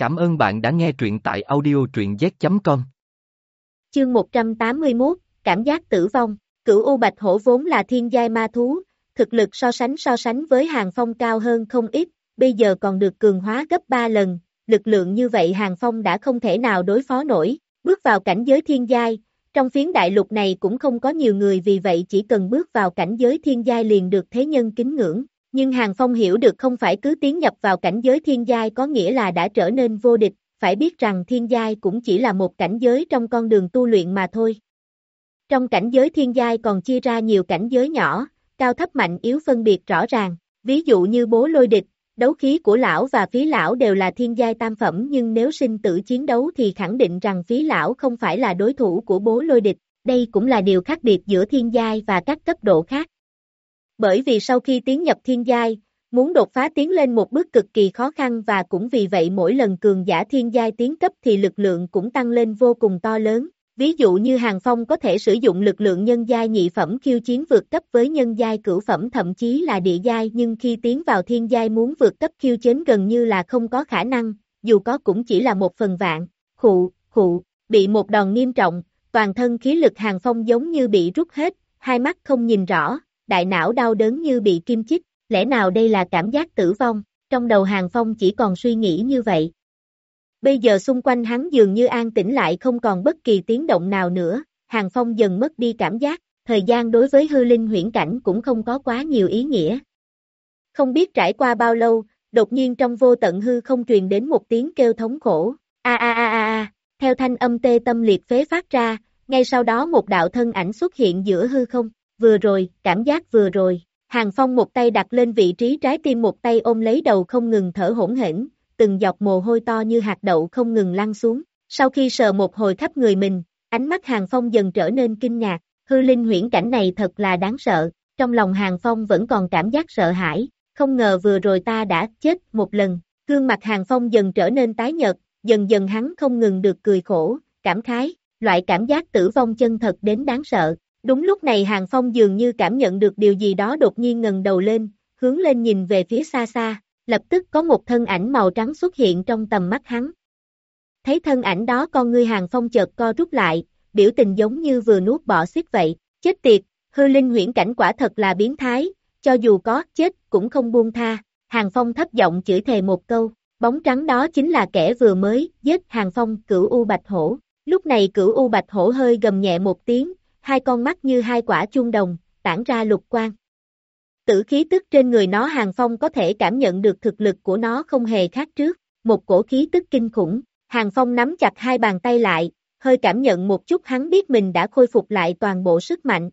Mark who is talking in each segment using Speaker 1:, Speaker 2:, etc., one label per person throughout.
Speaker 1: Cảm ơn bạn đã nghe truyện tại audio truyện z.com.
Speaker 2: Chương 181, Cảm giác tử vong, cửu U Bạch Hổ vốn là thiên giai ma thú, thực lực so sánh so sánh với hàng phong cao hơn không ít, bây giờ còn được cường hóa gấp 3 lần, lực lượng như vậy hàng phong đã không thể nào đối phó nổi, bước vào cảnh giới thiên giai, trong phiến đại lục này cũng không có nhiều người vì vậy chỉ cần bước vào cảnh giới thiên giai liền được thế nhân kính ngưỡng, nhưng Hàng Phong hiểu được không phải cứ tiến nhập vào cảnh giới thiên giai có nghĩa là đã trở nên vô địch, phải biết rằng thiên giai cũng chỉ là một cảnh giới trong con đường tu luyện mà thôi. Trong cảnh giới thiên giai còn chia ra nhiều cảnh giới nhỏ, cao thấp mạnh yếu phân biệt rõ ràng, ví dụ như bố lôi địch, đấu khí của lão và phí lão đều là thiên giai tam phẩm nhưng nếu sinh tử chiến đấu thì khẳng định rằng phí lão không phải là đối thủ của bố lôi địch, đây cũng là điều khác biệt giữa thiên giai và các cấp độ khác. Bởi vì sau khi tiến nhập thiên giai, muốn đột phá tiến lên một bước cực kỳ khó khăn và cũng vì vậy mỗi lần cường giả thiên giai tiến cấp thì lực lượng cũng tăng lên vô cùng to lớn. Ví dụ như Hàng Phong có thể sử dụng lực lượng nhân giai nhị phẩm khiêu chiến vượt cấp với nhân giai cửu phẩm thậm chí là địa giai nhưng khi tiến vào thiên giai muốn vượt cấp khiêu chiến gần như là không có khả năng, dù có cũng chỉ là một phần vạn. Khụ, khụ, bị một đòn nghiêm trọng, toàn thân khí lực Hàng Phong giống như bị rút hết, hai mắt không nhìn rõ, đại não đau đớn như bị kim chích, lẽ nào đây là cảm giác tử vong, trong đầu Hàng Phong chỉ còn suy nghĩ như vậy. Bây giờ xung quanh hắn dường như an tĩnh lại không còn bất kỳ tiếng động nào nữa, Hàng Phong dần mất đi cảm giác, thời gian đối với hư linh huyễn cảnh cũng không có quá nhiều ý nghĩa. Không biết trải qua bao lâu, đột nhiên trong vô tận hư không truyền đến một tiếng kêu thống khổ, a a a a a, theo thanh âm tê tâm liệt phế phát ra, ngay sau đó một đạo thân ảnh xuất hiện giữa hư không vừa rồi, cảm giác vừa rồi. Hàng Phong một tay đặt lên vị trí trái tim một tay ôm lấy đầu không ngừng thở hỗn hển, từng giọt mồ hôi to như hạt đậu không ngừng lăn xuống. Sau khi sờ một hồi khắp người mình, ánh mắt Hàng Phong dần trở nên kinh ngạc, hư linh huyễn cảnh này thật là đáng sợ, trong lòng Hàng Phong vẫn còn cảm giác sợ hãi, không ngờ vừa rồi ta đã chết một lần, gương mặt Hàng Phong dần trở nên tái nhợt, dần dần hắn không ngừng được cười khổ, cảm khái, loại cảm giác tử vong chân thật đến đáng sợ, Đúng lúc này Hàng Phong dường như cảm nhận được điều gì đó đột nhiên ngần đầu lên, hướng lên nhìn về phía xa xa, lập tức có một thân ảnh màu trắng xuất hiện trong tầm mắt hắn. Thấy thân ảnh đó con ngươi Hàng Phong chợt co rút lại, biểu tình giống như vừa nuốt bỏ xít vậy, chết tiệt, hư linh huyễn cảnh quả thật là biến thái, cho dù có chết cũng không buông tha, Hàng Phong thấp giọng chửi thề một câu, bóng trắng đó chính là kẻ vừa mới giết Hàng Phong cửu U Bạch Hổ. Lúc này cửu U Bạch Hổ hơi gầm nhẹ một tiếng, hai con mắt như hai quả chuông đồng, tản ra lục quang. Tử khí tức trên người nó hàng phong có thể cảm nhận được thực lực của nó không hề khác trước, một cổ khí tức kinh khủng, hàng phong nắm chặt hai bàn tay lại, hơi cảm nhận một chút hắn biết mình đã khôi phục lại toàn bộ sức mạnh.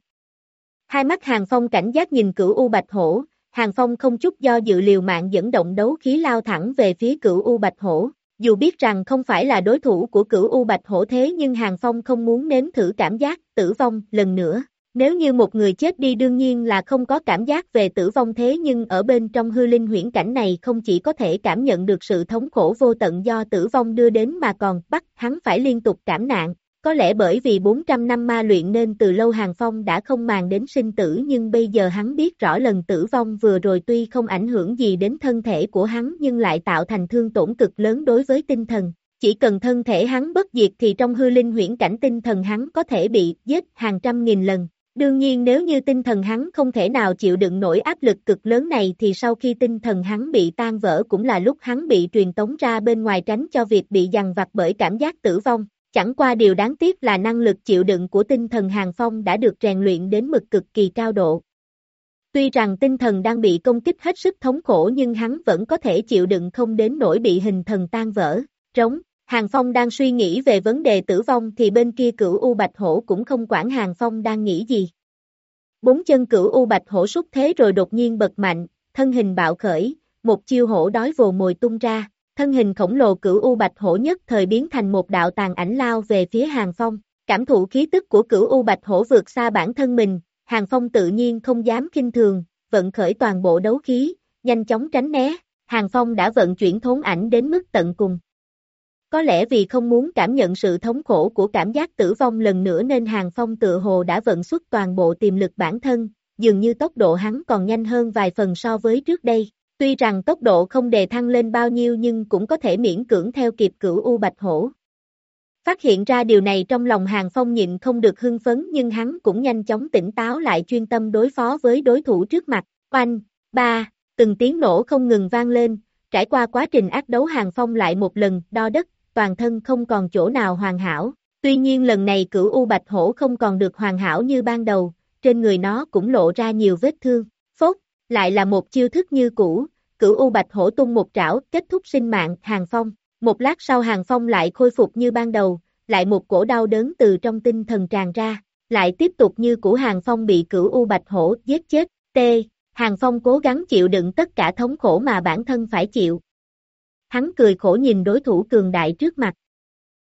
Speaker 2: Hai mắt hàng phong cảnh giác nhìn cửu U Bạch Hổ, hàng phong không chút do dự liều mạng dẫn động đấu khí lao thẳng về phía cửu U Bạch Hổ, dù biết rằng không phải là đối thủ của cửu U Bạch Hổ thế nhưng Hàng Phong không muốn nếm thử cảm giác tử vong lần nữa. Nếu như một người chết đi đương nhiên là không có cảm giác về tử vong thế nhưng ở bên trong hư linh huyễn cảnh này không chỉ có thể cảm nhận được sự thống khổ vô tận do tử vong đưa đến mà còn bắt hắn phải liên tục cảm nạn, có lẽ bởi vì 400 năm ma luyện nên từ lâu Hàng Phong đã không màng đến sinh tử nhưng bây giờ hắn biết rõ lần tử vong vừa rồi tuy không ảnh hưởng gì đến thân thể của hắn nhưng lại tạo thành thương tổn cực lớn đối với tinh thần. Chỉ cần thân thể hắn bất diệt thì trong hư linh huyễn cảnh tinh thần hắn có thể bị giết hàng trăm nghìn lần. Đương nhiên nếu như tinh thần hắn không thể nào chịu đựng nổi áp lực cực lớn này thì sau khi tinh thần hắn bị tan vỡ cũng là lúc hắn bị truyền tống ra bên ngoài tránh cho việc bị dằn vặt bởi cảm giác tử vong. Chẳng qua điều đáng tiếc là năng lực chịu đựng của tinh thần Hàng Phong đã được rèn luyện đến mực cực kỳ cao độ. Tuy rằng tinh thần đang bị công kích hết sức thống khổ nhưng hắn vẫn có thể chịu đựng không đến nỗi bị hình thần tan vỡ, trống. Hàng Phong đang suy nghĩ về vấn đề tử vong thì bên kia cửu U Bạch Hổ cũng không quản Hàng Phong đang nghĩ gì. Bốn chân cửu U Bạch Hổ xúc thế rồi đột nhiên bật mạnh, thân hình bạo khởi, một chiêu hổ đói vồ mồi tung ra, thân hình khổng lồ cửu U Bạch Hổ nhất thời biến thành một đạo tàn ảnh lao về phía Hàng Phong. Cảm thụ khí tức của cửu U Bạch Hổ vượt xa bản thân mình, Hàng Phong tự nhiên không dám kinh thường, vận khởi toàn bộ đấu khí, nhanh chóng tránh né, Hàng Phong đã vận chuyển thốn ảnh đến mức tận cùng. Có lẽ vì không muốn cảm nhận sự thống khổ của cảm giác tử vong lần nữa nên Hàng Phong tự hồ đã vận xuất toàn bộ tiềm lực bản thân, dường như tốc độ hắn còn nhanh hơn vài phần so với trước đây. Tuy rằng tốc độ không đề thăng lên bao nhiêu nhưng cũng có thể miễn cưỡng theo kịp cửu U Bạch Hổ. Phát hiện ra điều này trong lòng Hàng Phong nhịn không được hưng phấn nhưng hắn cũng nhanh chóng tỉnh táo lại chuyên tâm đối phó với đối thủ trước mặt. Oanh, ba, từng tiếng nổ không ngừng vang lên, trải qua quá trình ác đấu Hàng Phong lại một lần đo đất, toàn thân không còn chỗ nào hoàn hảo. Tuy nhiên lần này cửu U Bạch Hổ không còn được hoàn hảo như ban đầu, trên người nó cũng lộ ra nhiều vết thương. Phốt, lại là một chiêu thức như cũ, cửu U Bạch Hổ tung một trảo, kết thúc sinh mạng, Hàng Phong. Một lát sau Hàng Phong lại khôi phục như ban đầu, lại một cổ đau đớn từ trong tinh thần tràn ra, lại tiếp tục như cũ Hàng Phong bị cửu U Bạch Hổ giết chết, T. Hàng Phong cố gắng chịu đựng tất cả thống khổ mà bản thân phải chịu. Hắn cười khổ nhìn đối thủ cường đại trước mặt.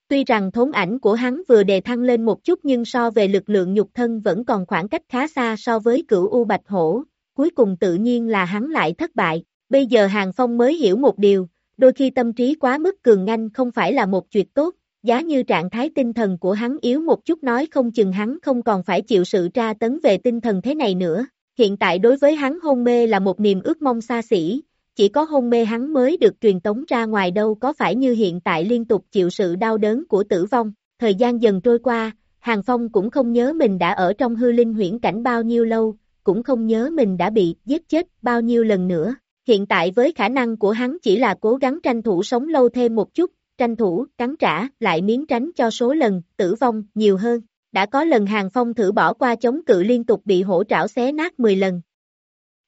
Speaker 2: Tuy rằng thốn ảnh của hắn vừa đề thăng lên một chút nhưng so về lực lượng nhục thân vẫn còn khoảng cách khá xa so với cửu U Bạch Hổ, cuối cùng tự nhiên là hắn lại thất bại. Bây giờ Hàng Phong mới hiểu một điều, đôi khi tâm trí quá mức cường nhanh không phải là một chuyện tốt, giá như trạng thái tinh thần của hắn yếu một chút nói không chừng hắn không còn phải chịu sự tra tấn về tinh thần thế này nữa. Hiện tại đối với hắn hôn mê là một niềm ước mong xa xỉ, chỉ có hôn mê hắn mới được truyền tống ra ngoài đâu có phải như hiện tại liên tục chịu sự đau đớn của tử vong. Thời gian dần trôi qua, Hàng Phong cũng không nhớ mình đã ở trong hư linh huyễn cảnh bao nhiêu lâu, cũng không nhớ mình đã bị giết chết bao nhiêu lần nữa. Hiện tại với khả năng của hắn chỉ là cố gắng tranh thủ sống lâu thêm một chút, tranh thủ, cắn trả, lại miếng tránh cho số lần, tử vong, nhiều hơn. Đã có lần Hàng Phong thử bỏ qua chống cự liên tục bị hổ trảo xé nát 10 lần.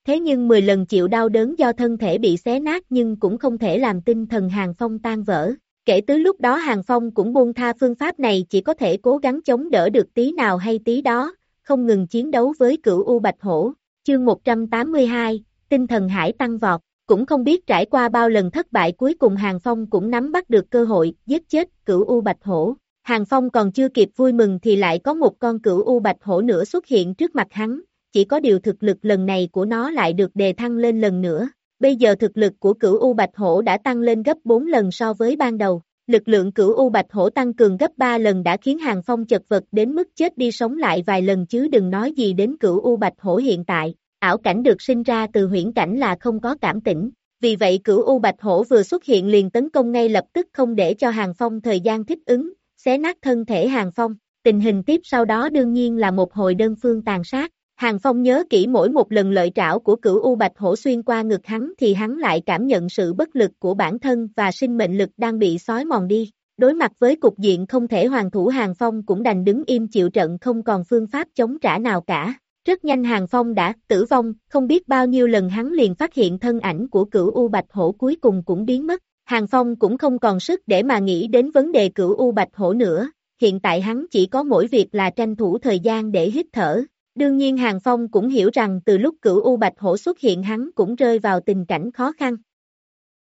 Speaker 2: Thế nhưng 10 lần chịu đau đớn do thân thể bị xé nát nhưng cũng không thể làm tinh thần Hàng Phong tan vỡ. Kể từ lúc đó Hàng Phong cũng buông tha phương pháp này chỉ có thể cố gắng chống đỡ được tí nào hay tí đó, không ngừng chiến đấu với cửu U Bạch Hổ. Chương 182, tinh thần hải tăng vọt, cũng không biết trải qua bao lần thất bại cuối cùng Hàng Phong cũng nắm bắt được cơ hội, giết chết cửu U Bạch Hổ. Hàng Phong còn chưa kịp vui mừng thì lại có một con cửu U Bạch Hổ nữa xuất hiện trước mặt hắn, chỉ có điều thực lực lần này của nó lại được đề thăng lên lần nữa. Bây giờ thực lực của cửu U Bạch Hổ đã tăng lên gấp 4 lần so với ban đầu. Lực lượng cửu U Bạch Hổ tăng cường gấp 3 lần đã khiến Hàng Phong chật vật đến mức chết đi sống lại vài lần chứ đừng nói gì đến cửu U Bạch Hổ hiện tại. Ảo cảnh được sinh ra từ huyễn cảnh là không có cảm tỉnh. Vì vậy cửu U Bạch Hổ vừa xuất hiện liền tấn công ngay lập tức không để cho Hàng Phong thời gian thích ứng, xé nát thân thể Hàng Phong. Tình hình tiếp sau đó đương nhiên là một hồi đơn phương tàn sát. Hàng Phong nhớ kỹ mỗi một lần lợi trảo của cửu U Bạch Hổ xuyên qua ngực hắn thì hắn lại cảm nhận sự bất lực của bản thân và sinh mệnh lực đang bị xói mòn đi. Đối mặt với cục diện không thể hoàn thủ Hàng Phong cũng đành đứng im chịu trận không còn phương pháp chống trả nào cả. Rất nhanh Hàng Phong đã tử vong, không biết bao nhiêu lần hắn liền phát hiện thân ảnh của cửu U Bạch Hổ cuối cùng cũng biến mất. Hàng Phong cũng không còn sức để mà nghĩ đến vấn đề cửu U Bạch Hổ nữa, hiện tại hắn chỉ có mỗi việc là tranh thủ thời gian để hít thở. Đương nhiên Hàng Phong cũng hiểu rằng từ lúc cửu U Bạch Hổ xuất hiện hắn cũng rơi vào tình cảnh khó khăn.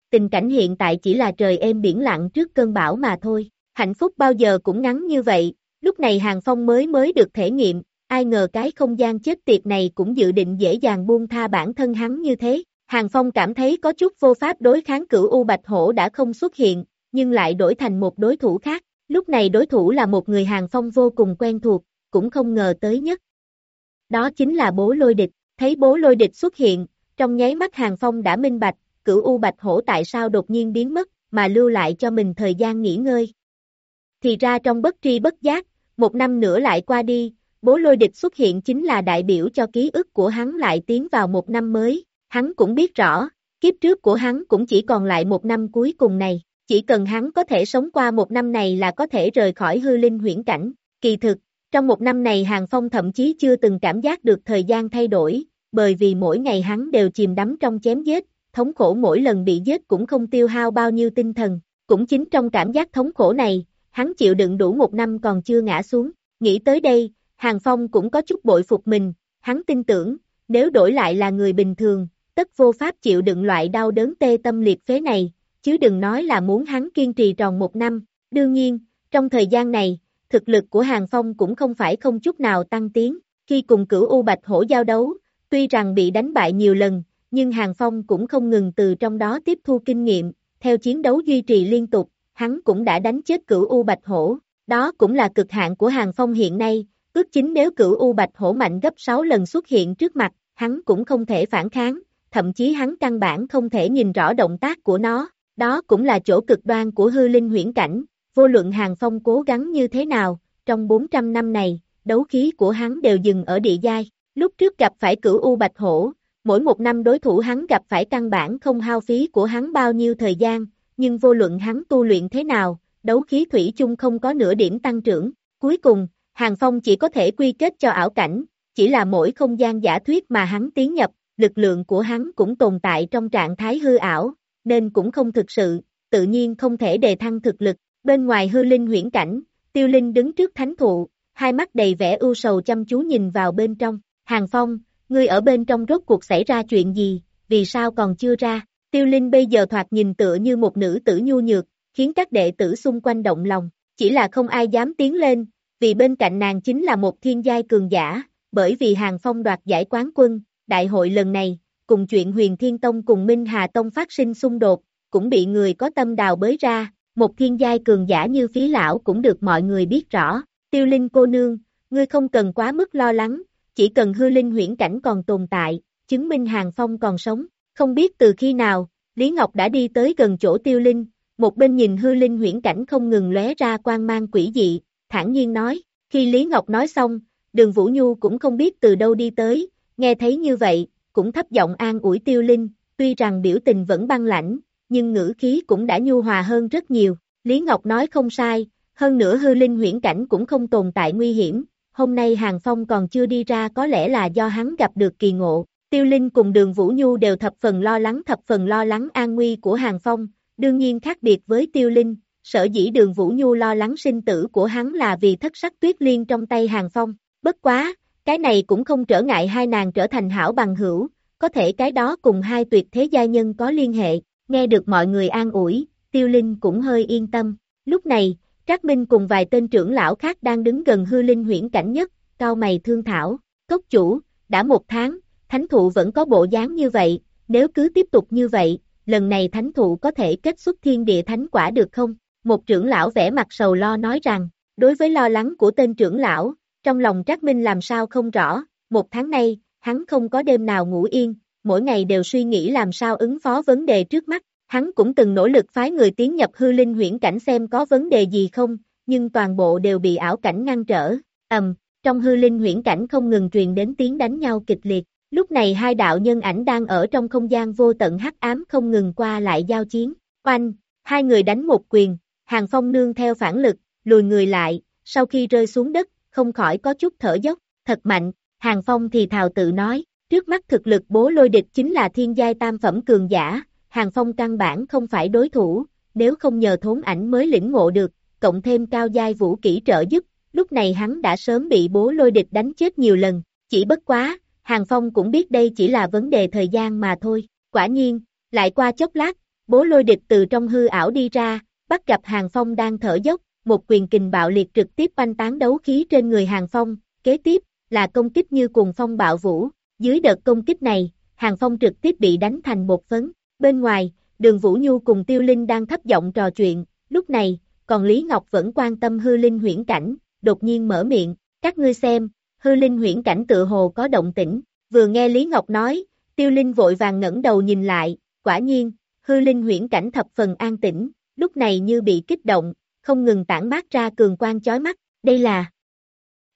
Speaker 2: Tình cảnh hiện tại chỉ là trời êm biển lặng trước cơn bão mà thôi, hạnh phúc bao giờ cũng ngắn như vậy, lúc này Hàng Phong mới mới được thể nghiệm, ai ngờ cái không gian chết tiệt này cũng dự định dễ dàng buông tha bản thân hắn như thế. Hàng Phong cảm thấy có chút vô pháp đối kháng cửu U Bạch Hổ đã không xuất hiện, nhưng lại đổi thành một đối thủ khác. Lúc này đối thủ là một người Hàng Phong vô cùng quen thuộc, cũng không ngờ tới nhất. Đó chính là bố lôi địch, thấy bố lôi địch xuất hiện, trong nháy mắt Hàng Phong đã minh bạch, cửu U Bạch Hổ tại sao đột nhiên biến mất, mà lưu lại cho mình thời gian nghỉ ngơi. Thì ra trong bất tri bất giác, một năm nữa lại qua đi, bố lôi địch xuất hiện chính là đại biểu cho ký ức của hắn lại tiến vào một năm mới, hắn cũng biết rõ, kiếp trước của hắn cũng chỉ còn lại một năm cuối cùng này, chỉ cần hắn có thể sống qua một năm này là có thể rời khỏi hư linh huyễn cảnh, kỳ thực, trong một năm này Hàng Phong thậm chí chưa từng cảm giác được thời gian thay đổi, bởi vì mỗi ngày hắn đều chìm đắm trong chém giết, thống khổ mỗi lần bị giết cũng không tiêu hao bao nhiêu tinh thần, cũng chính trong cảm giác thống khổ này, hắn chịu đựng đủ một năm còn chưa ngã xuống, nghĩ tới đây, Hàng Phong cũng có chút bội phục mình, hắn tin tưởng, nếu đổi lại là người bình thường, tất vô pháp chịu đựng loại đau đớn tê tâm liệt phế này, chứ đừng nói là muốn hắn kiên trì tròn một năm. Đương nhiên, trong thời gian này, thực lực của Hàng Phong cũng không phải không chút nào tăng tiến, khi cùng cửu U Bạch Hổ giao đấu, tuy rằng bị đánh bại nhiều lần, nhưng Hàng Phong cũng không ngừng từ trong đó tiếp thu kinh nghiệm, theo chiến đấu duy trì liên tục, hắn cũng đã đánh chết cửu U Bạch Hổ, đó cũng là cực hạn của Hàng Phong hiện nay, ước chính nếu cửu U Bạch Hổ mạnh gấp 6 lần xuất hiện trước mặt, hắn cũng không thể phản kháng, thậm chí hắn căn bản không thể nhìn rõ động tác của nó, đó cũng là chỗ cực đoan của hư linh huyễn cảnh, vô luận hàng phong cố gắng như thế nào, trong 400 năm này, đấu khí của hắn đều dừng ở địa giai, lúc trước gặp phải cửu U Bạch Hổ, mỗi một năm đối thủ hắn gặp phải căn bản không hao phí của hắn bao nhiêu thời gian, nhưng vô luận hắn tu luyện thế nào, đấu khí thủy chung không có nửa điểm tăng trưởng, cuối cùng, Hàng Phong chỉ có thể quy kết cho ảo cảnh, chỉ là mỗi không gian giả thuyết mà hắn tiến nhập, lực lượng của hắn cũng tồn tại trong trạng thái hư ảo, nên cũng không thực sự, tự nhiên không thể đề thăng thực lực, bên ngoài hư linh huyễn cảnh, tiêu linh đứng trước thánh thụ, hai mắt đầy vẻ ưu sầu chăm chú nhìn vào bên trong, Hàng Phong, ngươi ở bên trong rốt cuộc xảy ra chuyện gì, vì sao còn chưa ra, tiêu linh bây giờ thoạt nhìn tựa như một nữ tử nhu nhược, khiến các đệ tử xung quanh động lòng, chỉ là không ai dám tiến lên, vì bên cạnh nàng chính là một thiên giai cường giả, bởi vì Hàng Phong đoạt giải quán quân, đại hội lần này, cùng chuyện huyền thiên tông cùng Minh Hà Tông phát sinh xung đột, cũng bị người có tâm đào bới ra, một thiên giai cường giả như phí lão cũng được mọi người biết rõ, tiêu linh cô nương, ngươi không cần quá mức lo lắng, chỉ cần hư linh huyễn cảnh còn tồn tại, chứng minh Hàng Phong còn sống, không biết từ khi nào, Lý Ngọc đã đi tới gần chỗ tiêu linh, một bên nhìn hư linh huyễn cảnh không ngừng lóe ra quang mang quỷ dị, thản nhiên nói, khi Lý Ngọc nói xong, đường Vũ Nhu cũng không biết từ đâu đi tới, nghe thấy như vậy, cũng thấp giọng an ủi tiêu linh, tuy rằng biểu tình vẫn băng lãnh, nhưng ngữ khí cũng đã nhu hòa hơn rất nhiều, Lý Ngọc nói không sai, hơn nữa hư linh huyễn cảnh cũng không tồn tại nguy hiểm, hôm nay Hàng Phong còn chưa đi ra có lẽ là do hắn gặp được kỳ ngộ, Tiêu Linh cùng đường Vũ Nhu đều thập phần lo lắng thập phần lo lắng an nguy của Hàng Phong, đương nhiên khác biệt với Tiêu Linh, sở dĩ đường Vũ Nhu lo lắng sinh tử của hắn là vì thất sắc tuyết liên trong tay Hàng Phong, bất quá, cái này cũng không trở ngại hai nàng trở thành hảo bằng hữu, có thể cái đó cùng hai tuyệt thế gia nhân có liên hệ, nghe được mọi người an ủi, Tiêu Linh cũng hơi yên tâm, lúc này, Trác Minh cùng vài tên trưởng lão khác đang đứng gần hư linh huyễn cảnh nhất, cao mày thương thảo, cốc chủ, đã một tháng, thánh thụ vẫn có bộ dáng như vậy, nếu cứ tiếp tục như vậy, lần này thánh thụ có thể kết xuất thiên địa thánh quả được không? Một trưởng lão vẽ mặt sầu lo nói rằng, đối với lo lắng của tên trưởng lão, trong lòng Trác Minh làm sao không rõ, một tháng nay, hắn không có đêm nào ngủ yên, mỗi ngày đều suy nghĩ làm sao ứng phó vấn đề trước mắt, hắn cũng từng nỗ lực phái người tiến nhập hư linh huyễn cảnh xem có vấn đề gì không, nhưng toàn bộ đều bị ảo cảnh ngăn trở, ầm, trong hư linh huyễn cảnh không ngừng truyền đến tiếng đánh nhau kịch liệt, lúc này hai đạo nhân ảnh đang ở trong không gian vô tận hắc ám không ngừng qua lại giao chiến, oanh, hai người đánh một quyền, hàng phong nương theo phản lực, lùi người lại, sau khi rơi xuống đất, không khỏi có chút thở dốc, thật mạnh, hàng phong thì thào tự nói, trước mắt thực lực bố lôi địch chính là thiên giai tam phẩm cường giả, hàng phong căn bản không phải đối thủ, nếu không nhờ thốn ảnh mới lĩnh ngộ được, cộng thêm cao giai vũ kỹ trợ giúp, lúc này hắn đã sớm bị bố lôi địch đánh chết nhiều lần, chỉ bất quá, Hàng Phong cũng biết đây chỉ là vấn đề thời gian mà thôi, quả nhiên, lại qua chốc lát, bố lôi địch từ trong hư ảo đi ra, bắt gặp Hàng Phong đang thở dốc, một quyền kình bạo liệt trực tiếp banh tán đấu khí trên người Hàng Phong, kế tiếp, là công kích như cùng phong bạo vũ, dưới đợt công kích này, Hàng Phong trực tiếp bị đánh thành một phấn, bên ngoài, đường Vũ Nhu cùng Tiêu Linh đang thấp giọng trò chuyện, lúc này, còn Lý Ngọc vẫn quan tâm hư linh huyễn cảnh, đột nhiên mở miệng, các ngươi xem, hư linh huyễn cảnh tự hồ có động tĩnh, vừa nghe Lý Ngọc nói, Tiêu Linh vội vàng ngẩng đầu nhìn lại, quả nhiên, hư linh huyễn cảnh thập phần an tĩnh, lúc này như bị kích động, không ngừng tản mát ra cường quang chói mắt, đây là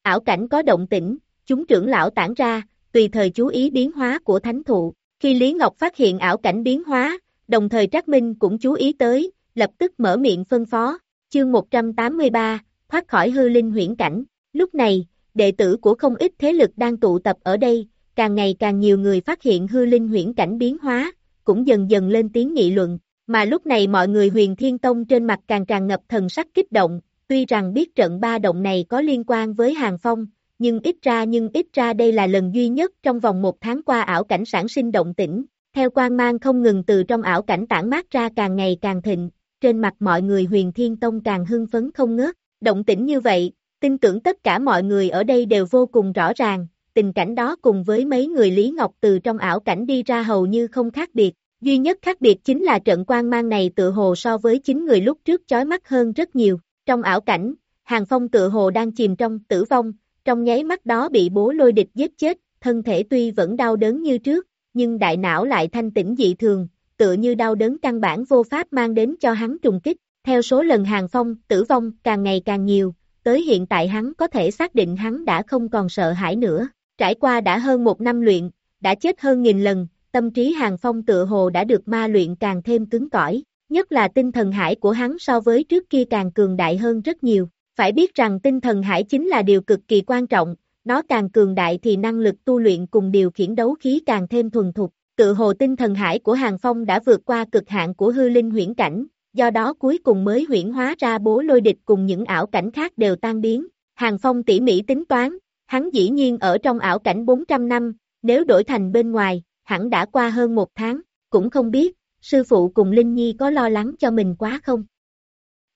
Speaker 2: ảo cảnh có động tĩnh, chúng trưởng lão tản ra, tùy thời chú ý biến hóa của thánh thụ, khi Lý Ngọc phát hiện ảo cảnh biến hóa, đồng thời Trác Minh cũng chú ý tới, lập tức mở miệng phân phó, chương 183, thoát khỏi hư linh huyễn cảnh, lúc này, đệ tử của không ít thế lực đang tụ tập ở đây, càng ngày càng nhiều người phát hiện hư linh huyễn cảnh biến hóa, cũng dần dần lên tiếng nghị luận, mà lúc này mọi người huyền thiên tông trên mặt càng tràn ngập thần sắc kích động, tuy rằng biết trận ba động này có liên quan với hàng phong, nhưng ít ra nhưng ít ra đây là lần duy nhất trong vòng một tháng qua ảo cảnh sản sinh động tĩnh, theo quan mang không ngừng từ trong ảo cảnh tản mát ra càng ngày càng thịnh, trên mặt mọi người huyền thiên tông càng hưng phấn không ngớt, động tĩnh như vậy, tin tưởng tất cả mọi người ở đây đều vô cùng rõ ràng, tình cảnh đó cùng với mấy người Lý Ngọc từ trong ảo cảnh đi ra hầu như không khác biệt, duy nhất khác biệt chính là trận quan mang này tự hồ so với chính người lúc trước chói mắt hơn rất nhiều, trong ảo cảnh, Hàng Phong tự hồ đang chìm trong tử vong, trong nháy mắt đó bị bố lôi địch giết chết, thân thể tuy vẫn đau đớn như trước, nhưng đại não lại thanh tĩnh dị thường, tựa như đau đớn căn bản vô pháp mang đến cho hắn trùng kích. Theo số lần hàng phong, tử vong càng ngày càng nhiều, tới hiện tại hắn có thể xác định hắn đã không còn sợ hãi nữa. Trải qua đã hơn một năm luyện, đã chết hơn nghìn lần, tâm trí hàng phong tựa hồ đã được ma luyện càng thêm cứng cỏi, nhất là tinh thần hải của hắn so với trước kia càng cường đại hơn rất nhiều. Phải biết rằng tinh thần hải chính là điều cực kỳ quan trọng, nó càng cường đại thì năng lực tu luyện cùng điều khiển đấu khí càng thêm thuần thục. Tự hồ tinh thần hải của Hàng Phong đã vượt qua cực hạn của hư linh huyễn cảnh, do đó cuối cùng mới huyễn hóa ra bố lôi địch cùng những ảo cảnh khác đều tan biến. Hàng Phong tỉ mỉ tính toán, hắn dĩ nhiên ở trong ảo cảnh 400 năm, nếu đổi thành bên ngoài, hẳn đã qua hơn một tháng, cũng không biết, sư phụ cùng Linh Nhi có lo lắng cho mình quá không?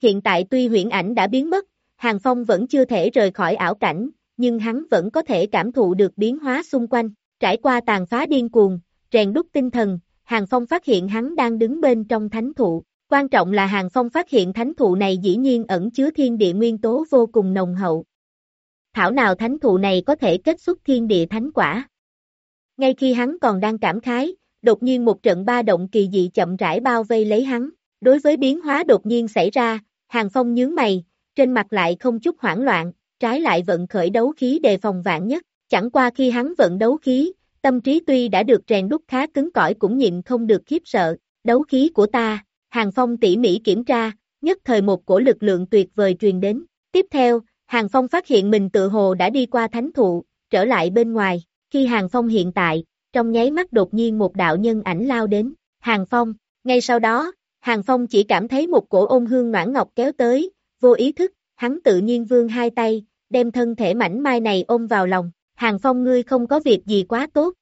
Speaker 2: Hiện tại tuy huyễn ảnh đã biến mất, Hàng Phong vẫn chưa thể rời khỏi ảo cảnh, nhưng hắn vẫn có thể cảm thụ được biến hóa xung quanh, trải qua tàn phá điên cuồng, rèn đúc tinh thần, Hàng Phong phát hiện hắn đang đứng bên trong thánh thụ. Quan trọng là Hàng Phong phát hiện thánh thụ này dĩ nhiên ẩn chứa thiên địa nguyên tố vô cùng nồng hậu. Thảo nào thánh thụ này có thể kết xuất thiên địa thánh quả. Ngay khi hắn còn đang cảm khái, đột nhiên một trận ba động kỳ dị chậm rãi bao vây lấy hắn. Đối với biến hóa đột nhiên xảy ra, Hàng Phong nhướng mày, trên mặt lại không chút hoảng loạn, trái lại vận khởi đấu khí đề phòng vạn nhất. Chẳng qua khi hắn vận đấu khí, tâm trí tuy đã được rèn đúc khá cứng cỏi cũng nhịn không được khiếp sợ. Đấu khí của ta, Hàng Phong tỉ mỉ kiểm tra, nhất thời một cổ lực lượng tuyệt vời truyền đến. Tiếp theo, Hàng Phong phát hiện mình tự hồ đã đi qua thánh thụ, trở lại bên ngoài. Khi Hàng Phong hiện tại, trong nháy mắt đột nhiên một đạo nhân ảnh lao đến. Hàng Phong, ngay sau đó, Hàng Phong chỉ cảm thấy một cổ ôn hương noãn ngọc kéo tới, vô ý thức, hắn tự nhiên vươn hai tay, đem thân thể mảnh mai này ôm vào lòng. Hàng Phong ngươi không có việc gì quá tốt.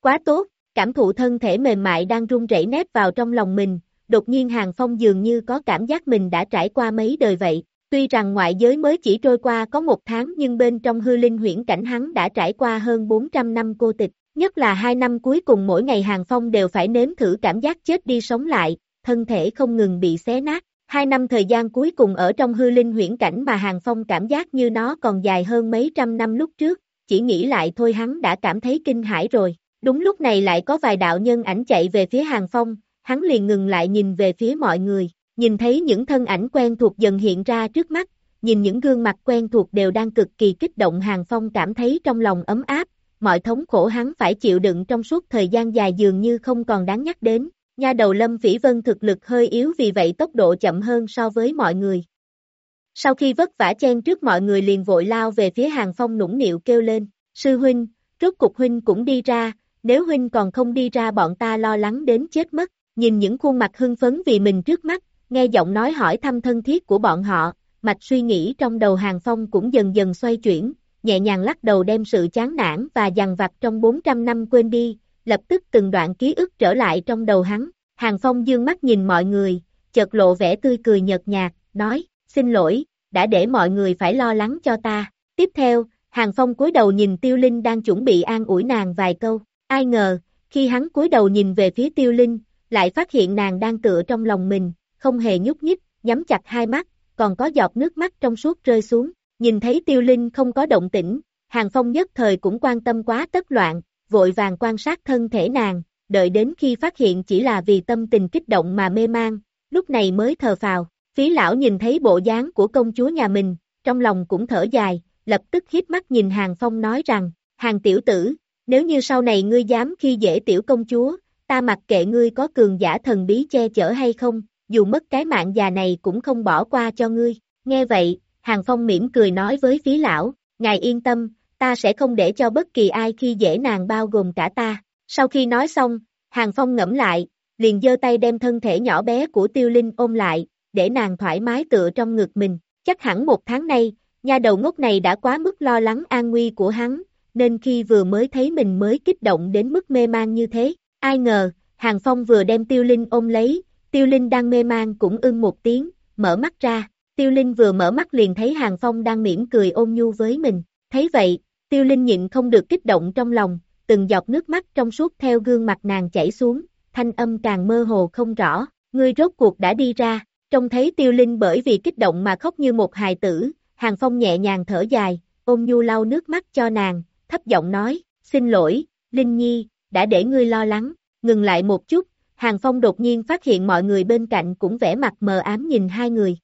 Speaker 2: Quá tốt, cảm thụ thân thể mềm mại đang run rẩy nép vào trong lòng mình, đột nhiên Hàng Phong dường như có cảm giác mình đã trải qua mấy đời vậy. Tuy rằng ngoại giới mới chỉ trôi qua có một tháng nhưng bên trong hư linh huyễn cảnh hắn đã trải qua hơn 400 năm cô tịch, nhất là hai năm cuối cùng mỗi ngày Hàng Phong đều phải nếm thử cảm giác chết đi sống lại, thân thể không ngừng bị xé nát. Hai năm thời gian cuối cùng ở trong hư linh huyễn cảnh mà Hàng Phong cảm giác như nó còn dài hơn mấy trăm năm lúc trước, chỉ nghĩ lại thôi hắn đã cảm thấy kinh hãi rồi. Đúng lúc này lại có vài đạo nhân ảnh chạy về phía Hàng Phong, hắn liền ngừng lại nhìn về phía mọi người, nhìn thấy những thân ảnh quen thuộc dần hiện ra trước mắt, nhìn những gương mặt quen thuộc đều đang cực kỳ kích động Hàng Phong cảm thấy trong lòng ấm áp, mọi thống khổ hắn phải chịu đựng trong suốt thời gian dài dường như không còn đáng nhắc đến. Nha đầu Lâm vĩ Vân thực lực hơi yếu vì vậy tốc độ chậm hơn so với mọi người. Sau khi vất vả chen trước mọi người liền vội lao về phía hàng phong nũng nịu kêu lên, sư huynh, rốt cục huynh cũng đi ra, nếu huynh còn không đi ra bọn ta lo lắng đến chết mất, nhìn những khuôn mặt hưng phấn vì mình trước mắt, nghe giọng nói hỏi thăm thân thiết của bọn họ, mạch suy nghĩ trong đầu hàng phong cũng dần dần xoay chuyển, nhẹ nhàng lắc đầu đem sự chán nản và dằn vặt trong 400 năm quên đi, lập tức từng đoạn ký ức trở lại trong đầu hắn. Hàng Phong dương mắt nhìn mọi người, chợt lộ vẻ tươi cười nhợt nhạt, nói, xin lỗi, đã để mọi người phải lo lắng cho ta. Tiếp theo, Hàng Phong cúi đầu nhìn Tiêu Linh đang chuẩn bị an ủi nàng vài câu, ai ngờ, khi hắn cúi đầu nhìn về phía Tiêu Linh, lại phát hiện nàng đang tựa trong lòng mình, không hề nhúc nhích, nhắm chặt hai mắt, còn có giọt nước mắt trong suốt rơi xuống. Nhìn thấy tiêu linh không có động tĩnh, Hàng Phong nhất thời cũng quan tâm quá tất loạn, vội vàng quan sát thân thể nàng, đợi đến khi phát hiện chỉ là vì tâm tình kích động mà mê mang, lúc này mới thờ phào. Phí lão nhìn thấy bộ dáng của công chúa nhà mình, trong lòng cũng thở dài, lập tức hiếp mắt nhìn Hàng Phong nói rằng, Hàng tiểu tử, nếu như sau này ngươi dám khi dễ tiểu công chúa, ta mặc kệ ngươi có cường giả thần bí che chở hay không, dù mất cái mạng già này cũng không bỏ qua cho ngươi. Nghe vậy, Hàng Phong mỉm cười nói với phí lão, ngài yên tâm, ta sẽ không để cho bất kỳ ai khi dễ nàng bao gồm cả ta. Sau khi nói xong, Hàng Phong ngẫm lại, liền giơ tay đem thân thể nhỏ bé của Tiêu Linh ôm lại, để nàng thoải mái tựa trong ngực mình. Chắc hẳn một tháng nay, nha đầu ngốc này đã quá mức lo lắng an nguy của hắn, nên khi vừa mới thấy mình mới kích động đến mức mê man như thế. Ai ngờ, Hàng Phong vừa đem Tiêu Linh ôm lấy, Tiêu Linh đang mê man cũng ưng một tiếng, mở mắt ra, Tiêu Linh vừa mở mắt liền thấy Hàng Phong đang mỉm cười ôm nhu với mình. Thấy vậy, Tiêu Linh nhịn không được kích động trong lòng, từng giọt nước mắt trong suốt theo gương mặt nàng chảy xuống, thanh âm càng mơ hồ không rõ, ngươi rốt cuộc đã đi ra, trông thấy Tiêu Linh bởi vì kích động mà khóc như một hài tử, Hàng Phong nhẹ nhàng thở dài, ôm nhu lau nước mắt cho nàng, thấp giọng nói, xin lỗi, Linh Nhi, đã để ngươi lo lắng, ngừng lại một chút, Hàng Phong đột nhiên phát hiện mọi người bên cạnh cũng vẻ mặt mờ ám nhìn hai người.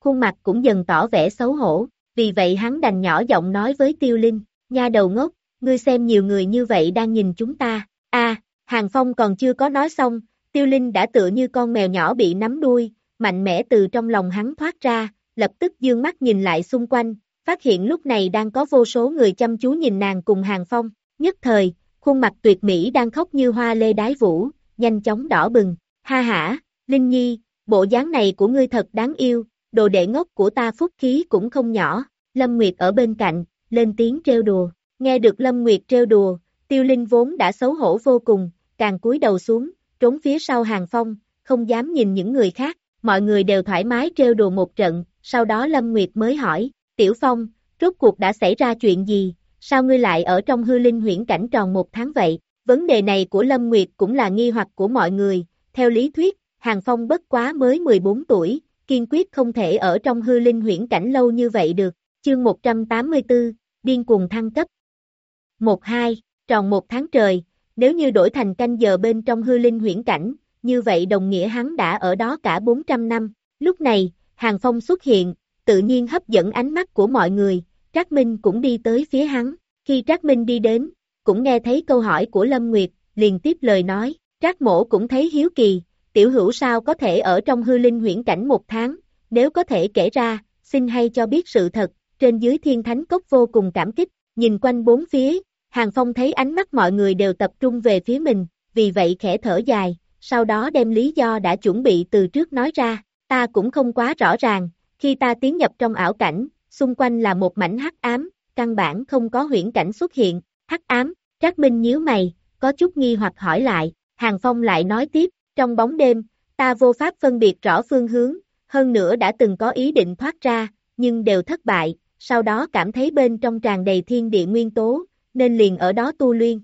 Speaker 2: Khuôn mặt cũng dần tỏ vẻ xấu hổ, vì vậy hắn đành nhỏ giọng nói với Tiêu Linh, nha đầu ngốc, ngươi xem nhiều người như vậy đang nhìn chúng ta, a Hàng Phong còn chưa có nói xong, Tiêu Linh đã tựa như con mèo nhỏ bị nắm đuôi, mạnh mẽ từ trong lòng hắn thoát ra, lập tức dương mắt nhìn lại xung quanh, phát hiện lúc này đang có vô số người chăm chú nhìn nàng cùng Hàng Phong, nhất thời, khuôn mặt tuyệt mỹ đang khóc như hoa lê đái vũ, nhanh chóng đỏ bừng, ha hả, Linh Nhi, bộ dáng này của ngươi thật đáng yêu, đồ đệ ngốc của ta phúc khí cũng không nhỏ, Lâm Nguyệt ở bên cạnh, lên tiếng trêu đùa, nghe được Lâm Nguyệt trêu đùa, Tiêu Linh vốn đã xấu hổ vô cùng, càng cúi đầu xuống, trốn phía sau hàng phong, không dám nhìn những người khác, mọi người đều thoải mái trêu đùa một trận, sau đó Lâm Nguyệt mới hỏi, Tiểu Phong, rốt cuộc đã xảy ra chuyện gì, sao ngươi lại ở trong hư linh huyễn cảnh tròn một tháng vậy? Vấn đề này của Lâm Nguyệt cũng là nghi hoặc của mọi người, theo lý thuyết, Hàng Phong bất quá mới 14 tuổi, kiên quyết không thể ở trong hư linh huyễn cảnh lâu như vậy được. Chương 184, điên cuồng thăng cấp. 1-2, tròn một tháng trời, nếu như đổi thành canh giờ bên trong hư linh huyễn cảnh, như vậy đồng nghĩa hắn đã ở đó cả 400 năm. Lúc này, Hàng Phong xuất hiện, tự nhiên hấp dẫn ánh mắt của mọi người, Trác Minh cũng đi tới phía hắn. Khi Trác Minh đi đến, cũng nghe thấy câu hỏi của Lâm Nguyệt, liền tiếp lời nói, Trác Mổ cũng thấy hiếu kỳ, tiểu hữu sao có thể ở trong hư linh huyễn cảnh một tháng, nếu có thể kể ra, xin hay cho biết sự thật, trên dưới thiên thánh cốc vô cùng cảm kích, nhìn quanh bốn phía, Hàng Phong thấy ánh mắt mọi người đều tập trung về phía mình, vì vậy khẽ thở dài, sau đó đem lý do đã chuẩn bị từ trước nói ra, ta cũng không quá rõ ràng, khi ta tiến nhập trong ảo cảnh, xung quanh là một mảnh hắc ám, căn bản không có huyễn cảnh xuất hiện, hắc ám, Trác Minh nhíu mày, có chút nghi hoặc hỏi lại, Hàng Phong lại nói tiếp, trong bóng đêm, ta vô pháp phân biệt rõ phương hướng, hơn nữa đã từng có ý định thoát ra, nhưng đều thất bại, sau đó cảm thấy bên trong tràn đầy thiên địa nguyên tố, nên liền ở đó tu luyện.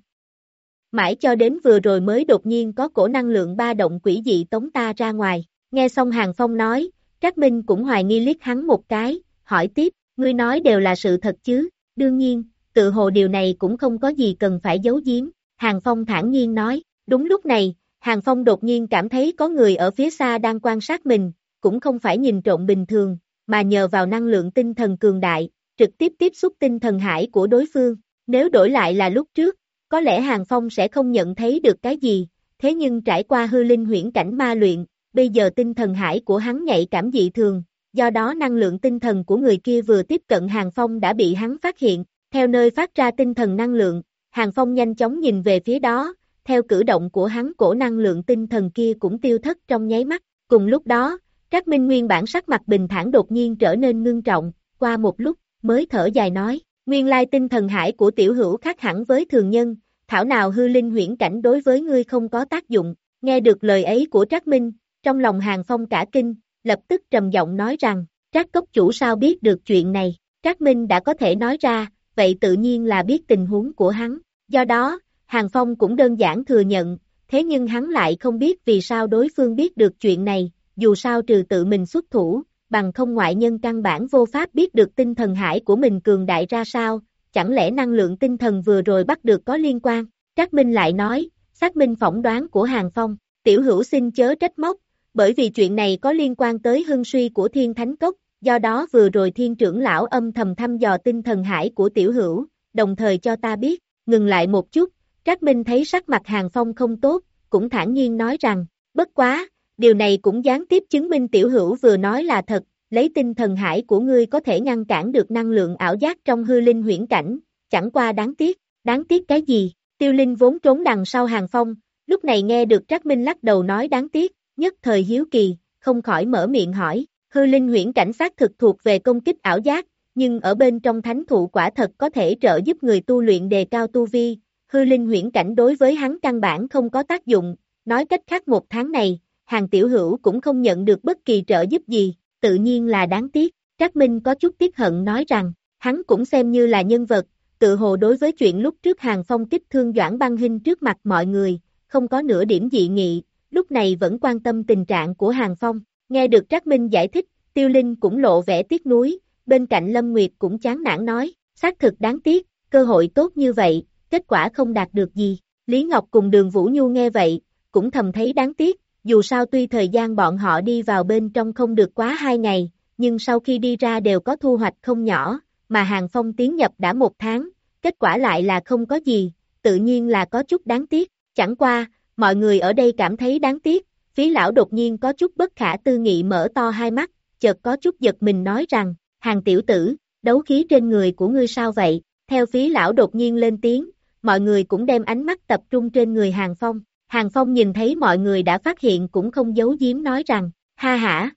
Speaker 2: Mãi cho đến vừa rồi mới đột nhiên có cổ năng lượng ba động quỷ dị tống ta ra ngoài, nghe xong Hàng Phong nói, Trác Minh cũng hoài nghi liếc hắn một cái, hỏi tiếp, ngươi nói đều là sự thật chứ, đương nhiên, tự hồ điều này cũng không có gì cần phải giấu giếm, Hàng Phong thản nhiên nói, đúng lúc này, Hàng Phong đột nhiên cảm thấy có người ở phía xa đang quan sát mình, cũng không phải nhìn trộm bình thường, mà nhờ vào năng lượng tinh thần cường đại, trực tiếp tiếp xúc tinh thần hải của đối phương. Nếu đổi lại là lúc trước, có lẽ Hàng Phong sẽ không nhận thấy được cái gì, thế nhưng trải qua hư linh huyễn cảnh ma luyện, bây giờ tinh thần hải của hắn nhạy cảm dị thường, do đó năng lượng tinh thần của người kia vừa tiếp cận Hàng Phong đã bị hắn phát hiện, theo nơi phát ra tinh thần năng lượng, Hàng Phong nhanh chóng nhìn về phía đó, theo cử động của hắn cổ năng lượng tinh thần kia cũng tiêu thất trong nháy mắt, cùng lúc đó, Trác Minh Nguyên bản sắc mặt bình thản đột nhiên trở nên ngưng trọng, qua một lúc, mới thở dài nói, nguyên lai tinh thần hải của tiểu hữu khác hẳn với thường nhân, thảo nào hư linh huyễn cảnh đối với ngươi không có tác dụng, nghe được lời ấy của Trác Minh, trong lòng hàng phong cả kinh, lập tức trầm giọng nói rằng, Trác cốc chủ sao biết được chuyện này, Trác Minh đã có thể nói ra, vậy tự nhiên là biết tình huống của hắn, do đó, Hàng Phong cũng đơn giản thừa nhận, thế nhưng hắn lại không biết vì sao đối phương biết được chuyện này, dù sao trừ tự mình xuất thủ, bằng không ngoại nhân căn bản vô pháp biết được tinh thần hải của mình cường đại ra sao, chẳng lẽ năng lượng tinh thần vừa rồi bắt được có liên quan, Trác Minh lại nói, xác minh phỏng đoán của Hàng Phong, tiểu hữu xin chớ trách móc, bởi vì chuyện này có liên quan tới hưng suy của thiên thánh cốc, do đó vừa rồi thiên trưởng lão âm thầm thăm dò tinh thần hải của tiểu hữu, đồng thời cho ta biết, ngừng lại một chút, Trác Minh thấy sắc mặt Hàng Phong không tốt, cũng thản nhiên nói rằng, bất quá, điều này cũng gián tiếp chứng minh tiểu hữu vừa nói là thật, lấy tinh thần hải của ngươi có thể ngăn cản được năng lượng ảo giác trong hư linh huyễn cảnh, chẳng qua đáng tiếc, đáng tiếc cái gì, tiêu linh vốn trốn đằng sau hàng phong, lúc này nghe được Trác Minh lắc đầu nói đáng tiếc, nhất thời hiếu kỳ, không khỏi mở miệng hỏi, hư linh huyễn cảnh sát thực thuộc về công kích ảo giác, nhưng ở bên trong thánh thụ quả thật có thể trợ giúp người tu luyện đề cao tu vi, hư linh huyễn cảnh đối với hắn căn bản không có tác dụng, nói cách khác một tháng này, hàng tiểu hữu cũng không nhận được bất kỳ trợ giúp gì, tự nhiên là đáng tiếc. Trác Minh có chút tiếc hận nói rằng, hắn cũng xem như là nhân vật, tự hồ đối với chuyện lúc trước hàng phong kích thương Doãn băng hình trước mặt mọi người, không có nửa điểm dị nghị, lúc này vẫn quan tâm tình trạng của hàng phong. Nghe được Trác Minh giải thích, Tiêu Linh cũng lộ vẻ tiếc nuối, bên cạnh Lâm Nguyệt cũng chán nản nói, xác thực đáng tiếc, cơ hội tốt như vậy, kết quả không đạt được gì. Lý Ngọc cùng đường Vũ Nhu nghe vậy, cũng thầm thấy đáng tiếc, dù sao tuy thời gian bọn họ đi vào bên trong không được quá hai ngày, nhưng sau khi đi ra đều có thu hoạch không nhỏ, mà Hàng Phong tiến nhập đã một tháng, kết quả lại là không có gì, tự nhiên là có chút đáng tiếc, chẳng qua, mọi người ở đây cảm thấy đáng tiếc, phí lão đột nhiên có chút bất khả tư nghị mở to hai mắt, chợt có chút giật mình nói rằng, hàng tiểu tử, đấu khí trên người của ngươi sao vậy, theo phí lão đột nhiên lên tiếng, mọi người cũng đem ánh mắt tập trung trên người hàng phong, hàng phong nhìn thấy mọi người đã phát hiện cũng không giấu giếm nói rằng, ha hả,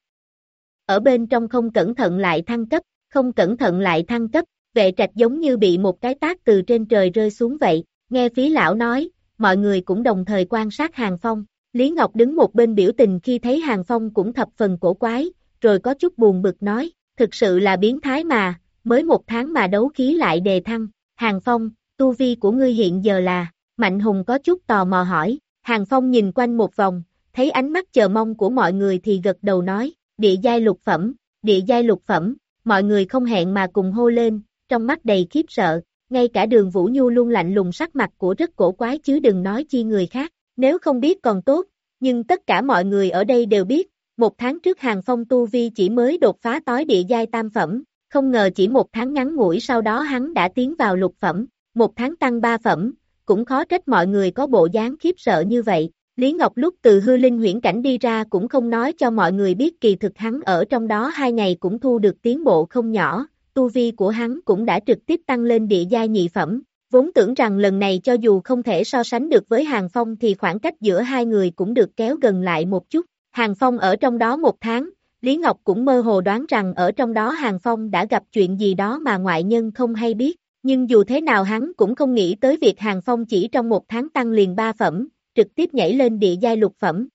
Speaker 2: ở bên trong không cẩn thận lại thăng cấp, không cẩn thận lại thăng cấp, vệ trạch giống như bị một cái tác từ trên trời rơi xuống vậy, nghe phí lão nói, mọi người cũng đồng thời quan sát hàng phong, Lý Ngọc đứng một bên biểu tình khi thấy hàng phong cũng thập phần cổ quái, rồi có chút buồn bực nói, thực sự là biến thái mà, mới một tháng mà đấu khí lại đề thăng, hàng phong, tu vi của ngươi hiện giờ là, Mạnh Hùng có chút tò mò hỏi, hàng phong nhìn quanh một vòng, thấy ánh mắt chờ mong của mọi người thì gật đầu nói, địa giai lục phẩm, địa giai lục phẩm, mọi người không hẹn mà cùng hô lên, trong mắt đầy khiếp sợ, ngay cả đường Vũ Nhu luôn lạnh lùng sắc mặt của rất cổ quái chứ đừng nói chi người khác, nếu không biết còn tốt, nhưng tất cả mọi người ở đây đều biết, một tháng trước hàng phong tu vi chỉ mới đột phá tối địa giai tam phẩm, không ngờ chỉ một tháng ngắn ngủi sau đó hắn đã tiến vào lục phẩm, một tháng tăng ba phẩm, cũng khó trách mọi người có bộ dáng khiếp sợ như vậy, Lý Ngọc lúc từ hư linh huyễn cảnh đi ra cũng không nói cho mọi người biết kỳ thực hắn ở trong đó hai ngày cũng thu được tiến bộ không nhỏ, tu vi của hắn cũng đã trực tiếp tăng lên địa giai nhị phẩm, vốn tưởng rằng lần này cho dù không thể so sánh được với Hàng Phong thì khoảng cách giữa hai người cũng được kéo gần lại một chút, Hàng Phong ở trong đó một tháng, Lý Ngọc cũng mơ hồ đoán rằng ở trong đó Hàng Phong đã gặp chuyện gì đó mà ngoại nhân không hay biết, nhưng dù thế nào hắn cũng không nghĩ tới việc Hàng Phong chỉ trong một tháng tăng liền ba phẩm, trực tiếp nhảy lên địa giai lục phẩm.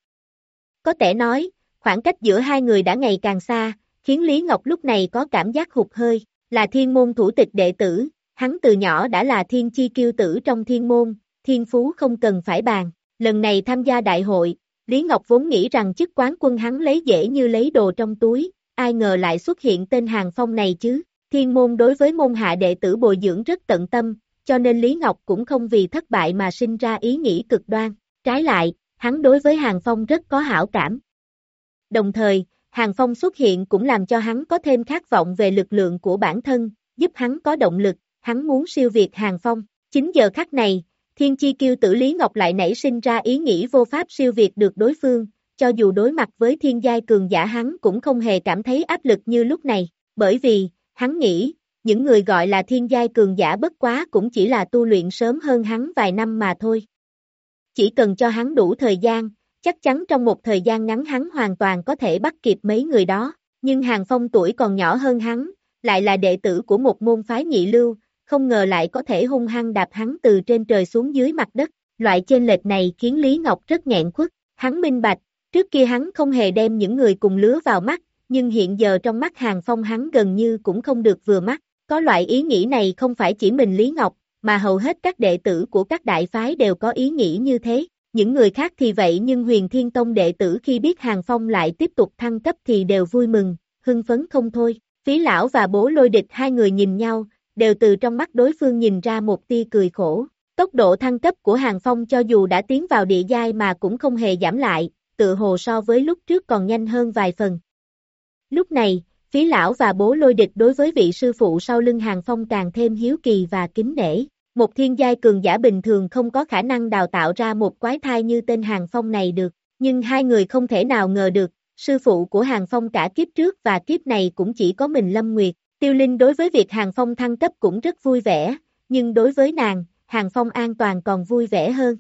Speaker 2: Có thể nói, khoảng cách giữa hai người đã ngày càng xa, khiến Lý Ngọc lúc này có cảm giác hụt hơi, là thiên môn thủ tịch đệ tử, hắn từ nhỏ đã là thiên chi kiêu tử trong thiên môn, thiên phú không cần phải bàn, lần này tham gia đại hội, Lý Ngọc vốn nghĩ rằng chức quán quân hắn lấy dễ như lấy đồ trong túi, ai ngờ lại xuất hiện tên hàng phong này chứ, thiên môn đối với môn hạ đệ tử bồi dưỡng rất tận tâm, cho nên Lý Ngọc cũng không vì thất bại mà sinh ra ý nghĩ cực đoan. Trái lại, hắn đối với Hàng Phong rất có hảo cảm. Đồng thời, Hàng Phong xuất hiện cũng làm cho hắn có thêm khát vọng về lực lượng của bản thân, giúp hắn có động lực, hắn muốn siêu việt Hàng Phong. Chính giờ khắc này, Thiên Chi Kiêu tử Lý Ngọc lại nảy sinh ra ý nghĩ vô pháp siêu việt được đối phương, cho dù đối mặt với thiên giai cường giả hắn cũng không hề cảm thấy áp lực như lúc này, bởi vì, hắn nghĩ, những người gọi là thiên giai cường giả bất quá cũng chỉ là tu luyện sớm hơn hắn vài năm mà thôi. Chỉ cần cho hắn đủ thời gian, chắc chắn trong một thời gian ngắn hắn hoàn toàn có thể bắt kịp mấy người đó, nhưng Hàng Phong tuổi còn nhỏ hơn hắn, lại là đệ tử của một môn phái nhị lưu, không ngờ lại có thể hung hăng đạp hắn từ trên trời xuống dưới mặt đất, loại chênh lệch này khiến Lý Ngọc rất nghẹn khuất, hắn minh bạch, trước kia hắn không hề đem những người cùng lứa vào mắt, nhưng hiện giờ trong mắt Hàng Phong hắn gần như cũng không được vừa mắt, có loại ý nghĩ này không phải chỉ mình Lý Ngọc, mà hầu hết các đệ tử của các đại phái đều có ý nghĩ như thế. Những người khác thì vậy nhưng huyền thiên tông đệ tử khi biết Hàng Phong lại tiếp tục thăng cấp thì đều vui mừng, hưng phấn không thôi. Phí lão và bố lôi địch hai người nhìn nhau, đều từ trong mắt đối phương nhìn ra một tia cười khổ. Tốc độ thăng cấp của Hàng Phong cho dù đã tiến vào địa giai mà cũng không hề giảm lại, tự hồ so với lúc trước còn nhanh hơn vài phần. Lúc này, phí lão và bố lôi địch đối với vị sư phụ sau lưng Hàng Phong càng thêm hiếu kỳ và kính nể. Một thiên giai cường giả bình thường không có khả năng đào tạo ra một quái thai như tên Hàng Phong này được, nhưng hai người không thể nào ngờ được, sư phụ của Hàng Phong cả kiếp trước và kiếp này cũng chỉ có mình Lâm Nguyệt. Tiêu Linh đối với việc Hàng Phong thăng cấp cũng rất vui vẻ, nhưng đối với nàng, Hàng Phong an toàn còn vui vẻ hơn.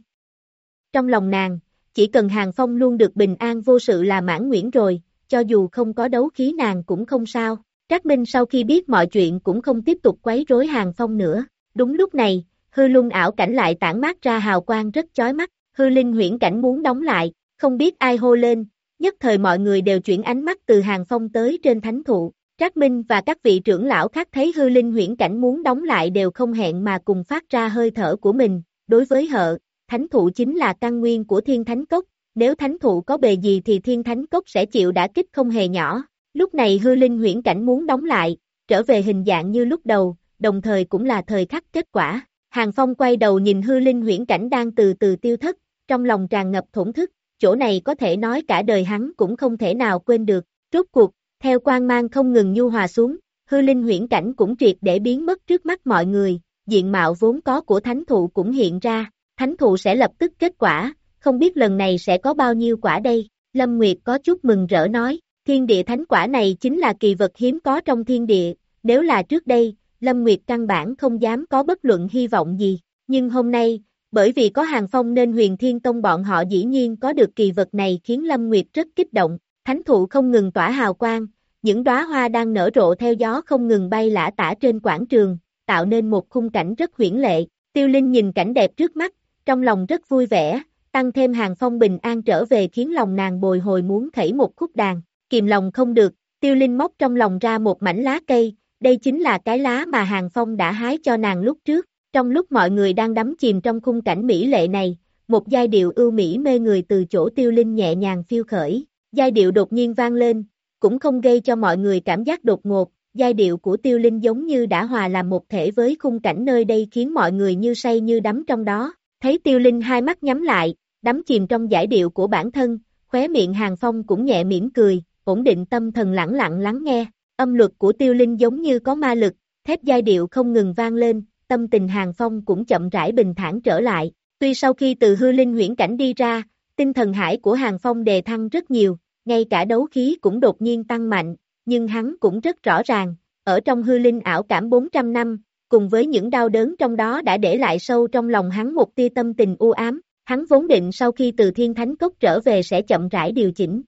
Speaker 2: Trong lòng nàng, chỉ cần Hàng Phong luôn được bình an vô sự là mãn nguyện rồi, cho dù không có đấu khí nàng cũng không sao. Trác Minh sau khi biết mọi chuyện cũng không tiếp tục quấy rối Hàng Phong nữa. Đúng lúc này, hư lung ảo cảnh lại tản mát ra hào quang rất chói mắt, hư linh huyễn cảnh muốn đóng lại, không biết ai hô lên, nhất thời mọi người đều chuyển ánh mắt từ hàng phong tới trên thánh thụ. Trác Minh và các vị trưởng lão khác thấy hư linh huyễn cảnh muốn đóng lại đều không hẹn mà cùng phát ra hơi thở của mình, đối với hợ, thánh thụ chính là căn nguyên của thiên thánh cốc, nếu thánh thụ có bề gì thì thiên thánh cốc sẽ chịu đã kích không hề nhỏ, lúc này hư linh huyễn cảnh muốn đóng lại, trở về hình dạng như lúc đầu, đồng thời cũng là thời khắc kết quả. Hàng Phong quay đầu nhìn hư linh huyễn cảnh đang từ từ tiêu thất, trong lòng tràn ngập thổn thức, chỗ này có thể nói cả đời hắn cũng không thể nào quên được, rốt cuộc, theo quan mang không ngừng nhu hòa xuống, hư linh huyễn cảnh cũng triệt để biến mất trước mắt mọi người, diện mạo vốn có của thánh thụ cũng hiện ra, thánh thụ sẽ lập tức kết quả, không biết lần này sẽ có bao nhiêu quả đây, Lâm Nguyệt có chút mừng rỡ nói, thiên địa thánh quả này chính là kỳ vật hiếm có trong thiên địa, nếu là trước đây, Lâm Nguyệt căn bản không dám có bất luận hy vọng gì, nhưng hôm nay, bởi vì có hàng phong nên huyền thiên tông bọn họ dĩ nhiên có được kỳ vật này khiến Lâm Nguyệt rất kích động, thánh thụ không ngừng tỏa hào quang, những đóa hoa đang nở rộ theo gió không ngừng bay lả tả trên quảng trường, tạo nên một khung cảnh rất huyễn lệ, tiêu linh nhìn cảnh đẹp trước mắt, trong lòng rất vui vẻ, tăng thêm hàng phong bình an trở về khiến lòng nàng bồi hồi muốn khẩy một khúc đàn, kìm lòng không được, tiêu linh móc trong lòng ra một mảnh lá cây, đây chính là cái lá mà hàng phong đã hái cho nàng lúc trước, trong lúc mọi người đang đắm chìm trong khung cảnh mỹ lệ này, một giai điệu ưu mỹ mê người từ chỗ tiêu linh nhẹ nhàng phiêu khởi, giai điệu đột nhiên vang lên, cũng không gây cho mọi người cảm giác đột ngột, giai điệu của tiêu linh giống như đã hòa làm một thể với khung cảnh nơi đây khiến mọi người như say như đắm trong đó, thấy tiêu linh hai mắt nhắm lại, đắm chìm trong giải điệu của bản thân, khóe miệng hàng phong cũng nhẹ mỉm cười, ổn định tâm thần lặng lặng lắng nghe, âm luật của tiêu linh giống như có ma lực, thép giai điệu không ngừng vang lên, tâm tình hàng phong cũng chậm rãi bình thản trở lại, tuy sau khi từ hư linh huyễn cảnh đi ra, tinh thần hải của hàng phong đề thăng rất nhiều, ngay cả đấu khí cũng đột nhiên tăng mạnh, nhưng hắn cũng rất rõ ràng, ở trong hư linh ảo cảm 400 năm, cùng với những đau đớn trong đó đã để lại sâu trong lòng hắn một tia tâm tình u ám, hắn vốn định sau khi từ thiên thánh cốc trở về sẽ chậm rãi điều chỉnh.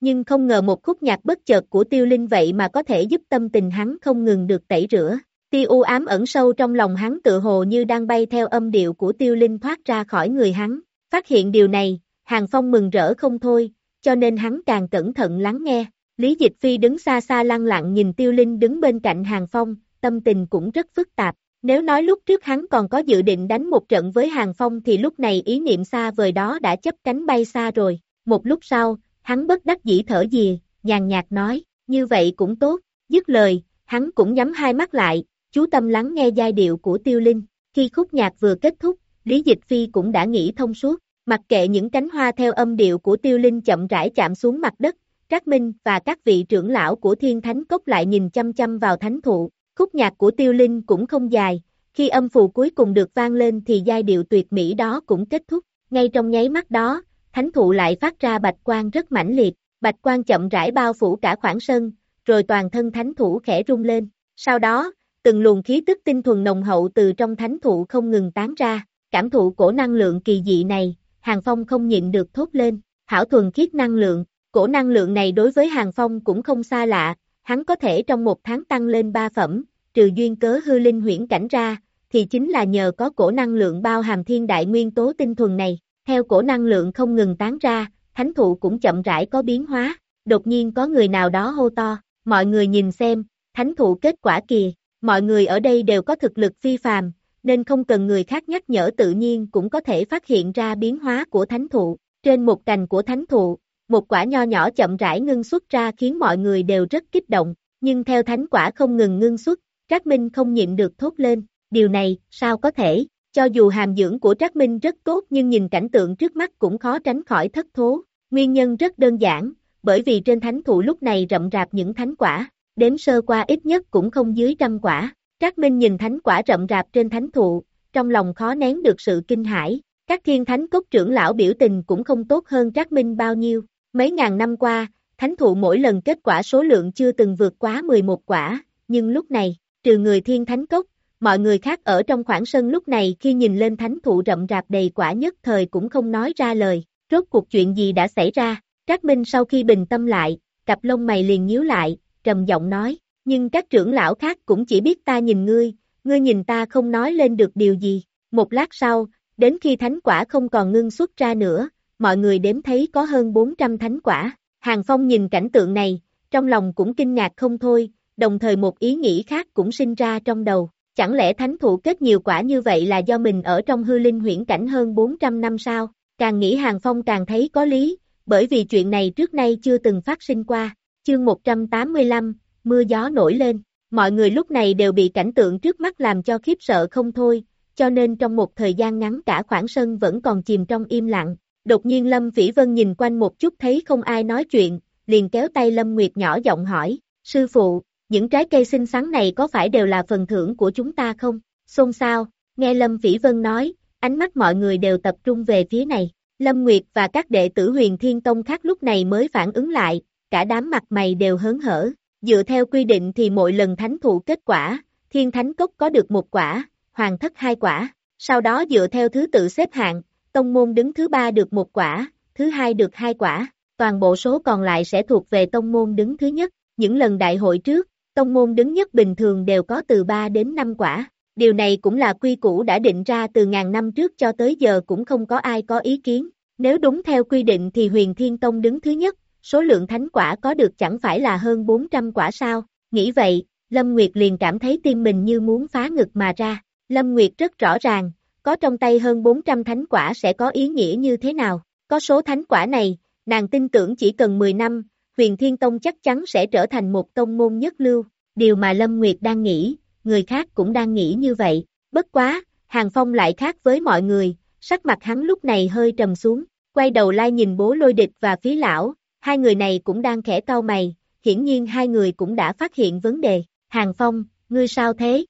Speaker 2: Nhưng không ngờ một khúc nhạc bất chợt của tiêu linh vậy mà có thể giúp tâm tình hắn không ngừng được tẩy rửa. Tiêu u ám ẩn sâu trong lòng hắn tự hồ như đang bay theo âm điệu của tiêu linh thoát ra khỏi người hắn. Phát hiện điều này, Hàng Phong mừng rỡ không thôi, cho nên hắn càng cẩn thận lắng nghe. Lý Dịch Phi đứng xa xa lăng lặng nhìn Tiêu Linh đứng bên cạnh Hàng Phong, tâm tình cũng rất phức tạp. Nếu nói lúc trước hắn còn có dự định đánh một trận với Hàng Phong thì lúc này ý niệm xa vời đó đã chấp cánh bay xa rồi. Một lúc sau, hắn bất đắc dĩ thở dìa, nhàn nhạt nói, như vậy cũng tốt. Dứt lời, hắn cũng nhắm hai mắt lại, chú tâm lắng nghe giai điệu của Tiêu Linh. Khi khúc nhạc vừa kết thúc, Lý Dịch Phi cũng đã nghĩ thông suốt. Mặc kệ những cánh hoa theo âm điệu của tiêu linh chậm rãi chạm xuống mặt đất, Trác Minh và các vị trưởng lão của Thiên Thánh Cốc lại nhìn chăm chăm vào thánh thụ, khúc nhạc của tiêu linh cũng không dài, khi âm phù cuối cùng được vang lên thì giai điệu tuyệt mỹ đó cũng kết thúc, ngay trong nháy mắt đó, thánh thụ lại phát ra bạch quang rất mãnh liệt, bạch quang chậm rãi bao phủ cả khoảng sân, rồi toàn thân thánh thụ khẽ rung lên, sau đó, từng luồng khí tức tinh thuần nồng hậu từ trong thánh thụ không ngừng tán ra, cảm thụ cổ năng lượng kỳ dị này, Hàng Phong không nhịn được thốt lên, hảo thuần khiết năng lượng, cổ năng lượng này đối với Hàng Phong cũng không xa lạ, hắn có thể trong một tháng tăng lên ba phẩm, trừ duyên cớ hư linh huyễn cảnh ra, thì chính là nhờ có cổ năng lượng bao hàm thiên đại nguyên tố tinh thuần này, theo cổ năng lượng không ngừng tán ra, thánh thụ cũng chậm rãi có biến hóa, đột nhiên có người nào đó hô to, mọi người nhìn xem, thánh thụ kết quả kìa, mọi người ở đây đều có thực lực phi phàm, nên không cần người khác nhắc nhở tự nhiên cũng có thể phát hiện ra biến hóa của thánh thụ. Trên một cành của thánh thụ, một quả nho nhỏ chậm rãi ngưng xuất ra khiến mọi người đều rất kích động, nhưng theo thánh quả không ngừng ngưng xuất, Trác Minh không nhịn được thốt lên, điều này, sao có thể, cho dù hàm dưỡng của Trác Minh rất tốt nhưng nhìn cảnh tượng trước mắt cũng khó tránh khỏi thất thố, nguyên nhân rất đơn giản, bởi vì trên thánh thụ lúc này rậm rạp những thánh quả, đếm sơ qua ít nhất cũng không dưới trăm quả, Trác Minh nhìn thánh quả rậm rạp trên thánh thụ, trong lòng khó nén được sự kinh hãi. Các thiên thánh cốc trưởng lão biểu tình cũng không tốt hơn Trác Minh bao nhiêu. Mấy ngàn năm qua, thánh thụ mỗi lần kết quả số lượng chưa từng vượt quá 11 quả, nhưng lúc này, trừ người thiên thánh cốc, mọi người khác ở trong khoảng sân lúc này khi nhìn lên thánh thụ rậm rạp đầy quả nhất thời cũng không nói ra lời, rốt cuộc chuyện gì đã xảy ra, Trác Minh sau khi bình tâm lại, cặp lông mày liền nhíu lại, trầm giọng nói, nhưng các trưởng lão khác cũng chỉ biết ta nhìn ngươi, ngươi nhìn ta không nói lên được điều gì. Một lát sau, đến khi thánh quả không còn ngưng xuất ra nữa, mọi người đếm thấy có hơn 400 thánh quả. Hàng Phong nhìn cảnh tượng này, trong lòng cũng kinh ngạc không thôi, đồng thời một ý nghĩ khác cũng sinh ra trong đầu. Chẳng lẽ thánh thụ kết nhiều quả như vậy là do mình ở trong hư linh huyễn cảnh hơn 400 năm sao? Càng nghĩ Hàng Phong càng thấy có lý, bởi vì chuyện này trước nay chưa từng phát sinh qua. Chương 185, mưa gió nổi lên, mọi người lúc này đều bị cảnh tượng trước mắt làm cho khiếp sợ không thôi, cho nên trong một thời gian ngắn cả khoảng sân vẫn còn chìm trong im lặng. Đột nhiên Lâm Vĩ Vân nhìn quanh một chút thấy không ai nói chuyện, liền kéo tay Lâm Nguyệt nhỏ giọng hỏi, sư phụ, những trái cây xinh xắn này có phải đều là phần thưởng của chúng ta không? Xôn xao, nghe Lâm Vĩ Vân nói, ánh mắt mọi người đều tập trung về phía này. Lâm Nguyệt và các đệ tử huyền thiên tông khác lúc này mới phản ứng lại, cả đám mặt mày đều hớn hở. Dựa theo quy định thì mỗi lần thánh thụ kết quả, thiên thánh cốc có được một quả, hoàng thất hai quả. Sau đó dựa theo thứ tự xếp hạng, tông môn đứng thứ ba được một quả, thứ hai được hai quả, toàn bộ số còn lại sẽ thuộc về tông môn đứng thứ nhất. Những lần đại hội trước, tông môn đứng nhất bình thường đều có từ 3 đến 5 quả. Điều này cũng là quy củ đã định ra từ ngàn năm trước cho tới giờ cũng không có ai có ý kiến. Nếu đúng theo quy định thì huyền thiên tông đứng thứ nhất, số lượng thánh quả có được chẳng phải là hơn 400 quả sao. Nghĩ vậy, Lâm Nguyệt liền cảm thấy tim mình như muốn phá ngực mà ra. Lâm Nguyệt rất rõ ràng, có trong tay hơn 400 thánh quả sẽ có ý nghĩa như thế nào. Có số thánh quả này, nàng tin tưởng chỉ cần 10 năm, huyền thiên tông chắc chắn sẽ trở thành một tông môn nhất lưu. Điều mà Lâm Nguyệt đang nghĩ, người khác cũng đang nghĩ như vậy. Bất quá, Hàng Phong lại khác với mọi người, sắc mặt hắn lúc này hơi trầm xuống, quay đầu lai nhìn bố lôi địch và phí lão, hai người này cũng đang khẽ cau mày, hiển nhiên hai người cũng đã phát hiện vấn đề. Hàng Phong, ngươi sao thế?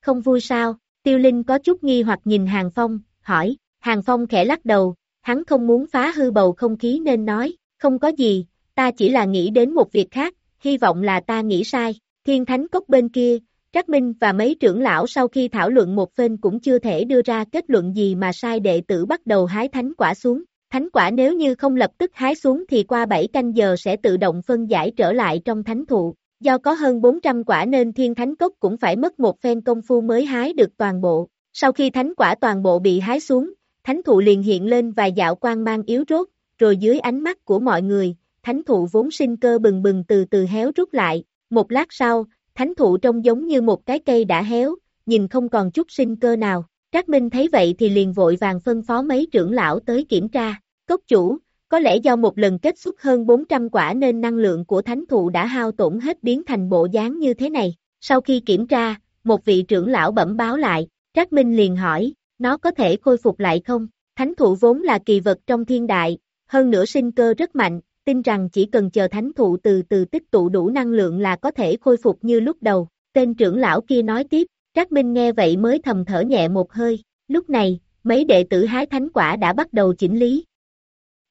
Speaker 2: Không vui sao? Tiêu Linh có chút nghi hoặc nhìn Hàng Phong, hỏi, Hàng Phong khẽ lắc đầu, hắn không muốn phá hư bầu không khí nên nói, không có gì, ta chỉ là nghĩ đến một việc khác, hy vọng là ta nghĩ sai. Thiên Thánh Cốc bên kia, Trác Minh và mấy trưởng lão sau khi thảo luận một phen cũng chưa thể đưa ra kết luận gì mà sai đệ tử bắt đầu hái thánh quả xuống. Thánh quả nếu như không lập tức hái xuống thì qua 7 canh giờ sẽ tự động phân giải trở lại trong thánh thụ. Do có hơn 400 quả nên thiên thánh cốc cũng phải mất một phen công phu mới hái được toàn bộ. Sau khi thánh quả toàn bộ bị hái xuống, thánh thụ liền hiện lên vài dạo quang mang yếu rốt, rồi dưới ánh mắt của mọi người, thánh thụ vốn sinh cơ bừng bừng từ từ héo rút lại. Một lát sau, thánh thụ trông giống như một cái cây đã héo, nhìn không còn chút sinh cơ nào. Trác Minh thấy vậy thì liền vội vàng phân phó mấy trưởng lão tới kiểm tra. Cốc chủ, có lẽ do một lần kết xuất hơn 400 quả nên năng lượng của thánh thụ đã hao tổn hết biến thành bộ dáng như thế này. Sau khi kiểm tra, một vị trưởng lão bẩm báo lại, Trác Minh liền hỏi, nó có thể khôi phục lại không? Thánh thụ vốn là kỳ vật trong thiên đại, hơn nữa sinh cơ rất mạnh, tin rằng chỉ cần chờ thánh thụ từ từ tích tụ đủ năng lượng là có thể khôi phục như lúc đầu. Tên trưởng lão kia nói tiếp, Trác Minh nghe vậy mới thầm thở nhẹ một hơi. Lúc này, mấy đệ tử hái thánh quả đã bắt đầu chỉnh lý.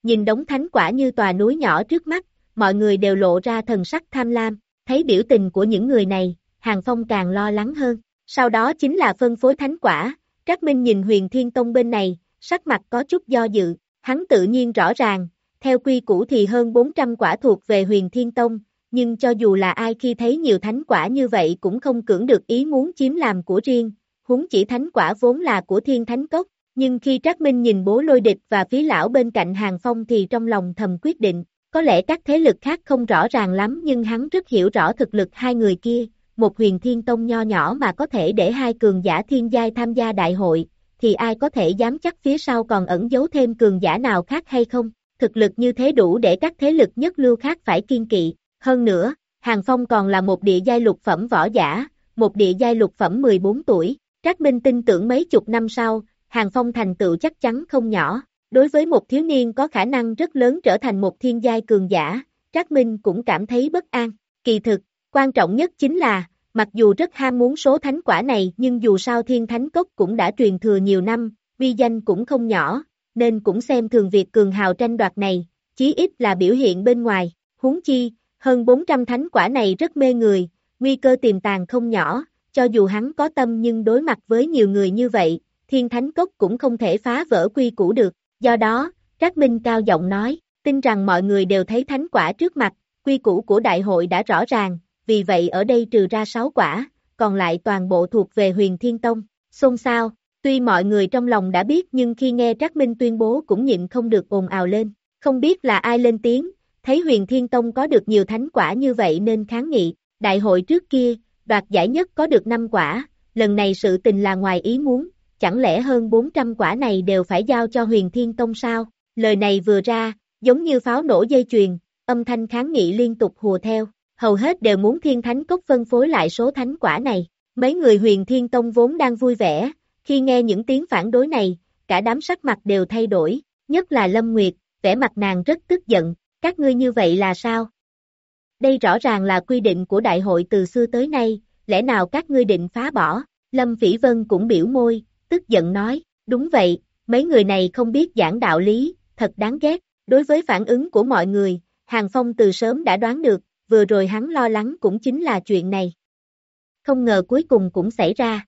Speaker 2: Nhìn đống thánh quả như tòa núi nhỏ trước mắt, mọi người đều lộ ra thần sắc tham lam. Thấy biểu tình của những người này, Hàng Phong càng lo lắng hơn. Sau đó chính là phân phối thánh quả. Trác Minh nhìn huyền thiên tông bên này, sắc mặt có chút do dự. Hắn tự nhiên rõ ràng, theo quy củ thì hơn 400 quả thuộc về huyền thiên tông, nhưng cho dù là ai khi thấy nhiều thánh quả như vậy cũng không cưỡng được ý muốn chiếm làm của riêng, huống chỉ thánh quả vốn là của thiên thánh cốc, nhưng khi Trác Minh nhìn bố lôi địch và phí lão bên cạnh hàng phong thì trong lòng thầm quyết định, có lẽ các thế lực khác không rõ ràng lắm nhưng hắn rất hiểu rõ thực lực hai người kia, một huyền thiên tông nho nhỏ mà có thể để hai cường giả thiên giai tham gia đại hội, thì ai có thể dám chắc phía sau còn ẩn giấu thêm cường giả nào khác hay không? thực lực như thế đủ để các thế lực nhất lưu khác phải kiên kỵ. Hơn nữa, Hàng Phong còn là một địa giai lục phẩm võ giả, một địa giai lục phẩm 14 tuổi. Trác Minh tin tưởng mấy chục năm sau, Hàng Phong thành tựu chắc chắn không nhỏ. Đối với một thiếu niên có khả năng rất lớn trở thành một thiên giai cường giả, Trác Minh cũng cảm thấy bất an. Kỳ thực, quan trọng nhất chính là, mặc dù rất ham muốn số thánh quả này nhưng dù sao thiên thánh cốc cũng đã truyền thừa nhiều năm, uy danh cũng không nhỏ, nên cũng xem thường việc cường hào tranh đoạt này, chí ít là biểu hiện bên ngoài, huống chi, hơn 400 thánh quả này rất mê người, nguy cơ tiềm tàng không nhỏ, cho dù hắn có tâm nhưng đối mặt với nhiều người như vậy, thiên thánh cốc cũng không thể phá vỡ quy củ được, do đó, Trác Minh cao giọng nói, tin rằng mọi người đều thấy thánh quả trước mặt, quy củ của đại hội đã rõ ràng, vì vậy ở đây trừ ra 6 quả, còn lại toàn bộ thuộc về huyền thiên tông, xôn xao, Tuy mọi người trong lòng đã biết nhưng khi nghe Trác Minh tuyên bố cũng nhịn không được ồn ào lên. Không biết là ai lên tiếng, thấy huyền thiên tông có được nhiều thánh quả như vậy nên kháng nghị. Đại hội trước kia, đoạt giải nhất có được 5 quả, lần này sự tình là ngoài ý muốn, chẳng lẽ hơn 400 quả này đều phải giao cho huyền thiên tông sao? Lời này vừa ra, giống như pháo nổ dây chuyền, âm thanh kháng nghị liên tục hùa theo, hầu hết đều muốn thiên thánh cốc phân phối lại số thánh quả này. Mấy người huyền thiên tông vốn đang vui vẻ, Khi nghe những tiếng phản đối này, cả đám sắc mặt đều thay đổi, nhất là Lâm Nguyệt, vẻ mặt nàng rất tức giận, các ngươi như vậy là sao? Đây rõ ràng là quy định của đại hội từ xưa tới nay, lẽ nào các ngươi định phá bỏ? Lâm Vĩ Vân cũng biểu môi, tức giận nói, đúng vậy, mấy người này không biết giảng đạo lý, thật đáng ghét. Đối với phản ứng của mọi người, Hàng Phong từ sớm đã đoán được, vừa rồi hắn lo lắng cũng chính là chuyện này. Không ngờ cuối cùng cũng xảy ra.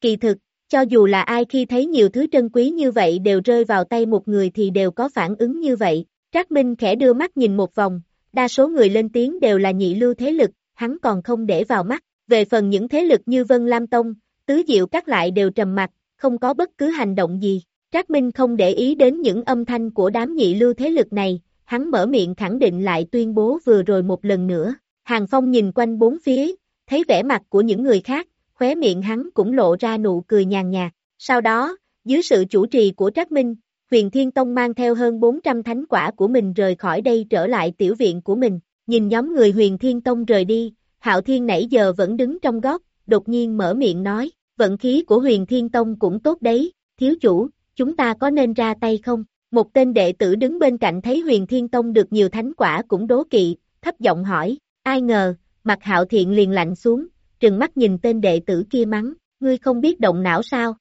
Speaker 2: Kỳ thực, cho dù là ai khi thấy nhiều thứ trân quý như vậy đều rơi vào tay một người thì đều có phản ứng như vậy. Trác Minh khẽ đưa mắt nhìn một vòng, đa số người lên tiếng đều là nhị lưu thế lực, hắn còn không để vào mắt. Về phần những thế lực như Vân Lam Tông, Tứ Diệu các lại đều trầm mặt, không có bất cứ hành động gì. Trác Minh không để ý đến những âm thanh của đám nhị lưu thế lực này, hắn mở miệng khẳng định lại tuyên bố vừa rồi một lần nữa. Hàng Phong nhìn quanh bốn phía, thấy vẻ mặt của những người khác, khóe miệng hắn cũng lộ ra nụ cười nhàn nhạt. Sau đó, dưới sự chủ trì của Trác Minh, Huyền Thiên Tông mang theo hơn 400 thánh quả của mình rời khỏi đây trở lại tiểu viện của mình. Nhìn nhóm người Huyền Thiên Tông rời đi, Hạo Thiên nãy giờ vẫn đứng trong góc, đột nhiên mở miệng nói, vận khí của Huyền Thiên Tông cũng tốt đấy, thiếu chủ, chúng ta có nên ra tay không? Một tên đệ tử đứng bên cạnh thấy Huyền Thiên Tông được nhiều thánh quả cũng đố kỵ, thấp giọng hỏi, ai ngờ, mặt Hạo Thiện liền lạnh xuống, trừng mắt nhìn tên đệ tử kia mắng, ngươi không biết động não sao?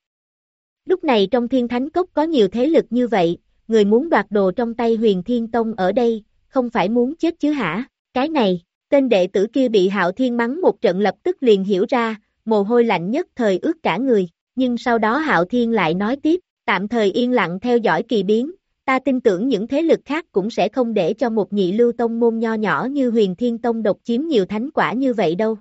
Speaker 2: Lúc này trong thiên thánh cốc có nhiều thế lực như vậy, người muốn đoạt đồ trong tay huyền thiên tông ở đây, không phải muốn chết chứ hả? Cái này, tên đệ tử kia bị hạo thiên mắng một trận lập tức liền hiểu ra, mồ hôi lạnh nhất thời ướt cả người, nhưng sau đó hạo thiên lại nói tiếp, tạm thời yên lặng theo dõi kỳ biến, ta tin tưởng những thế lực khác cũng sẽ không để cho một nhị lưu tông môn nho nhỏ như huyền thiên tông độc chiếm nhiều thánh quả như vậy đâu.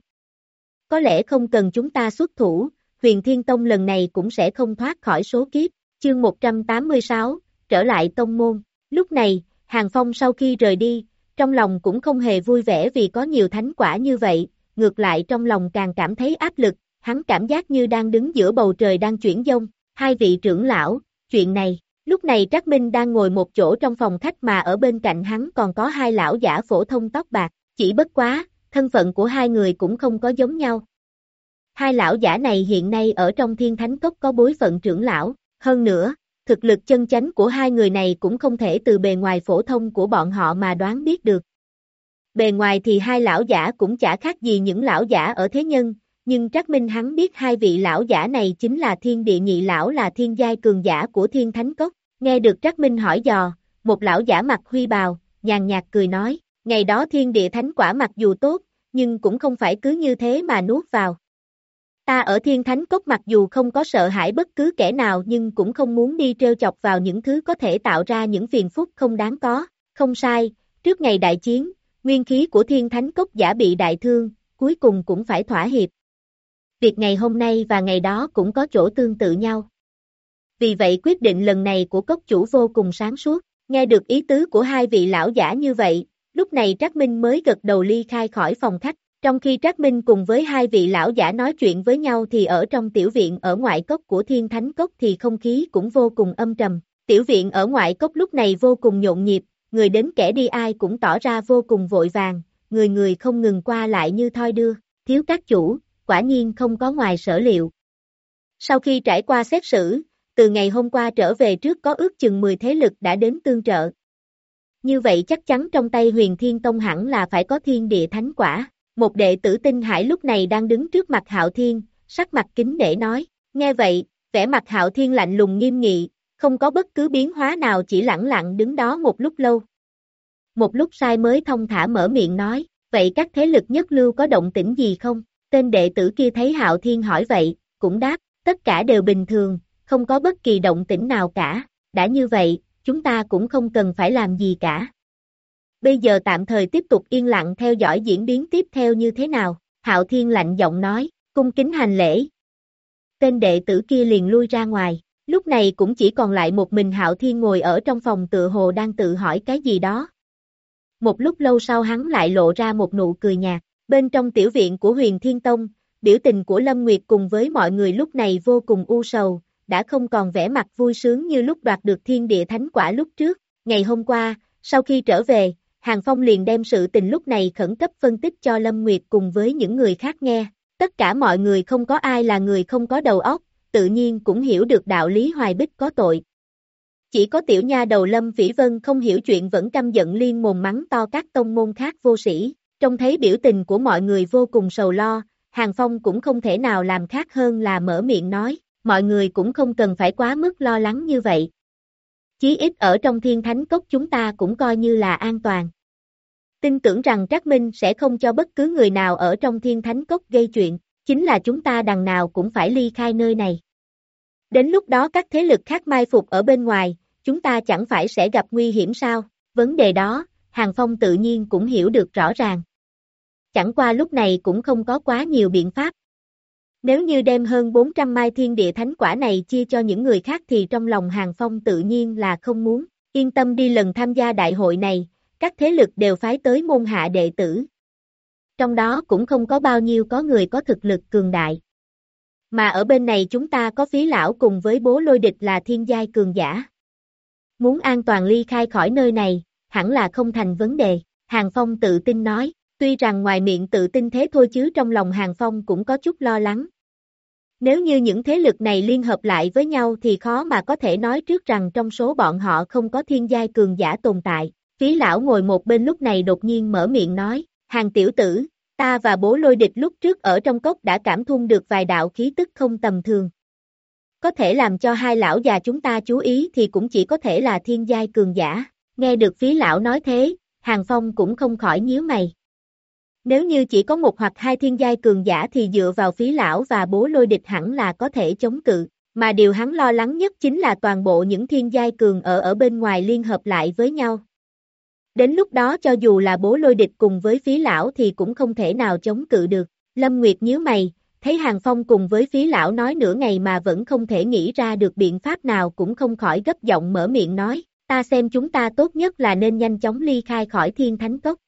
Speaker 2: Có lẽ không cần chúng ta xuất thủ, huyền thiên tông lần này cũng sẽ không thoát khỏi số kiếp, chương 186, trở lại tông môn. Lúc này, Hàng Phong sau khi rời đi, trong lòng cũng không hề vui vẻ vì có nhiều thánh quả như vậy, ngược lại trong lòng càng cảm thấy áp lực, hắn cảm giác như đang đứng giữa bầu trời đang chuyển dông, hai vị trưởng lão, chuyện này, lúc này Trác Minh đang ngồi một chỗ trong phòng khách mà ở bên cạnh hắn còn có hai lão giả phổ thông tóc bạc, chỉ bất quá, thân phận của hai người cũng không có giống nhau. Hai lão giả này hiện nay ở trong thiên thánh cốc có bối phận trưởng lão, hơn nữa, thực lực chân chánh của hai người này cũng không thể từ bề ngoài phổ thông của bọn họ mà đoán biết được. Bề ngoài thì hai lão giả cũng chả khác gì những lão giả ở thế nhân, nhưng Trác Minh hắn biết hai vị lão giả này chính là thiên địa nhị lão là thiên giai cường giả của thiên thánh cốc. Nghe được Trác Minh hỏi dò, một lão giả mặt huy bào, nhàn nhạt cười nói, ngày đó thiên địa thánh quả mặc dù tốt, nhưng cũng không phải cứ như thế mà nuốt vào. Ta ở thiên thánh cốc mặc dù không có sợ hãi bất cứ kẻ nào nhưng cũng không muốn đi trêu chọc vào những thứ có thể tạo ra những phiền phức không đáng có. Không sai, trước ngày đại chiến, nguyên khí của thiên thánh cốc giả bị đại thương, cuối cùng cũng phải thỏa hiệp. Việc ngày hôm nay và ngày đó cũng có chỗ tương tự nhau. Vì vậy quyết định lần này của cốc chủ vô cùng sáng suốt, nghe được ý tứ của hai vị lão giả như vậy, lúc này Trác Minh mới gật đầu ly khai khỏi phòng khách. Trong khi Trác Minh cùng với hai vị lão giả nói chuyện với nhau thì ở trong tiểu viện ở ngoại cốc của Thiên Thánh Cốc thì không khí cũng vô cùng âm trầm. Tiểu viện ở ngoại cốc lúc này vô cùng nhộn nhịp, người đến kẻ đi ai cũng tỏ ra vô cùng vội vàng, người người không ngừng qua lại như thoi đưa, thiếu các chủ, quả nhiên không có ngoài sở liệu. Sau khi trải qua xét xử, từ ngày hôm qua trở về trước có ước chừng 10 thế lực đã đến tương trợ. Như vậy chắc chắn trong tay huyền thiên tông hẳn là phải có thiên địa thánh quả. Một đệ tử tinh hải lúc này đang đứng trước mặt hạo thiên, sắc mặt kính để nói, nghe vậy, vẻ mặt hạo thiên lạnh lùng nghiêm nghị, không có bất cứ biến hóa nào chỉ lặng lặng đứng đó một lúc lâu. Một lúc sai mới thông thả mở miệng nói, vậy các thế lực nhất lưu có động tĩnh gì không? Tên đệ tử kia thấy hạo thiên hỏi vậy, cũng đáp, tất cả đều bình thường, không có bất kỳ động tĩnh nào cả, đã như vậy, chúng ta cũng không cần phải làm gì cả. Bây giờ tạm thời tiếp tục yên lặng theo dõi diễn biến tiếp theo như thế nào, Hạo Thiên lạnh giọng nói, cung kính hành lễ. Tên đệ tử kia liền lui ra ngoài, lúc này cũng chỉ còn lại một mình Hạo Thiên ngồi ở trong phòng tự hồ đang tự hỏi cái gì đó. Một lúc lâu sau hắn lại lộ ra một nụ cười nhạt, bên trong tiểu viện của huyền Thiên Tông, biểu tình của Lâm Nguyệt cùng với mọi người lúc này vô cùng u sầu, đã không còn vẻ mặt vui sướng như lúc đoạt được thiên địa thánh quả lúc trước. Ngày hôm qua, sau khi trở về, Hàng Phong liền đem sự tình lúc này khẩn cấp phân tích cho Lâm Nguyệt cùng với những người khác nghe. Tất cả mọi người không có ai là người không có đầu óc, tự nhiên cũng hiểu được đạo lý hoài bích có tội. Chỉ có tiểu nha đầu Lâm Vĩ Vân không hiểu chuyện vẫn căm giận liên mồm mắng to các tông môn khác vô sĩ, trông thấy biểu tình của mọi người vô cùng sầu lo, Hàng Phong cũng không thể nào làm khác hơn là mở miệng nói, mọi người cũng không cần phải quá mức lo lắng như vậy. Chí ít ở trong thiên thánh cốc chúng ta cũng coi như là an toàn. Tin tưởng rằng Trác Minh sẽ không cho bất cứ người nào ở trong thiên thánh cốc gây chuyện, chính là chúng ta đằng nào cũng phải ly khai nơi này. Đến lúc đó các thế lực khác mai phục ở bên ngoài, chúng ta chẳng phải sẽ gặp nguy hiểm sao? Vấn đề đó, Hàng Phong tự nhiên cũng hiểu được rõ ràng. Chẳng qua lúc này cũng không có quá nhiều biện pháp. Nếu như đem hơn 400 mai thiên địa thánh quả này chia cho những người khác thì trong lòng Hàng Phong tự nhiên là không muốn, yên tâm đi lần tham gia đại hội này, các thế lực đều phái tới môn hạ đệ tử. Trong đó cũng không có bao nhiêu có người có thực lực cường đại. Mà ở bên này chúng ta có phí lão cùng với bố lôi địch là thiên giai cường giả. Muốn an toàn ly khai khỏi nơi này, hẳn là không thành vấn đề, Hàng Phong tự tin nói, tuy rằng ngoài miệng tự tin thế thôi chứ trong lòng Hàng Phong cũng có chút lo lắng. Nếu như những thế lực này liên hợp lại với nhau thì khó mà có thể nói trước rằng trong số bọn họ không có thiên giai cường giả tồn tại. Phí lão ngồi một bên lúc này đột nhiên mở miệng nói, hàng tiểu tử, ta và bố lôi địch lúc trước ở trong cốc đã cảm thung được vài đạo khí tức không tầm thường. Có thể làm cho hai lão già chúng ta chú ý thì cũng chỉ có thể là thiên giai cường giả. Nghe được phí lão nói thế, Hàng Phong cũng không khỏi nhíu mày. Nếu như chỉ có một hoặc hai thiên giai cường giả thì dựa vào phí lão và bố lôi địch hẳn là có thể chống cự, mà điều hắn lo lắng nhất chính là toàn bộ những thiên giai cường ở ở bên ngoài liên hợp lại với nhau. Đến lúc đó cho dù là bố lôi địch cùng với phí lão thì cũng không thể nào chống cự được. Lâm Nguyệt nhíu mày, thấy Hàng Phong cùng với phí lão nói nửa ngày mà vẫn không thể nghĩ ra được biện pháp nào cũng không khỏi gấp giọng mở miệng nói, ta xem chúng ta tốt nhất là nên nhanh chóng ly khai khỏi thiên thánh cốc.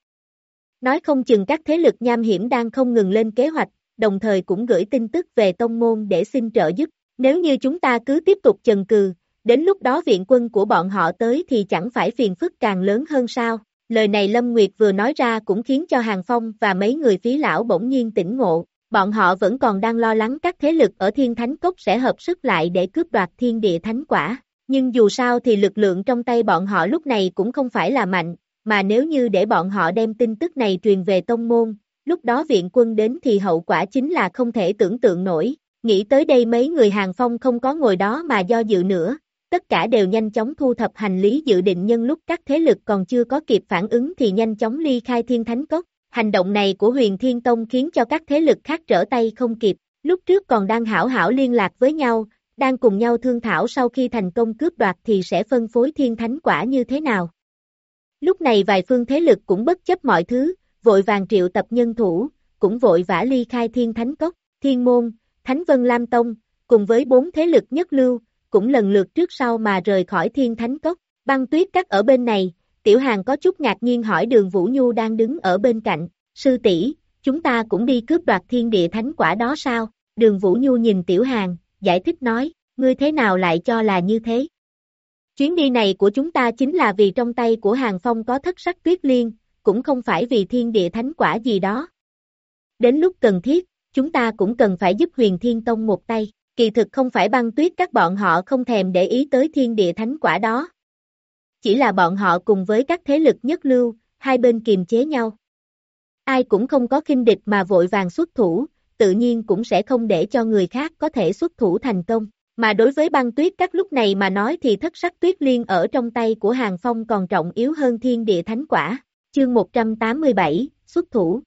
Speaker 2: Nói không chừng các thế lực nham hiểm đang không ngừng lên kế hoạch, đồng thời cũng gửi tin tức về tông môn để xin trợ giúp. Nếu như chúng ta cứ tiếp tục chần cừ, đến lúc đó viện quân của bọn họ tới thì chẳng phải phiền phức càng lớn hơn sao. Lời này Lâm Nguyệt vừa nói ra cũng khiến cho Hàng Phong và mấy người phí lão bỗng nhiên tỉnh ngộ. Bọn họ vẫn còn đang lo lắng các thế lực ở thiên thánh cốc sẽ hợp sức lại để cướp đoạt thiên địa thánh quả. Nhưng dù sao thì lực lượng trong tay bọn họ lúc này cũng không phải là mạnh, mà nếu như để bọn họ đem tin tức này truyền về tông môn, lúc đó viện quân đến thì hậu quả chính là không thể tưởng tượng nổi. Nghĩ tới đây mấy người hàng phong không có ngồi đó mà do dự nữa, tất cả đều nhanh chóng thu thập hành lý dự định nhân lúc các thế lực còn chưa có kịp phản ứng thì nhanh chóng ly khai thiên thánh cốc. Hành động này của huyền thiên tông khiến cho các thế lực khác trở tay không kịp, lúc trước còn đang hảo hảo liên lạc với nhau, đang cùng nhau thương thảo sau khi thành công cướp đoạt thì sẽ phân phối thiên thánh quả như thế nào. Lúc này vài phương thế lực cũng bất chấp mọi thứ, vội vàng triệu tập nhân thủ, cũng vội vã ly khai thiên thánh cốc, thiên môn, thánh vân lam tông, cùng với bốn thế lực nhất lưu, cũng lần lượt trước sau mà rời khỏi thiên thánh cốc, băng tuyết cắt ở bên này, tiểu hàng có chút ngạc nhiên hỏi đường Vũ Nhu đang đứng ở bên cạnh, sư tỷ chúng ta cũng đi cướp đoạt thiên địa thánh quả đó sao, đường Vũ Nhu nhìn tiểu hàng, giải thích nói, ngươi thế nào lại cho là như thế, Chuyến đi này của chúng ta chính là vì trong tay của Hàng Phong có thất sắc tuyết liên, cũng không phải vì thiên địa thánh quả gì đó. Đến lúc cần thiết, chúng ta cũng cần phải giúp huyền thiên tông một tay, kỳ thực không phải băng tuyết các bọn họ không thèm để ý tới thiên địa thánh quả đó. Chỉ là bọn họ cùng với các thế lực nhất lưu, hai bên kiềm chế nhau. Ai cũng không có kinh địch mà vội vàng xuất thủ, tự nhiên cũng sẽ không để cho người khác có thể xuất thủ thành công. Mà đối với băng tuyết các lúc này mà nói thì thất sắc tuyết liên ở trong tay của Hàng Phong còn trọng yếu hơn thiên địa thánh quả. Chương 187, xuất thủ.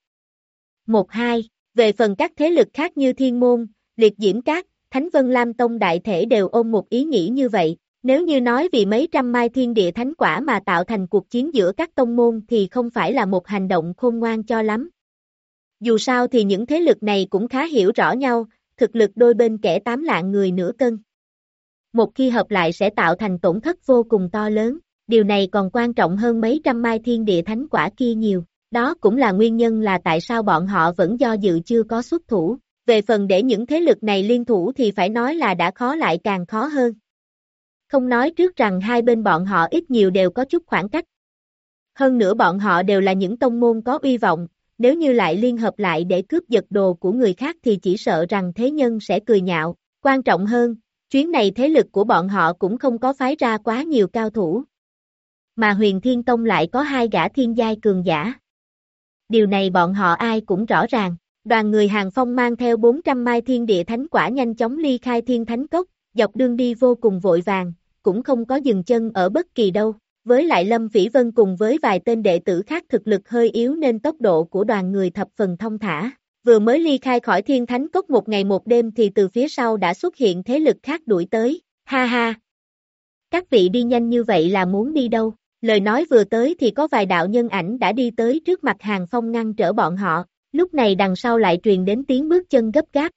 Speaker 2: 1-2, về phần các thế lực khác như Thiên Môn, Liệt Diễm các. Thánh Vân Lam Tông đại thể đều ôm một ý nghĩ như vậy. Nếu như nói vì mấy trăm mai thiên địa thánh quả mà tạo thành cuộc chiến giữa các tông môn thì không phải là một hành động khôn ngoan cho lắm. Dù sao thì những thế lực này cũng khá hiểu rõ nhau, thực lực đôi bên kẻ tám lạng người nửa cân. Một khi hợp lại sẽ tạo thành tổn thất vô cùng to lớn, điều này còn quan trọng hơn mấy trăm mai thiên địa thánh quả kia nhiều. Đó cũng là nguyên nhân là tại sao bọn họ vẫn do dự chưa có xuất thủ. Về phần để những thế lực này liên thủ thì phải nói là đã khó lại càng khó hơn. Không nói trước rằng hai bên bọn họ ít nhiều đều có chút khoảng cách. Hơn nữa bọn họ đều là những tông môn có uy vọng, nếu như lại liên hợp lại để cướp giật đồ của người khác thì chỉ sợ rằng thế nhân sẽ cười nhạo, Quan trọng hơn, chuyến này thế lực của bọn họ cũng không có phái ra quá nhiều cao thủ. Mà huyền thiên tông lại có hai gã thiên giai cường giả. Điều này bọn họ ai cũng rõ ràng. Đoàn người hàng phong mang theo 400 mai thiên địa thánh quả nhanh chóng ly khai thiên thánh cốc, dọc đường đi vô cùng vội vàng, cũng không có dừng chân ở bất kỳ đâu. Với lại Lâm Vĩ Vân cùng với vài tên đệ tử khác thực lực hơi yếu nên tốc độ của đoàn người thập phần thông thả. Vừa mới ly khai khỏi thiên thánh cốc một ngày một đêm thì từ phía sau đã xuất hiện thế lực khác đuổi tới, ha ha. Các vị đi nhanh như vậy là muốn đi đâu? Lời nói vừa tới thì có vài đạo nhân ảnh đã đi tới trước mặt hàng phong ngăn trở bọn họ, lúc này đằng sau lại truyền đến tiếng bước chân gấp gáp.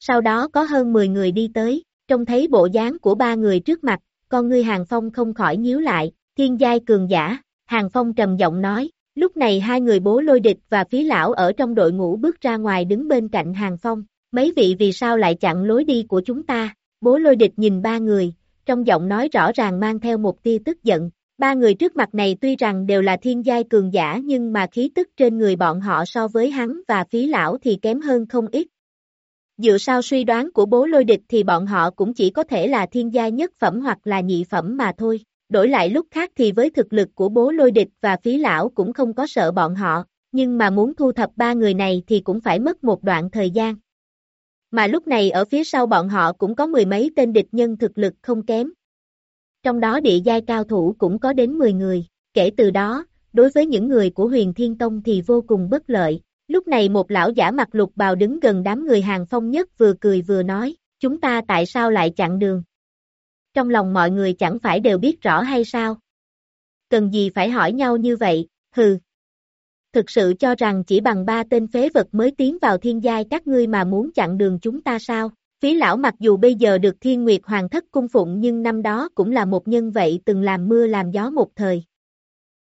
Speaker 2: Sau đó có hơn 10 người đi tới, trông thấy bộ dáng của ba người trước mặt, con ngươi hàng phong không khỏi nhíu lại, thiên giai cường giả, hàng phong trầm giọng nói, lúc này hai người bố lôi địch và phí lão ở trong đội ngũ bước ra ngoài đứng bên cạnh hàng phong, mấy vị vì sao lại chặn lối đi của chúng ta, bố lôi địch nhìn ba người, trong giọng nói rõ ràng mang theo một tia tức giận, Ba người trước mặt này tuy rằng đều là thiên giai cường giả nhưng mà khí tức trên người bọn họ so với hắn và phí lão thì kém hơn không ít. Dựa sao suy đoán của bố lôi địch thì bọn họ cũng chỉ có thể là thiên giai nhất phẩm hoặc là nhị phẩm mà thôi. Đổi lại lúc khác thì với thực lực của bố lôi địch và phí lão cũng không có sợ bọn họ, nhưng mà muốn thu thập ba người này thì cũng phải mất một đoạn thời gian. Mà lúc này ở phía sau bọn họ cũng có mười mấy tên địch nhân thực lực không kém. Trong đó địa giai cao thủ cũng có đến 10 người, kể từ đó, đối với những người của huyền thiên tông thì vô cùng bất lợi. Lúc này một lão giả mặt lục bào đứng gần đám người hàng phong nhất vừa cười vừa nói, chúng ta tại sao lại chặn đường? Trong lòng mọi người chẳng phải đều biết rõ hay sao? Cần gì phải hỏi nhau như vậy, hừ. Thực sự cho rằng chỉ bằng ba tên phế vật mới tiến vào thiên giai các ngươi mà muốn chặn đường chúng ta sao? Phí lão mặc dù bây giờ được thiên nguyệt hoàng thất cung phụng nhưng năm đó cũng là một nhân vậy từng làm mưa làm gió một thời.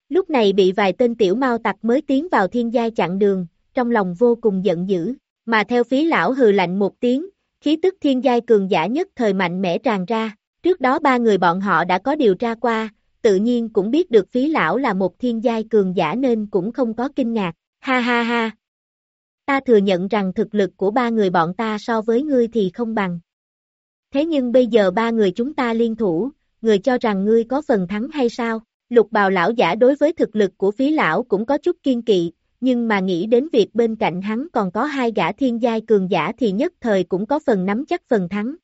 Speaker 2: Lúc này bị vài tên tiểu mau tặc mới tiến vào thiên giai chặn đường, trong lòng vô cùng giận dữ, mà theo phí lão hừ lạnh một tiếng, khí tức thiên giai cường giả nhất thời mạnh mẽ tràn ra, trước đó ba người bọn họ đã có điều tra qua, tự nhiên cũng biết được phí lão là một thiên giai cường giả nên cũng không có kinh ngạc, ha ha ha, Ta thừa nhận rằng thực lực của ba người bọn ta so với ngươi thì không bằng. Thế nhưng bây giờ ba người chúng ta liên thủ, người cho rằng ngươi có phần thắng hay sao? Lục bào lão giả đối với thực lực của phí lão cũng có chút kiên kỵ, nhưng mà nghĩ đến việc bên cạnh hắn còn có hai gã thiên giai cường giả thì nhất thời cũng có phần nắm chắc phần thắng.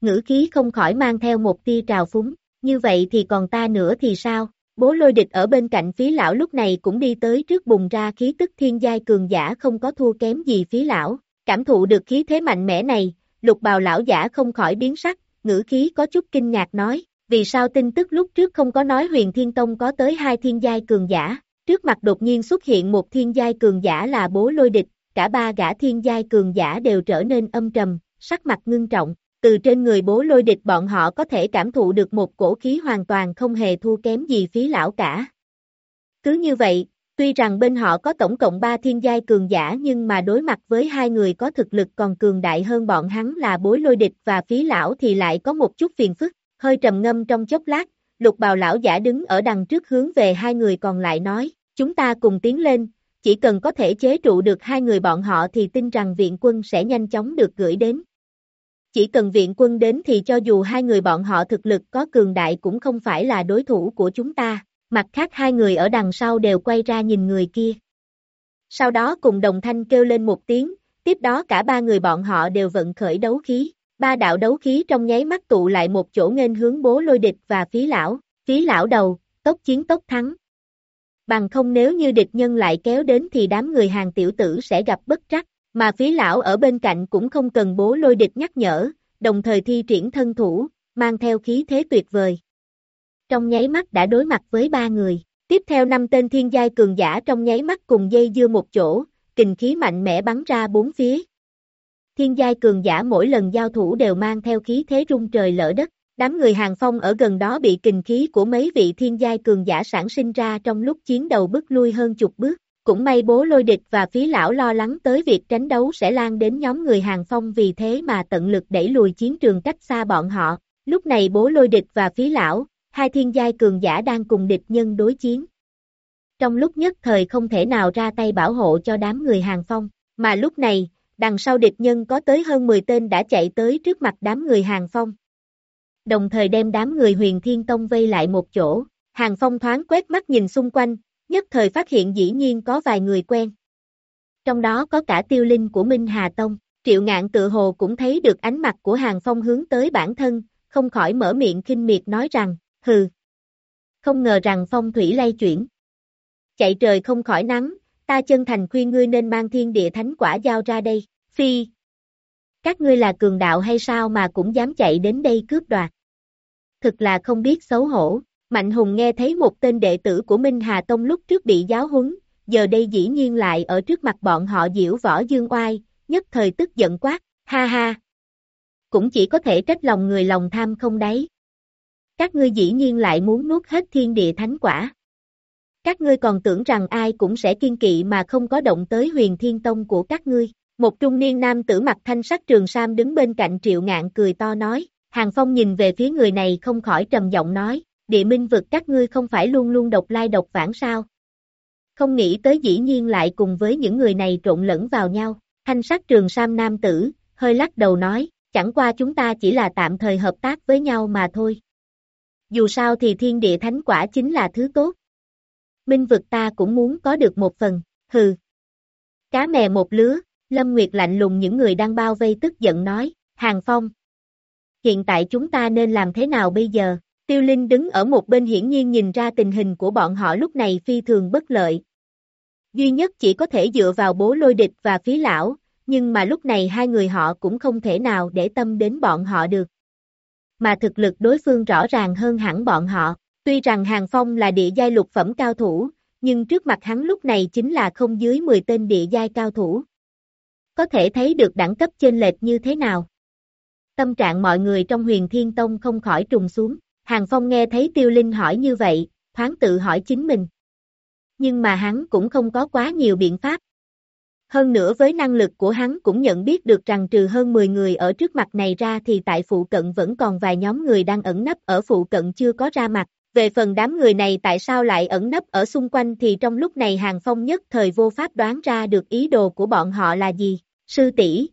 Speaker 2: Ngữ khí không khỏi mang theo một tia trào phúng, như vậy thì còn ta nữa thì sao? Bố lôi địch ở bên cạnh phí lão lúc này cũng đi tới trước bùng ra khí tức thiên giai cường giả không có thua kém gì phí lão, cảm thụ được khí thế mạnh mẽ này, lục bào lão giả không khỏi biến sắc, ngữ khí có chút kinh ngạc nói, vì sao tin tức lúc trước không có nói huyền thiên tông có tới hai thiên giai cường giả, trước mặt đột nhiên xuất hiện một thiên giai cường giả là bố lôi địch, cả ba gã thiên giai cường giả đều trở nên âm trầm, sắc mặt ngưng trọng, từ trên người bố lôi địch bọn họ có thể cảm thụ được một cổ khí hoàn toàn không hề thua kém gì phí lão cả. Cứ như vậy, tuy rằng bên họ có tổng cộng 3 thiên giai cường giả nhưng mà đối mặt với hai người có thực lực còn cường đại hơn bọn hắn là bối lôi địch và phí lão thì lại có một chút phiền phức, hơi trầm ngâm trong chốc lát, lục bào lão giả đứng ở đằng trước hướng về hai người còn lại nói, chúng ta cùng tiến lên, chỉ cần có thể chế trụ được hai người bọn họ thì tin rằng viện quân sẽ nhanh chóng được gửi đến, chỉ cần viện quân đến thì cho dù hai người bọn họ thực lực có cường đại cũng không phải là đối thủ của chúng ta, mặt khác hai người ở đằng sau đều quay ra nhìn người kia. Sau đó cùng đồng thanh kêu lên một tiếng, tiếp đó cả ba người bọn họ đều vận khởi đấu khí, ba đạo đấu khí trong nháy mắt tụ lại một chỗ nghênh hướng bố lôi địch và phí lão, phí lão đầu, tốc chiến tốc thắng. Bằng không nếu như địch nhân lại kéo đến thì đám người hàng tiểu tử sẽ gặp bất trắc. Mà phí lão ở bên cạnh cũng không cần bố lôi địch nhắc nhở, đồng thời thi triển thân thủ, mang theo khí thế tuyệt vời. Trong nháy mắt đã đối mặt với ba người, tiếp theo năm tên thiên giai cường giả trong nháy mắt cùng dây dưa một chỗ, kình khí mạnh mẽ bắn ra bốn phía. Thiên giai cường giả mỗi lần giao thủ đều mang theo khí thế rung trời lỡ đất, đám người hàng phong ở gần đó bị kình khí của mấy vị thiên giai cường giả sản sinh ra trong lúc chiến đầu bước lui hơn chục bước. Cũng may bố lôi địch và phí lão lo lắng tới việc tránh đấu sẽ lan đến nhóm người hàng phong vì thế mà tận lực đẩy lùi chiến trường cách xa bọn họ. Lúc này bố lôi địch và phí lão, hai thiên giai cường giả đang cùng địch nhân đối chiến. Trong lúc nhất thời không thể nào ra tay bảo hộ cho đám người hàng phong, mà lúc này, đằng sau địch nhân có tới hơn 10 tên đã chạy tới trước mặt đám người Hàng Phong. Đồng thời đem đám người huyền thiên tông vây lại một chỗ, Hàng Phong thoáng quét mắt nhìn xung quanh, nhất thời phát hiện dĩ nhiên có vài người quen. Trong đó có cả tiêu linh của Minh Hà Tông, triệu ngạn tự hồ cũng thấy được ánh mặt của Hàng Phong hướng tới bản thân, không khỏi mở miệng kinh miệt nói rằng, hừ. Không ngờ rằng phong thủy lay chuyển. Chạy trời không khỏi nắng, ta chân thành khuyên ngươi nên mang thiên địa thánh quả giao ra đây, phi. Các ngươi là cường đạo hay sao mà cũng dám chạy đến đây cướp đoạt. Thực là không biết xấu hổ, Mạnh Hùng nghe thấy một tên đệ tử của Minh Hà Tông lúc trước bị giáo huấn, giờ đây dĩ nhiên lại ở trước mặt bọn họ diễu võ dương oai, nhất thời tức giận quát, ha ha. Cũng chỉ có thể trách lòng người lòng tham không đấy. Các ngươi dĩ nhiên lại muốn nuốt hết thiên địa thánh quả. Các ngươi còn tưởng rằng ai cũng sẽ kiên kỵ mà không có động tới huyền thiên tông của các ngươi. Một trung niên nam tử mặt thanh sắc trường sam đứng bên cạnh triệu ngạn cười to nói, Hàng Phong nhìn về phía người này không khỏi trầm giọng nói, địa minh vực các ngươi không phải luôn luôn độc lai độc vãng sao? Không nghĩ tới dĩ nhiên lại cùng với những người này trộn lẫn vào nhau, thanh sắc trường sam nam tử, hơi lắc đầu nói, chẳng qua chúng ta chỉ là tạm thời hợp tác với nhau mà thôi. Dù sao thì thiên địa thánh quả chính là thứ tốt. Minh vực ta cũng muốn có được một phần, hừ. Cá mè một lứa, Lâm Nguyệt lạnh lùng những người đang bao vây tức giận nói, Hàng Phong. Hiện tại chúng ta nên làm thế nào bây giờ? Tiêu Linh đứng ở một bên hiển nhiên nhìn ra tình hình của bọn họ lúc này phi thường bất lợi. Duy nhất chỉ có thể dựa vào bố lôi địch và phí lão, nhưng mà lúc này hai người họ cũng không thể nào để tâm đến bọn họ được. Mà thực lực đối phương rõ ràng hơn hẳn bọn họ, tuy rằng Hàng Phong là địa giai lục phẩm cao thủ, nhưng trước mặt hắn lúc này chính là không dưới 10 tên địa giai cao thủ. Có thể thấy được đẳng cấp chênh lệch như thế nào. Tâm trạng mọi người trong huyền thiên tông không khỏi trùng xuống. Hàng Phong nghe thấy Tiêu Linh hỏi như vậy, thoáng tự hỏi chính mình. Nhưng mà hắn cũng không có quá nhiều biện pháp. Hơn nữa với năng lực của hắn cũng nhận biết được rằng trừ hơn 10 người ở trước mặt này ra thì tại phụ cận vẫn còn vài nhóm người đang ẩn nấp ở phụ cận chưa có ra mặt. Về phần đám người này tại sao lại ẩn nấp ở xung quanh thì trong lúc này Hàng Phong nhất thời vô pháp đoán ra được ý đồ của bọn họ là gì. Sư tỷ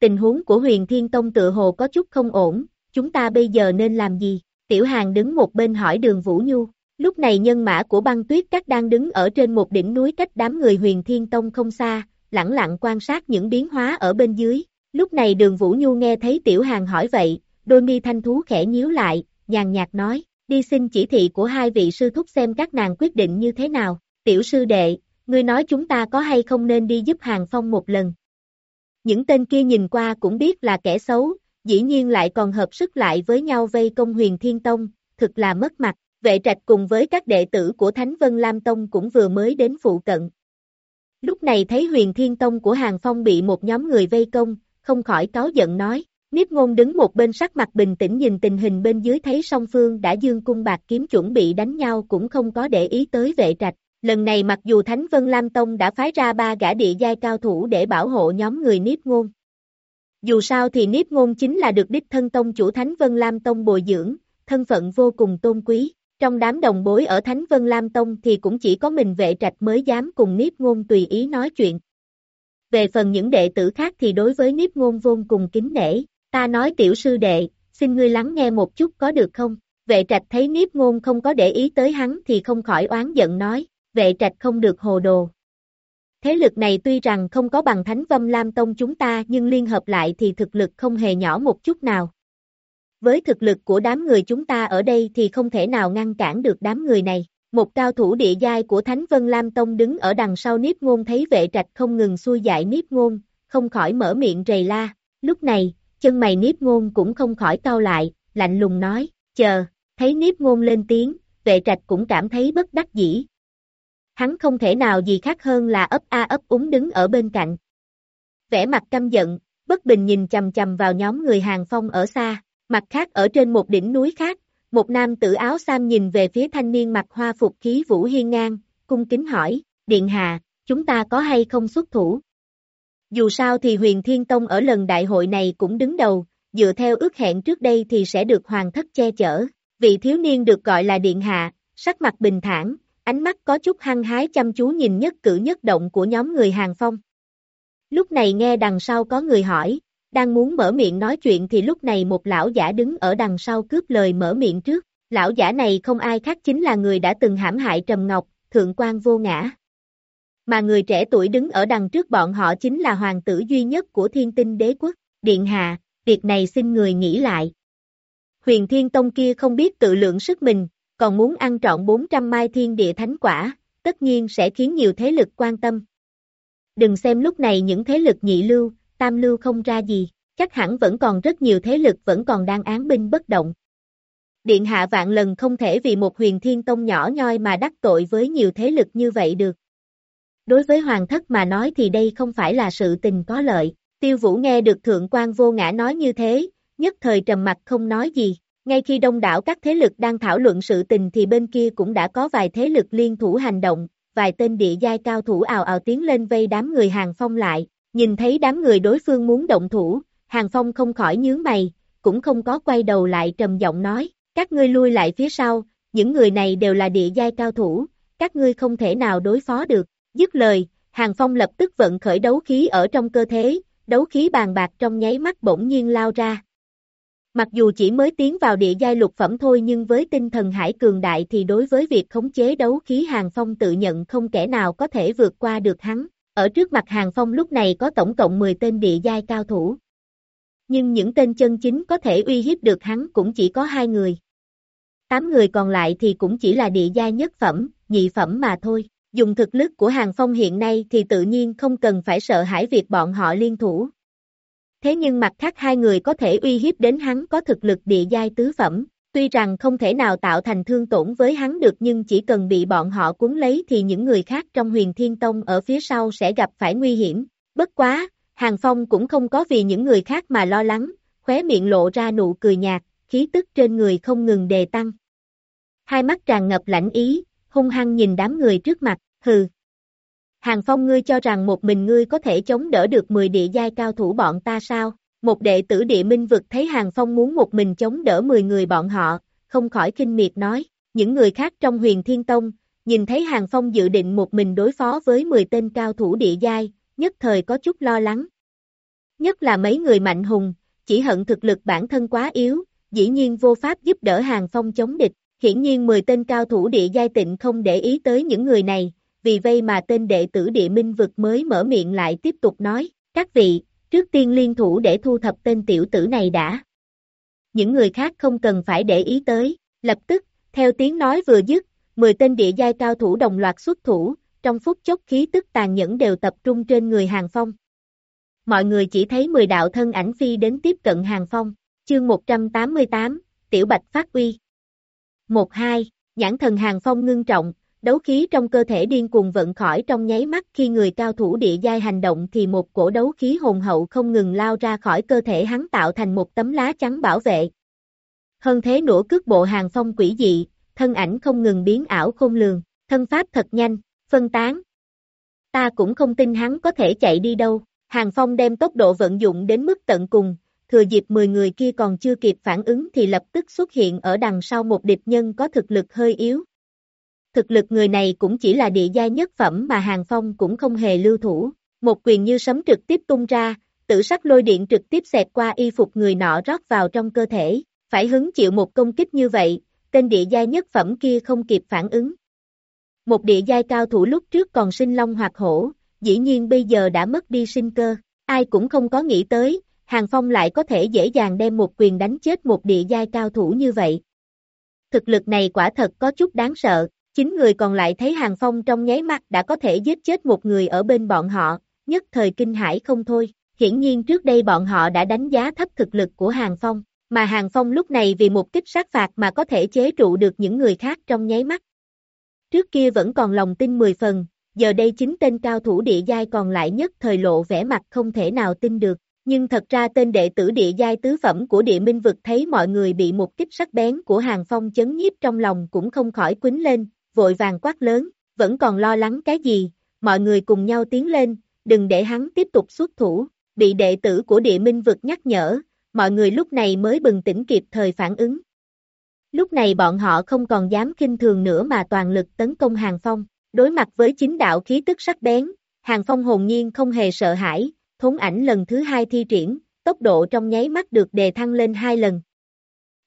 Speaker 2: Tình huống của huyền thiên tông tự hồ có chút không ổn, chúng ta bây giờ nên làm gì? Tiểu Hàng đứng một bên hỏi đường Vũ Nhu, lúc này nhân mã của băng tuyết các đang đứng ở trên một đỉnh núi cách đám người huyền thiên tông không xa, lặng lặng quan sát những biến hóa ở bên dưới. Lúc này đường Vũ Nhu nghe thấy Tiểu Hàng hỏi vậy, đôi mi thanh thú khẽ nhíu lại, nhàn nhạt nói, đi xin chỉ thị của hai vị sư thúc xem các nàng quyết định như thế nào. Tiểu sư đệ, ngươi nói chúng ta có hay không nên đi giúp Hàng Phong một lần. Những tên kia nhìn qua cũng biết là kẻ xấu, dĩ nhiên lại còn hợp sức lại với nhau vây công huyền thiên tông, thực là mất mặt, vệ trạch cùng với các đệ tử của Thánh Vân Lam Tông cũng vừa mới đến phụ cận. Lúc này thấy huyền thiên tông của Hàng Phong bị một nhóm người vây công, không khỏi cáo giận nói, Niếp ngôn đứng một bên sắc mặt bình tĩnh nhìn tình hình bên dưới thấy song phương đã dương cung bạc kiếm chuẩn bị đánh nhau cũng không có để ý tới vệ trạch. Lần này mặc dù Thánh Vân Lam Tông đã phái ra ba gã địa giai cao thủ để bảo hộ nhóm người Niếp ngôn, dù sao thì Niếp Ngôn chính là được đích thân tông chủ Thánh Vân Lam Tông bồi dưỡng, thân phận vô cùng tôn quý. Trong đám đồng bối ở Thánh Vân Lam Tông thì cũng chỉ có mình vệ trạch mới dám cùng Niếp Ngôn tùy ý nói chuyện. Về phần những đệ tử khác thì đối với Niếp Ngôn vô cùng kính nể, ta nói tiểu sư đệ, xin ngươi lắng nghe một chút có được không? Vệ trạch thấy Niếp Ngôn không có để ý tới hắn thì không khỏi oán giận nói, vệ trạch không được hồ đồ, Thế lực này tuy rằng không có bằng Thánh Vâm Lam Tông chúng ta nhưng liên hợp lại thì thực lực không hề nhỏ một chút nào. Với thực lực của đám người chúng ta ở đây thì không thể nào ngăn cản được đám người này. Một cao thủ địa giai của Thánh Vân Lam Tông đứng ở đằng sau Niếp Ngôn thấy vệ trạch không ngừng xui dại Niếp Ngôn, không khỏi mở miệng rầy la. Lúc này, chân mày Niếp Ngôn cũng không khỏi cau lại, lạnh lùng nói, chờ, thấy Niếp Ngôn lên tiếng, vệ trạch cũng cảm thấy bất đắc dĩ, hắn không thể nào gì khác hơn là ấp a ấp úng đứng ở bên cạnh. Vẻ mặt căm giận, bất bình nhìn chầm chầm vào nhóm người hàng phong ở xa, mặt khác ở trên một đỉnh núi khác, một nam tử áo sam nhìn về phía thanh niên mặc hoa phục khí vũ hiên ngang, cung kính hỏi, Điện Hà, chúng ta có hay không xuất thủ? Dù sao thì huyền thiên tông ở lần đại hội này cũng đứng đầu, dựa theo ước hẹn trước đây thì sẽ được hoàng thất che chở. Vị thiếu niên được gọi là Điện Hạ, sắc mặt bình thản, ánh mắt có chút hăng hái chăm chú nhìn nhất cử nhất động của nhóm người hàng phong. Lúc này nghe đằng sau có người hỏi, đang muốn mở miệng nói chuyện thì lúc này một lão giả đứng ở đằng sau cướp lời mở miệng trước. Lão giả này không ai khác chính là người đã từng hãm hại Trầm Ngọc, thượng quan vô ngã. Mà người trẻ tuổi đứng ở đằng trước bọn họ chính là hoàng tử duy nhất của thiên tinh đế quốc, Điện Hạ, việc này xin người nghĩ lại. Huyền Thiên Tông kia không biết tự lượng sức mình, còn muốn ăn trọn 400 mai thiên địa thánh quả, tất nhiên sẽ khiến nhiều thế lực quan tâm. Đừng xem lúc này những thế lực nhị lưu, tam lưu không ra gì, chắc hẳn vẫn còn rất nhiều thế lực vẫn còn đang án binh bất động. Điện hạ vạn lần không thể vì một huyền thiên tông nhỏ nhoi mà đắc tội với nhiều thế lực như vậy được. Đối với hoàng thất mà nói thì đây không phải là sự tình có lợi, tiêu vũ nghe được thượng quan vô ngã nói như thế, nhất thời trầm mặt không nói gì, ngay khi đông đảo các thế lực đang thảo luận sự tình thì bên kia cũng đã có vài thế lực liên thủ hành động, vài tên địa giai cao thủ ào ào tiến lên vây đám người hàng phong lại, nhìn thấy đám người đối phương muốn động thủ, hàng phong không khỏi nhướng mày, cũng không có quay đầu lại trầm giọng nói, các ngươi lui lại phía sau, những người này đều là địa giai cao thủ, các ngươi không thể nào đối phó được. Dứt lời, Hàng Phong lập tức vận khởi đấu khí ở trong cơ thể, đấu khí bàn bạc trong nháy mắt bỗng nhiên lao ra. Mặc dù chỉ mới tiến vào địa giai lục phẩm thôi nhưng với tinh thần hải cường đại thì đối với việc khống chế đấu khí Hàng Phong tự nhận không kẻ nào có thể vượt qua được hắn. Ở trước mặt Hàng Phong lúc này có tổng cộng 10 tên địa giai cao thủ. Nhưng những tên chân chính có thể uy hiếp được hắn cũng chỉ có hai người. Tám người còn lại thì cũng chỉ là địa giai nhất phẩm, nhị phẩm mà thôi. Dùng thực lực của Hàng Phong hiện nay thì tự nhiên không cần phải sợ hãi việc bọn họ liên thủ. Thế nhưng mặt khác hai người có thể uy hiếp đến hắn có thực lực địa giai tứ phẩm, tuy rằng không thể nào tạo thành thương tổn với hắn được nhưng chỉ cần bị bọn họ cuốn lấy thì những người khác trong huyền thiên tông ở phía sau sẽ gặp phải nguy hiểm. Bất quá, Hàng Phong cũng không có vì những người khác mà lo lắng, khóe miệng lộ ra nụ cười nhạt, khí tức trên người không ngừng đề tăng. Hai mắt tràn ngập lãnh ý, hung hăng nhìn đám người trước mặt, hừ. Hàng Phong ngươi cho rằng một mình ngươi có thể chống đỡ được 10 địa giai cao thủ bọn ta sao? Một đệ tử địa minh vực thấy Hàng Phong muốn một mình chống đỡ 10 người bọn họ, không khỏi kinh miệt nói, những người khác trong huyền thiên tông, nhìn thấy Hàng Phong dự định một mình đối phó với 10 tên cao thủ địa giai, nhất thời có chút lo lắng. Nhất là mấy người mạnh hùng, chỉ hận thực lực bản thân quá yếu, dĩ nhiên vô pháp giúp đỡ Hàng Phong chống địch. Hiển nhiên 10 tên cao thủ địa giai tịnh không để ý tới những người này, vì vây mà tên đệ tử địa minh vực mới mở miệng lại tiếp tục nói, các vị, trước tiên liên thủ để thu thập tên tiểu tử này đã. Những người khác không cần phải để ý tới, lập tức, theo tiếng nói vừa dứt, 10 tên địa giai cao thủ đồng loạt xuất thủ, trong phút chốc khí tức tàn nhẫn đều tập trung trên người Hàng Phong. Mọi người chỉ thấy 10 đạo thân ảnh phi đến tiếp cận Hàng Phong, chương 188, Tiểu Bạch phát uy. 1-2, nhãn thần hàng phong ngưng trọng, đấu khí trong cơ thể điên cuồng vận khỏi trong nháy mắt khi người cao thủ địa giai hành động thì một cổ đấu khí hồn hậu không ngừng lao ra khỏi cơ thể hắn tạo thành một tấm lá trắng bảo vệ. Hơn thế nữa cước bộ hàng phong quỷ dị, thân ảnh không ngừng biến ảo khôn lường, thân pháp thật nhanh, phân tán. Ta cũng không tin hắn có thể chạy đi đâu, hàng phong đem tốc độ vận dụng đến mức tận cùng, thừa dịp 10 người kia còn chưa kịp phản ứng thì lập tức xuất hiện ở đằng sau một địch nhân có thực lực hơi yếu. Thực lực người này cũng chỉ là địa giai nhất phẩm mà Hàng Phong cũng không hề lưu thủ, một quyền như sấm trực tiếp tung ra, tử sắc lôi điện trực tiếp xẹt qua y phục người nọ rót vào trong cơ thể, phải hứng chịu một công kích như vậy, tên địa giai nhất phẩm kia không kịp phản ứng. Một địa giai cao thủ lúc trước còn sinh long hoặc hổ, dĩ nhiên bây giờ đã mất đi sinh cơ, ai cũng không có nghĩ tới, Hàng Phong lại có thể dễ dàng đem một quyền đánh chết một địa giai cao thủ như vậy. Thực lực này quả thật có chút đáng sợ, chính người còn lại thấy Hàng Phong trong nháy mắt đã có thể giết chết một người ở bên bọn họ, nhất thời kinh hãi không thôi. Hiển nhiên trước đây bọn họ đã đánh giá thấp thực lực của Hàng Phong, mà Hàng Phong lúc này vì một kích sát phạt mà có thể chế trụ được những người khác trong nháy mắt. Trước kia vẫn còn lòng tin 10 phần, giờ đây chính tên cao thủ địa giai còn lại nhất thời lộ vẻ mặt không thể nào tin được. Nhưng thật ra tên đệ tử địa giai tứ phẩm của địa minh vực thấy mọi người bị một kích sắc bén của hàng phong chấn nhiếp trong lòng cũng không khỏi quýnh lên, vội vàng quát lớn, vẫn còn lo lắng cái gì, mọi người cùng nhau tiến lên, đừng để hắn tiếp tục xuất thủ, bị đệ tử của địa minh vực nhắc nhở, mọi người lúc này mới bừng tỉnh kịp thời phản ứng. Lúc này bọn họ không còn dám kinh thường nữa mà toàn lực tấn công hàng phong, đối mặt với chính đạo khí tức sắc bén, hàng phong hồn nhiên không hề sợ hãi, thốn ảnh lần thứ hai thi triển, tốc độ trong nháy mắt được đề thăng lên hai lần.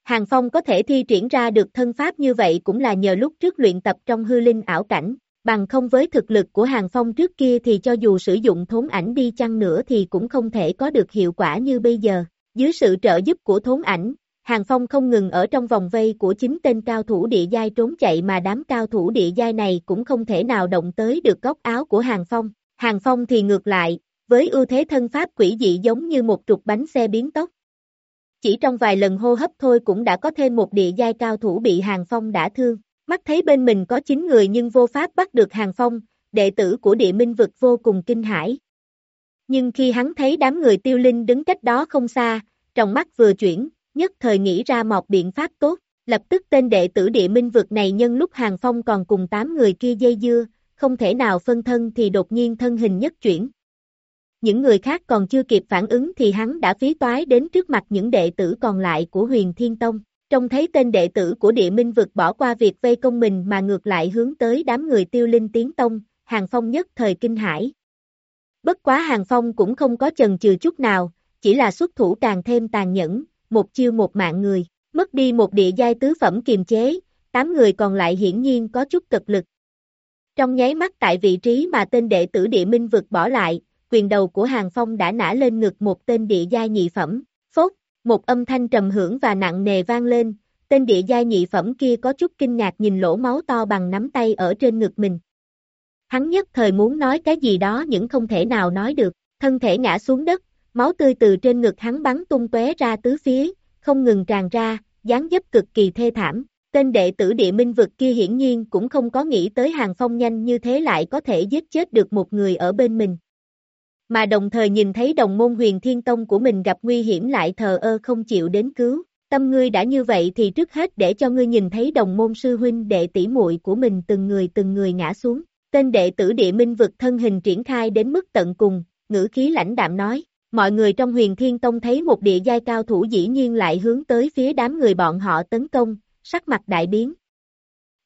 Speaker 2: Hàng Phong có thể thi triển ra được thân pháp như vậy cũng là nhờ lúc trước luyện tập trong hư linh ảo cảnh, bằng không với thực lực của Hàng Phong trước kia thì cho dù sử dụng thốn ảnh đi chăng nữa thì cũng không thể có được hiệu quả như bây giờ. Dưới sự trợ giúp của thốn ảnh, Hàng Phong không ngừng ở trong vòng vây của chính tên cao thủ địa giai trốn chạy mà đám cao thủ địa giai này cũng không thể nào động tới được góc áo của Hàng Phong. Hàng Phong thì ngược lại, với ưu thế thân pháp quỷ dị giống như một trục bánh xe biến tốc. Chỉ trong vài lần hô hấp thôi cũng đã có thêm một địa giai cao thủ bị Hàng Phong đã thương. Mắt thấy bên mình có 9 người nhưng vô pháp bắt được Hàng Phong, đệ tử của địa minh vực vô cùng kinh hãi. Nhưng khi hắn thấy đám người tiêu linh đứng cách đó không xa, trong mắt vừa chuyển, nhất thời nghĩ ra một biện pháp tốt, lập tức tên đệ tử địa minh vực này nhân lúc Hàng Phong còn cùng 8 người kia dây dưa, không thể nào phân thân thì đột nhiên thân hình nhất chuyển. Những người khác còn chưa kịp phản ứng thì hắn đã phí toái đến trước mặt những đệ tử còn lại của huyền Thiên Tông. Trông thấy tên đệ tử của địa minh vực bỏ qua việc vây công mình mà ngược lại hướng tới đám người tiêu linh tiến tông, Hàng Phong nhất thời kinh hải. Bất quá Hàng Phong cũng không có chần chừ chút nào, chỉ là xuất thủ càng thêm tàn nhẫn, một chiêu một mạng người, mất đi một địa giai tứ phẩm kiềm chế, tám người còn lại hiển nhiên có chút cực lực. Trong nháy mắt tại vị trí mà tên đệ tử địa minh vực bỏ lại, quyền đầu của Hàng Phong đã nã lên ngực một tên địa giai nhị phẩm, phốt, một âm thanh trầm hưởng và nặng nề vang lên, tên địa giai nhị phẩm kia có chút kinh ngạc nhìn lỗ máu to bằng nắm tay ở trên ngực mình. Hắn nhất thời muốn nói cái gì đó nhưng không thể nào nói được, thân thể ngã xuống đất, máu tươi từ trên ngực hắn bắn tung tóe ra tứ phía, không ngừng tràn ra, dáng dấp cực kỳ thê thảm. Tên đệ tử địa minh vực kia hiển nhiên cũng không có nghĩ tới hàng phong nhanh như thế lại có thể giết chết được một người ở bên mình. Mà đồng thời nhìn thấy đồng môn huyền thiên tông của mình gặp nguy hiểm lại thờ ơ không chịu đến cứu. Tâm ngươi đã như vậy thì trước hết để cho ngươi nhìn thấy đồng môn sư huynh đệ tỷ muội của mình từng người từng người ngã xuống. Tên đệ tử địa minh vực thân hình triển khai đến mức tận cùng, ngữ khí lãnh đạm nói, Mọi người trong huyền thiên tông thấy một địa giai cao thủ dĩ nhiên lại hướng tới phía đám người bọn họ tấn công, sắc mặt đại biến.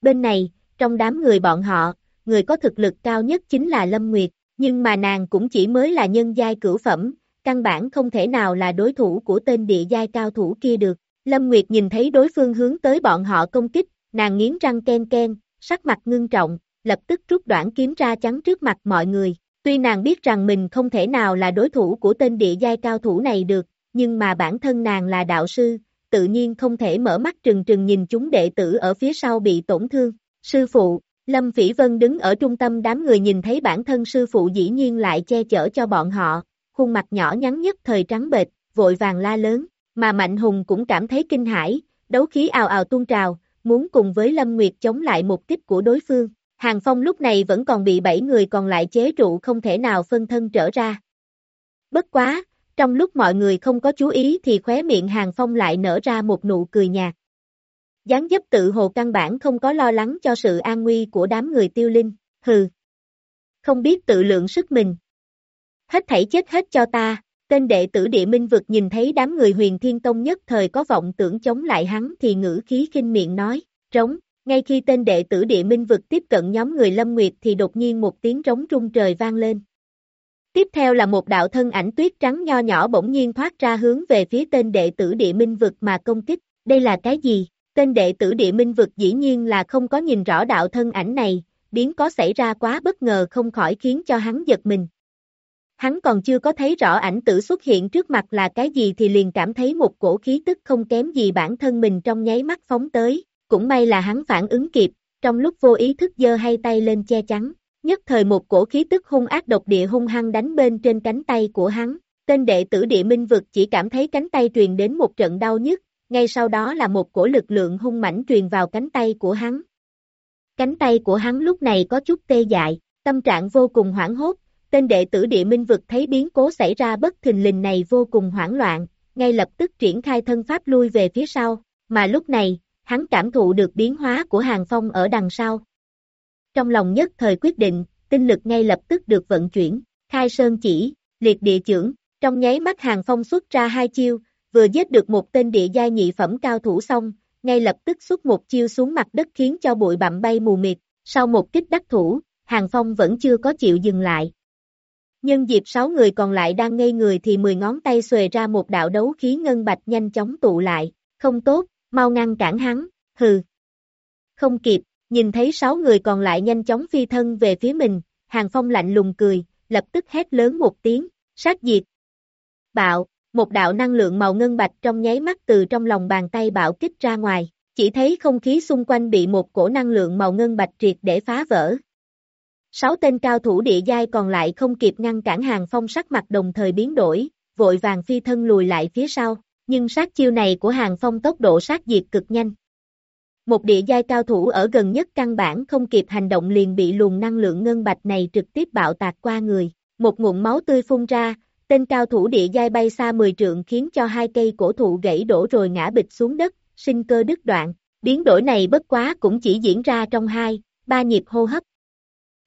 Speaker 2: Bên này, trong đám người bọn họ, người có thực lực cao nhất chính là Lâm Nguyệt, nhưng mà nàng cũng chỉ mới là nhân giai cửu phẩm, căn bản không thể nào là đối thủ của tên địa giai cao thủ kia được. Lâm Nguyệt nhìn thấy đối phương hướng tới bọn họ công kích, nàng nghiến răng ken ken, sắc mặt ngưng trọng, lập tức rút đoạn kiếm ra chắn trước mặt mọi người. Tuy nàng biết rằng mình không thể nào là đối thủ của tên địa giai cao thủ này được, nhưng mà bản thân nàng là đạo sư, tự nhiên không thể mở mắt trừng trừng nhìn chúng đệ tử ở phía sau bị tổn thương. Sư phụ, Lâm Phỉ Vân đứng ở trung tâm đám người nhìn thấy bản thân sư phụ dĩ nhiên lại che chở cho bọn họ, khuôn mặt nhỏ nhắn nhất thời trắng bệch, vội vàng la lớn, mà Mạnh Hùng cũng cảm thấy kinh hãi, đấu khí ào ào tuôn trào, muốn cùng với Lâm Nguyệt chống lại một kích của đối phương. Hàng Phong lúc này vẫn còn bị bảy người còn lại chế trụ không thể nào phân thân trở ra. Bất quá, trong lúc mọi người không có chú ý thì khóe miệng Hàng Phong lại nở ra một nụ cười nhạt. Gián dấp tự hồ căn bản không có lo lắng cho sự an nguy của đám người tiêu linh, hừ. Không biết tự lượng sức mình. Hết thảy chết hết cho ta, tên đệ tử địa minh vực nhìn thấy đám người huyền thiên tông nhất thời có vọng tưởng chống lại hắn thì ngữ khí kinh miệng nói, trống, ngay khi tên đệ tử địa minh vực tiếp cận nhóm người Lâm Nguyệt thì đột nhiên một tiếng trống trung trời vang lên. Tiếp theo là một đạo thân ảnh tuyết trắng nho nhỏ bỗng nhiên thoát ra hướng về phía tên đệ tử địa minh vực mà công kích. Đây là cái gì? Tên đệ tử địa minh vực dĩ nhiên là không có nhìn rõ đạo thân ảnh này, biến có xảy ra quá bất ngờ không khỏi khiến cho hắn giật mình. Hắn còn chưa có thấy rõ ảnh tử xuất hiện trước mặt là cái gì thì liền cảm thấy một cổ khí tức không kém gì bản thân mình trong nháy mắt phóng tới, cũng may là hắn phản ứng kịp, trong lúc vô ý thức giơ hai tay lên che chắn, nhất thời một cổ khí tức hung ác độc địa hung hăng đánh bên trên cánh tay của hắn. Tên đệ tử địa minh vực chỉ cảm thấy cánh tay truyền đến một trận đau nhức, ngay sau đó là một cổ lực lượng hung mãnh truyền vào cánh tay của hắn. Cánh tay của hắn lúc này có chút tê dại, tâm trạng vô cùng hoảng hốt, tên đệ tử địa minh vực thấy biến cố xảy ra bất thình lình này vô cùng hoảng loạn, ngay lập tức triển khai thân pháp lui về phía sau, mà lúc này, hắn cảm thụ được biến hóa của Hàng Phong ở đằng sau. Trong lòng nhất thời quyết định, tinh lực ngay lập tức được vận chuyển, khai sơn chỉ, liệt địa trưởng, trong nháy mắt Hàng Phong xuất ra hai chiêu, vừa giết được một tên địa giai nhị phẩm cao thủ xong, ngay lập tức xuất một chiêu xuống mặt đất khiến cho bụi bặm bay mù mịt, sau một kích đắc thủ, Hàng Phong vẫn chưa có chịu dừng lại. Nhân dịp sáu người còn lại đang ngây người thì mười ngón tay xuề ra một đạo đấu khí ngân bạch nhanh chóng tụ lại, không tốt, mau ngăn cản hắn, hừ. Không kịp, nhìn thấy sáu người còn lại nhanh chóng phi thân về phía mình, Hàng Phong lạnh lùng cười, lập tức hét lớn một tiếng, sát diệt. Bạo, một đạo năng lượng màu ngân bạch trong nháy mắt từ trong lòng bàn tay bạo kích ra ngoài, chỉ thấy không khí xung quanh bị một cổ năng lượng màu ngân bạch triệt để phá vỡ. Sáu tên cao thủ địa giai còn lại không kịp ngăn cản hàng phong sắc mặt đồng thời biến đổi, vội vàng phi thân lùi lại phía sau, nhưng sát chiêu này của hàng phong tốc độ sát diệt cực nhanh. Một địa giai cao thủ ở gần nhất căn bản không kịp hành động liền bị luồng năng lượng ngân bạch này trực tiếp bạo tạc qua người, một nguồn máu tươi phun ra, tên cao thủ địa giai bay xa 10 trượng khiến cho hai cây cổ thụ gãy đổ rồi ngã bịch xuống đất, sinh cơ đứt đoạn, biến đổi này bất quá cũng chỉ diễn ra trong hai, ba nhịp hô hấp.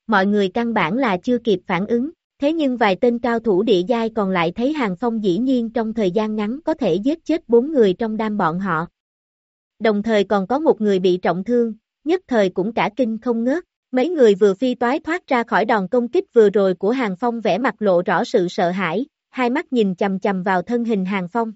Speaker 2: Mọi người căn bản là chưa kịp phản ứng, thế nhưng vài tên cao thủ địa giai còn lại thấy Hàng Phong dĩ nhiên trong thời gian ngắn có thể giết chết bốn người trong đám bọn họ. Đồng thời còn có một người bị trọng thương, nhất thời cũng cả kinh không ngớt. Mấy người vừa phi toái thoát ra khỏi đòn công kích vừa rồi của Hàng Phong vẽ mặt lộ rõ sự sợ hãi, hai mắt nhìn chầm chầm vào thân hình Hàng Phong.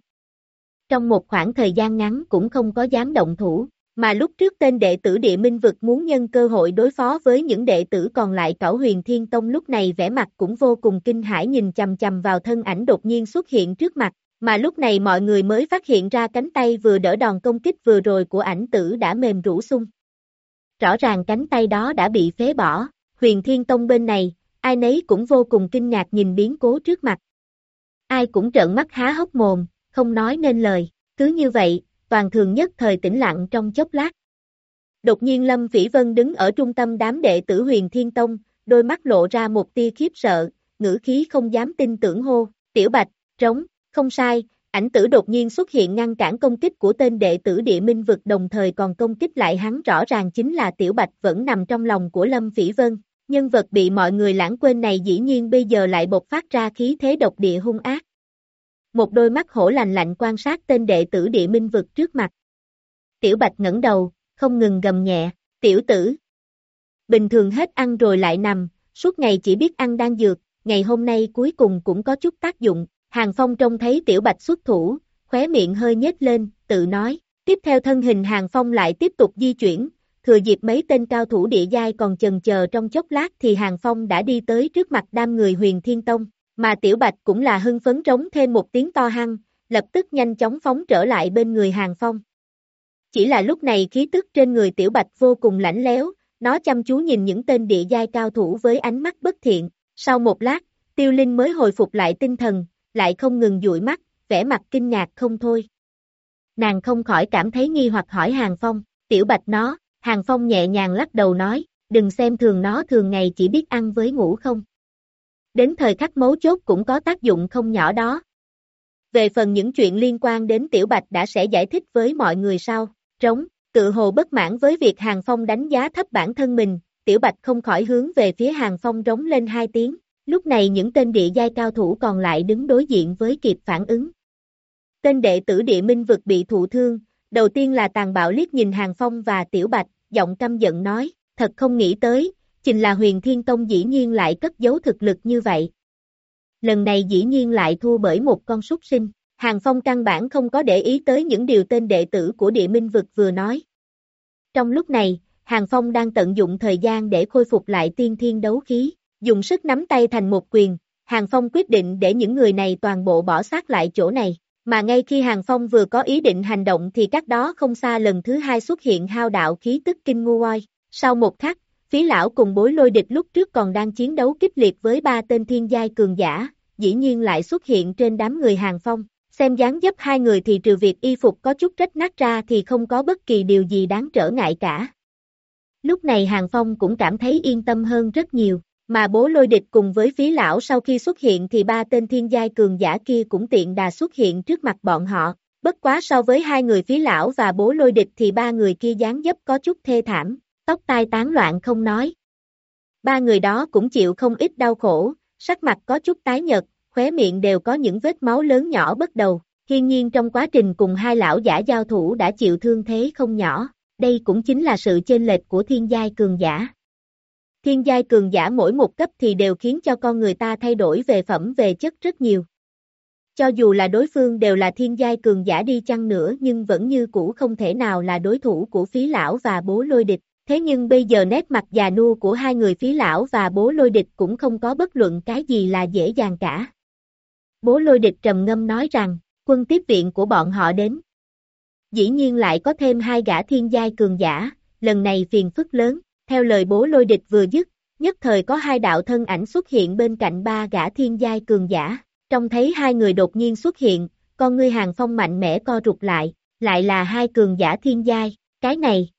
Speaker 2: Trong một khoảng thời gian ngắn cũng không có dám động thủ, mà lúc trước tên đệ tử địa minh vực muốn nhân cơ hội đối phó với những đệ tử còn lại cẩu huyền thiên tông lúc này vẻ mặt cũng vô cùng kinh hãi nhìn chầm chầm vào thân ảnh đột nhiên xuất hiện trước mặt, mà lúc này mọi người mới phát hiện ra cánh tay vừa đỡ đòn công kích vừa rồi của ảnh tử đã mềm rũ sung. Rõ ràng cánh tay đó đã bị phế bỏ, huyền thiên tông bên này, ai nấy cũng vô cùng kinh ngạc nhìn biến cố trước mặt. Ai cũng trợn mắt há hốc mồm, không nói nên lời, cứ như vậy, toàn thường nhất thời tĩnh lặng trong chốc lát. Đột nhiên Lâm Vĩ Vân đứng ở trung tâm đám đệ tử huyền thiên tông, đôi mắt lộ ra một tia khiếp sợ, ngữ khí không dám tin tưởng hô, tiểu bạch, trống, không sai, ảnh tử đột nhiên xuất hiện ngăn cản công kích của tên đệ tử địa minh vực đồng thời còn công kích lại hắn rõ ràng chính là tiểu bạch vẫn nằm trong lòng của Lâm Vĩ Vân. Nhân vật bị mọi người lãng quên này dĩ nhiên bây giờ lại bộc phát ra khí thế độc địa hung ác. Một đôi mắt hổ lành lạnh quan sát tên đệ tử địa minh vực trước mặt. Tiểu bạch ngẩng đầu, không ngừng gầm nhẹ, tiểu tử. Bình thường hết ăn rồi lại nằm, suốt ngày chỉ biết ăn đang dược, ngày hôm nay cuối cùng cũng có chút tác dụng, Hàng Phong trông thấy Tiểu Bạch xuất thủ, khóe miệng hơi nhếch lên, tự nói. Tiếp theo thân hình Hàng Phong lại tiếp tục di chuyển, thừa dịp mấy tên cao thủ địa giai còn chần chờ trong chốc lát thì Hàng Phong đã đi tới trước mặt đam người huyền thiên tông, mà Tiểu Bạch cũng là hưng phấn trống thêm một tiếng to hăng, lập tức nhanh chóng phóng trở lại bên người Hàng Phong. Chỉ là lúc này khí tức trên người Tiểu Bạch vô cùng lạnh lẽo, nó chăm chú nhìn những tên địa giai cao thủ với ánh mắt bất thiện, sau một lát, Tiêu Linh mới hồi phục lại tinh thần, lại không ngừng dụi mắt, vẻ mặt kinh ngạc không thôi. Nàng không khỏi cảm thấy nghi hoặc hỏi Hàng Phong, tiểu bạch nó, Hàng Phong nhẹ nhàng lắc đầu nói, đừng xem thường nó thường ngày chỉ biết ăn với ngủ không. Đến thời khắc mấu chốt cũng có tác dụng không nhỏ đó. Về phần những chuyện liên quan đến Tiểu Bạch đã sẽ giải thích với mọi người sau, trống, tự hồ bất mãn với việc Hàng Phong đánh giá thấp bản thân mình, Tiểu Bạch không khỏi hướng về phía Hàng Phong rống lên hai tiếng, Lúc này những tên địa giai cao thủ còn lại đứng đối diện với kịp phản ứng. Tên đệ tử địa minh vực bị thụ thương, đầu tiên là tàn bạo liếc nhìn Hàng Phong và Tiểu Bạch, giọng căm giận nói, thật không nghĩ tới, trình là huyền thiên tông dĩ nhiên lại cất giấu thực lực như vậy. Lần này dĩ nhiên lại thua bởi một con súc sinh, Hàng Phong căn bản không có để ý tới những điều tên đệ tử của địa minh vực vừa nói. Trong lúc này, Hàng Phong đang tận dụng thời gian để khôi phục lại tiên thiên đấu khí. Dùng sức nắm tay thành một quyền, Hàng Phong quyết định để những người này toàn bộ bỏ xác lại chỗ này. Mà ngay khi Hàng Phong vừa có ý định hành động thì cách đó không xa lần thứ hai xuất hiện hao đạo khí tức kinh ngu oi. Sau một khắc, phí lão cùng bối lôi địch lúc trước còn đang chiến đấu kích liệt với ba tên thiên giai cường giả, dĩ nhiên lại xuất hiện trên đám người Hàng Phong. Xem dáng dấp hai người thì trừ việc y phục có chút rách nát ra thì không có bất kỳ điều gì đáng trở ngại cả. Lúc này Hàng Phong cũng cảm thấy yên tâm hơn rất nhiều. Mà bố lôi địch cùng với phí lão sau khi xuất hiện thì ba tên thiên giai cường giả kia cũng tiện đà xuất hiện trước mặt bọn họ. Bất quá so với hai người phí lão và bố lôi địch thì ba người kia dáng dấp có chút thê thảm, tóc tai tán loạn không nói. Ba người đó cũng chịu không ít đau khổ, sắc mặt có chút tái nhợt, khóe miệng đều có những vết máu lớn nhỏ bất đầu. Hiên nhiên trong quá trình cùng hai lão giả giao thủ đã chịu thương thế không nhỏ, đây cũng chính là sự chênh lệch của thiên giai cường giả thiên giai cường giả mỗi một cấp thì đều khiến cho con người ta thay đổi về phẩm về chất rất nhiều. Cho dù là đối phương đều là thiên giai cường giả đi chăng nữa nhưng vẫn như cũ không thể nào là đối thủ của phí lão và bố lôi địch. Thế nhưng bây giờ nét mặt già nua của hai người phí lão và bố lôi địch cũng không có bất luận cái gì là dễ dàng cả. Bố lôi địch trầm ngâm nói rằng, quân tiếp viện của bọn họ đến. Dĩ nhiên lại có thêm hai gã thiên giai cường giả, lần này phiền phức lớn, theo lời bố lôi địch vừa dứt, nhất thời có hai đạo thân ảnh xuất hiện bên cạnh ba gã thiên giai cường giả, trông thấy hai người đột nhiên xuất hiện, con ngươi hàng phong mạnh mẽ co rụt lại, lại là hai cường giả thiên giai, cái này.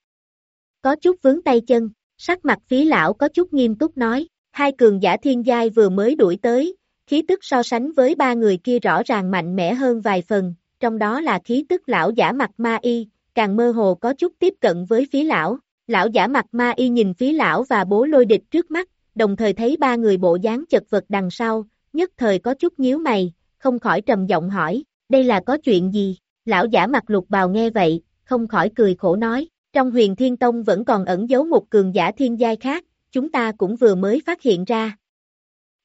Speaker 2: Có chút vướng tay chân, sắc mặt phí lão có chút nghiêm túc nói, hai cường giả thiên giai vừa mới đuổi tới, khí tức so sánh với ba người kia rõ ràng mạnh mẽ hơn vài phần, trong đó là khí tức lão giả mặt ma y, càng mơ hồ có chút tiếp cận với phí lão. Lão giả mặt ma y nhìn phí lão và bố lôi địch trước mắt, đồng thời thấy ba người bộ dáng chật vật đằng sau, nhất thời có chút nhíu mày, không khỏi trầm giọng hỏi, đây là có chuyện gì? Lão giả mặt lục bào nghe vậy, không khỏi cười khổ nói, trong huyền thiên tông vẫn còn ẩn giấu một cường giả thiên giai khác, chúng ta cũng vừa mới phát hiện ra.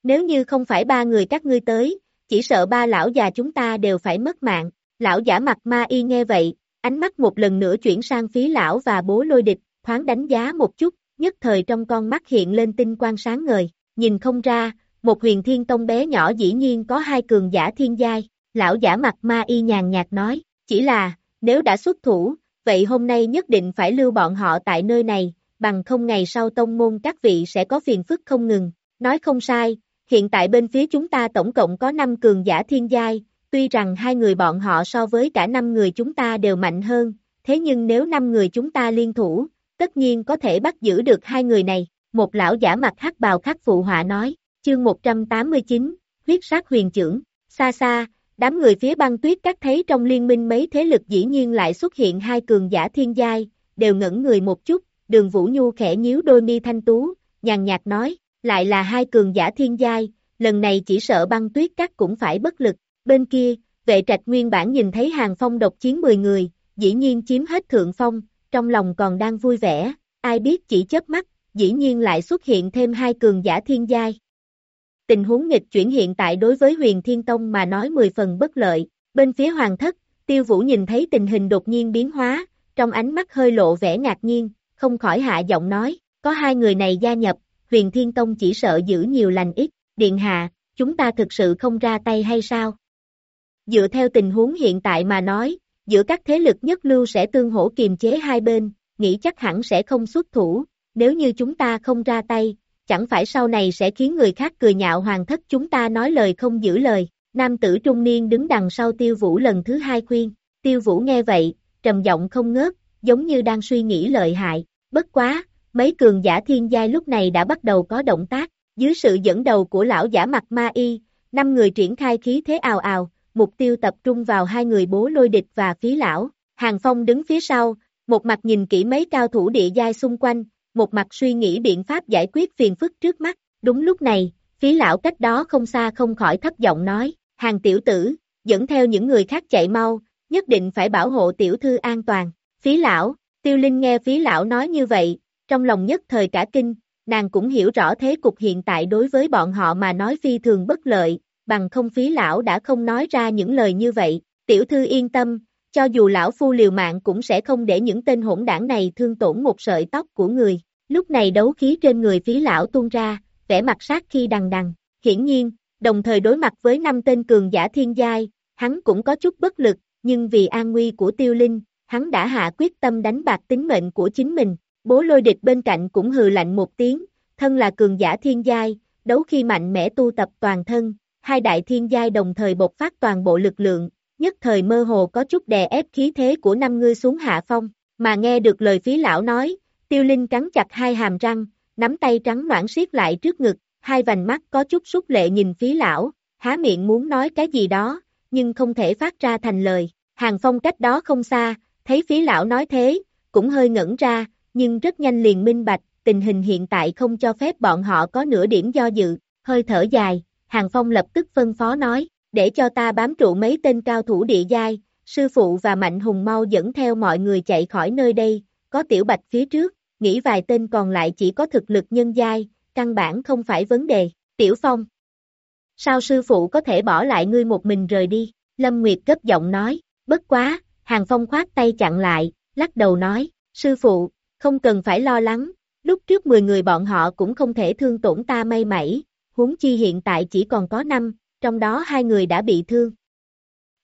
Speaker 2: Nếu như không phải ba người các ngươi tới, chỉ sợ ba lão già chúng ta đều phải mất mạng. Lão giả mặt ma y nghe vậy, ánh mắt một lần nữa chuyển sang phí lão và bố lôi địch, thoáng đánh giá một chút, nhất thời trong con mắt hiện lên tinh quang sáng ngời, nhìn không ra, một huyền thiên tông bé nhỏ dĩ nhiên có hai cường giả thiên giai, lão giả mặt ma y nhàn nhạt nói, chỉ là, nếu đã xuất thủ, vậy hôm nay nhất định phải lưu bọn họ tại nơi này, bằng không ngày sau tông môn các vị sẽ có phiền phức không ngừng, nói không sai, hiện tại bên phía chúng ta tổng cộng có 5 cường giả thiên giai, tuy rằng hai người bọn họ so với cả năm người chúng ta đều mạnh hơn, thế nhưng nếu năm người chúng ta liên thủ, tất nhiên có thể bắt giữ được hai người này, một lão giả mặt hắc bào khắc phụ họa nói, chương 189, huyết sát huyền trưởng, xa xa, đám người phía băng tuyết các thấy trong liên minh mấy thế lực dĩ nhiên lại xuất hiện hai cường giả thiên giai, đều ngẩn người một chút, đường Vũ Nhu khẽ nhíu đôi mi thanh tú, nhàn nhạt nói, lại là hai cường giả thiên giai, lần này chỉ sợ băng tuyết các cũng phải bất lực, bên kia, vệ trạch nguyên bản nhìn thấy hàng phong độc chiến 10 người, dĩ nhiên chiếm hết thượng phong, trong lòng còn đang vui vẻ, ai biết chỉ chớp mắt, dĩ nhiên lại xuất hiện thêm hai cường giả thiên giai. Tình huống nghịch chuyển hiện tại đối với huyền thiên tông mà nói 10 phần bất lợi, bên phía hoàng thất, tiêu vũ nhìn thấy tình hình đột nhiên biến hóa, trong ánh mắt hơi lộ vẻ ngạc nhiên, không khỏi hạ giọng nói, có hai người này gia nhập, huyền thiên tông chỉ sợ giữ nhiều lành ít, điện hạ, chúng ta thực sự không ra tay hay sao? Dựa theo tình huống hiện tại mà nói, giữa các thế lực nhất lưu sẽ tương hỗ kiềm chế hai bên, nghĩ chắc hẳn sẽ không xuất thủ, nếu như chúng ta không ra tay, chẳng phải sau này sẽ khiến người khác cười nhạo hoàng thất chúng ta nói lời không giữ lời. Nam tử trung niên đứng đằng sau tiêu vũ lần thứ hai khuyên, tiêu vũ nghe vậy, trầm giọng không ngớt, giống như đang suy nghĩ lợi hại, bất quá, mấy cường giả thiên giai lúc này đã bắt đầu có động tác, dưới sự dẫn đầu của lão giả mặt ma y, năm người triển khai khí thế ào ào, mục tiêu tập trung vào hai người bố lôi địch và phí lão. Hàng Phong đứng phía sau, một mặt nhìn kỹ mấy cao thủ địa giai xung quanh, một mặt suy nghĩ biện pháp giải quyết phiền phức trước mắt. Đúng lúc này, phí lão cách đó không xa không khỏi thấp giọng nói, hàng tiểu tử, dẫn theo những người khác chạy mau, nhất định phải bảo hộ tiểu thư an toàn. Phí lão, tiêu linh nghe phí lão nói như vậy, trong lòng nhất thời cả kinh, nàng cũng hiểu rõ thế cục hiện tại đối với bọn họ mà nói phi thường bất lợi, bằng không phí lão đã không nói ra những lời như vậy, tiểu thư yên tâm, cho dù lão phu liều mạng cũng sẽ không để những tên hỗn đảng này thương tổn một sợi tóc của người. Lúc này đấu khí trên người phí lão tuôn ra, vẻ mặt sát khi đằng đằng, hiển nhiên, đồng thời đối mặt với năm tên cường giả thiên giai, hắn cũng có chút bất lực, nhưng vì an nguy của tiêu linh, hắn đã hạ quyết tâm đánh bạc tính mệnh của chính mình. Bố lôi địch bên cạnh cũng hừ lạnh một tiếng, thân là cường giả thiên giai, đấu khi mạnh mẽ tu tập toàn thân, hai đại thiên giai đồng thời bộc phát toàn bộ lực lượng, nhất thời mơ hồ có chút đè ép khí thế của năm ngươi xuống hạ phong, mà nghe được lời phí lão nói, tiêu linh cắn chặt hai hàm răng, nắm tay trắng noãn siết lại trước ngực, hai vành mắt có chút xúc lệ nhìn phí lão, há miệng muốn nói cái gì đó, nhưng không thể phát ra thành lời, hàng phong cách đó không xa, thấy phí lão nói thế, cũng hơi ngẩn ra, nhưng rất nhanh liền minh bạch, tình hình hiện tại không cho phép bọn họ có nửa điểm do dự, hơi thở dài, Hàng Phong lập tức phân phó nói, để cho ta bám trụ mấy tên cao thủ địa giai, sư phụ và Mạnh Hùng mau dẫn theo mọi người chạy khỏi nơi đây, có tiểu bạch phía trước, nghĩ vài tên còn lại chỉ có thực lực nhân giai, căn bản không phải vấn đề. Tiểu Phong. Sao sư phụ có thể bỏ lại ngươi một mình rời đi? Lâm Nguyệt gấp giọng nói, bất quá, Hàng Phong khoát tay chặn lại, lắc đầu nói, sư phụ, không cần phải lo lắng, lúc trước 10 người bọn họ cũng không thể thương tổn ta may mẩy, huống chi hiện tại chỉ còn có 5, trong đó hai người đã bị thương.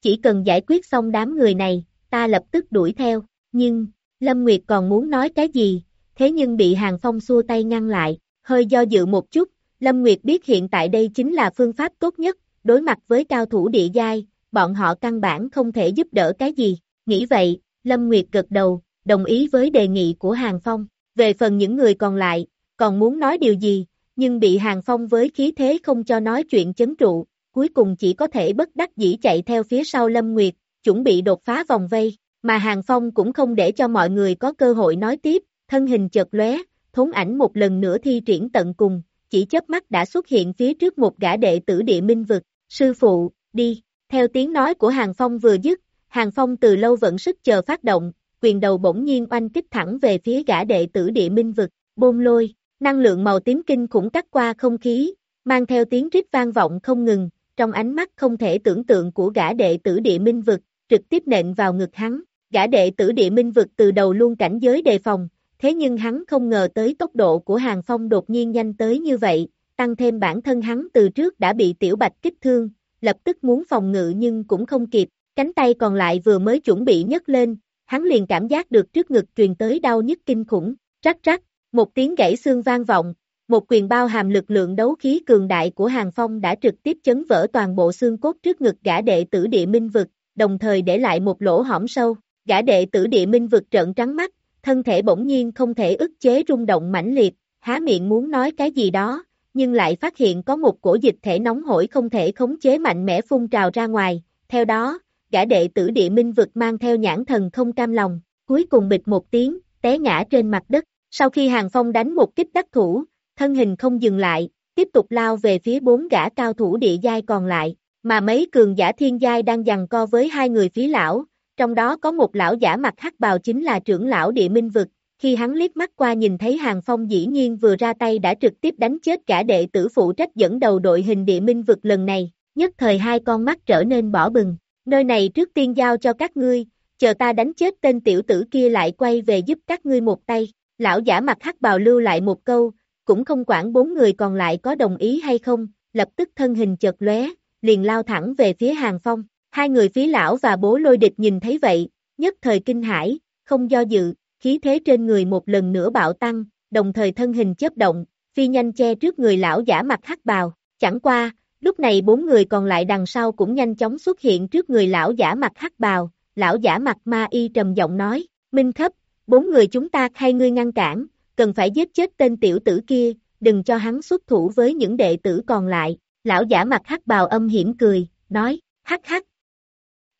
Speaker 2: Chỉ cần giải quyết xong đám người này, ta lập tức đuổi theo, nhưng, Lâm Nguyệt còn muốn nói cái gì, thế nhưng bị Hàng Phong xua tay ngăn lại, hơi do dự một chút, Lâm Nguyệt biết hiện tại đây chính là phương pháp tốt nhất, đối mặt với cao thủ địa giai, bọn họ căn bản không thể giúp đỡ cái gì, nghĩ vậy, Lâm Nguyệt gật đầu, đồng ý với đề nghị của Hàng Phong, về phần những người còn lại, còn muốn nói điều gì, nhưng bị Hàng Phong với khí thế không cho nói chuyện chấn trụ, cuối cùng chỉ có thể bất đắc dĩ chạy theo phía sau Lâm Nguyệt, chuẩn bị đột phá vòng vây, mà Hàng Phong cũng không để cho mọi người có cơ hội nói tiếp, thân hình chợt lóe, thốn ảnh một lần nữa thi triển tận cùng, chỉ chớp mắt đã xuất hiện phía trước một gã đệ tử địa minh vực, sư phụ, đi, theo tiếng nói của Hàng Phong vừa dứt, Hàng Phong từ lâu vẫn sức chờ phát động, quyền đầu bỗng nhiên oanh kích thẳng về phía gã đệ tử địa minh vực, bôn lôi, năng lượng màu tím kinh khủng cắt qua không khí, mang theo tiếng rít vang vọng không ngừng, trong ánh mắt không thể tưởng tượng của gã đệ tử địa minh vực, trực tiếp nện vào ngực hắn, gã đệ tử địa minh vực từ đầu luôn cảnh giới đề phòng, thế nhưng hắn không ngờ tới tốc độ của Hàng Phong đột nhiên nhanh tới như vậy, tăng thêm bản thân hắn từ trước đã bị tiểu bạch kích thương, lập tức muốn phòng ngự nhưng cũng không kịp, cánh tay còn lại vừa mới chuẩn bị nhấc lên, hắn liền cảm giác được trước ngực truyền tới đau nhức kinh khủng, rắc rắc, một tiếng gãy xương vang vọng, một quyền bao hàm lực lượng đấu khí cường đại của Hàng Phong đã trực tiếp chấn vỡ toàn bộ xương cốt trước ngực gã đệ tử địa minh vực, đồng thời để lại một lỗ hõm sâu, gã đệ tử địa minh vực trợn trắng mắt, thân thể bỗng nhiên không thể ức chế rung động mãnh liệt, há miệng muốn nói cái gì đó, nhưng lại phát hiện có một cổ dịch thể nóng hổi không thể khống chế mạnh mẽ phun trào ra ngoài, theo đó, gã đệ tử địa minh vực mang theo nhãn thần không cam lòng, cuối cùng bịch một tiếng, té ngã trên mặt đất, sau khi Hàng Phong đánh một kích đắc thủ, thân hình không dừng lại, tiếp tục lao về phía bốn gã cao thủ địa giai còn lại, mà mấy cường giả thiên giai đang giằng co với hai người phí lão, trong đó có một lão giả mặt hắc bào chính là trưởng lão địa minh vực, khi hắn liếc mắt qua nhìn thấy Hàng Phong dĩ nhiên vừa ra tay đã trực tiếp đánh chết cả đệ tử phụ trách dẫn đầu đội hình địa minh vực lần này, nhất thời hai con mắt trở nên bỏ bừng, nơi này trước tiên giao cho các ngươi, chờ ta đánh chết tên tiểu tử kia lại quay về giúp các ngươi một tay, lão giả mặt hắc bào lưu lại một câu, cũng không quản bốn người còn lại có đồng ý hay không, lập tức thân hình chợt lóe, liền lao thẳng về phía Hàng Phong. Hai người phía lão và bố lôi địch nhìn thấy vậy, nhất thời kinh hãi, không do dự, khí thế trên người một lần nữa bạo tăng, đồng thời thân hình chớp động, phi nhanh che trước người lão giả mặt hắc bào, chẳng qua, lúc này bốn người còn lại đằng sau cũng nhanh chóng xuất hiện trước người lão giả mặt hắc bào, lão giả mặt ma y trầm giọng nói, Minh Khấp, bốn người chúng ta hay ngươi ngăn cản, cần phải giết chết tên tiểu tử kia, đừng cho hắn xuất thủ với những đệ tử còn lại, lão giả mặt hắc bào âm hiểm cười, nói, hắc hắc,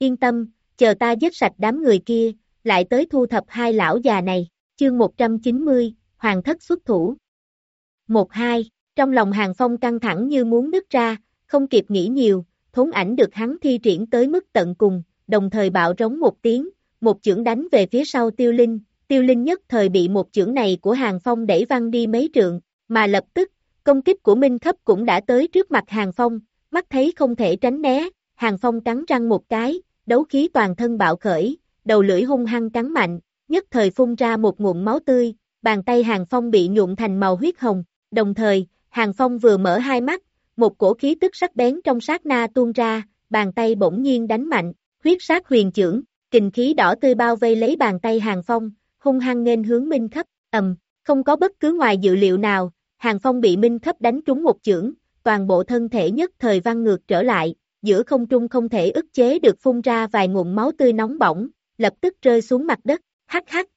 Speaker 2: Yên tâm, chờ ta giết sạch đám người kia, lại tới thu thập hai lão già này, chương 190, Hoàng thất xuất thủ. 1-2, trong lòng hàng phong căng thẳng như muốn nứt ra, không kịp nghĩ nhiều, thốn ảnh được hắn thi triển tới mức tận cùng, đồng thời bạo rống một tiếng, một chưởng đánh về phía sau tiêu linh, tiêu linh nhất thời bị một chưởng này của hàng phong đẩy văng đi mấy trượng, mà lập tức, công kích của Minh Khấp cũng đã tới trước mặt hàng phong, mắt thấy không thể tránh né, hàng phong cắn răng một cái, đấu khí toàn thân bạo khởi, đầu lưỡi hung hăng cắn mạnh, nhất thời phun ra một nguồn máu tươi, bàn tay Hàng Phong bị nhuộm thành màu huyết hồng, đồng thời, Hàng Phong vừa mở hai mắt, một cổ khí tức sắc bén trong sát na tuôn ra, bàn tay bỗng nhiên đánh mạnh, huyết sát huyền trưởng, kình khí đỏ tươi bao vây lấy bàn tay Hàng Phong, hung hăng nên hướng Minh thấp ầm, không có bất cứ ngoài dự liệu nào, Hàng Phong bị Minh thấp đánh trúng một chưởng, toàn bộ thân thể nhất thời văng ngược trở lại, giữa không trung không thể ức chế được phun ra vài ngụm máu tươi nóng bỏng, lập tức rơi xuống mặt đất, hắc hắc.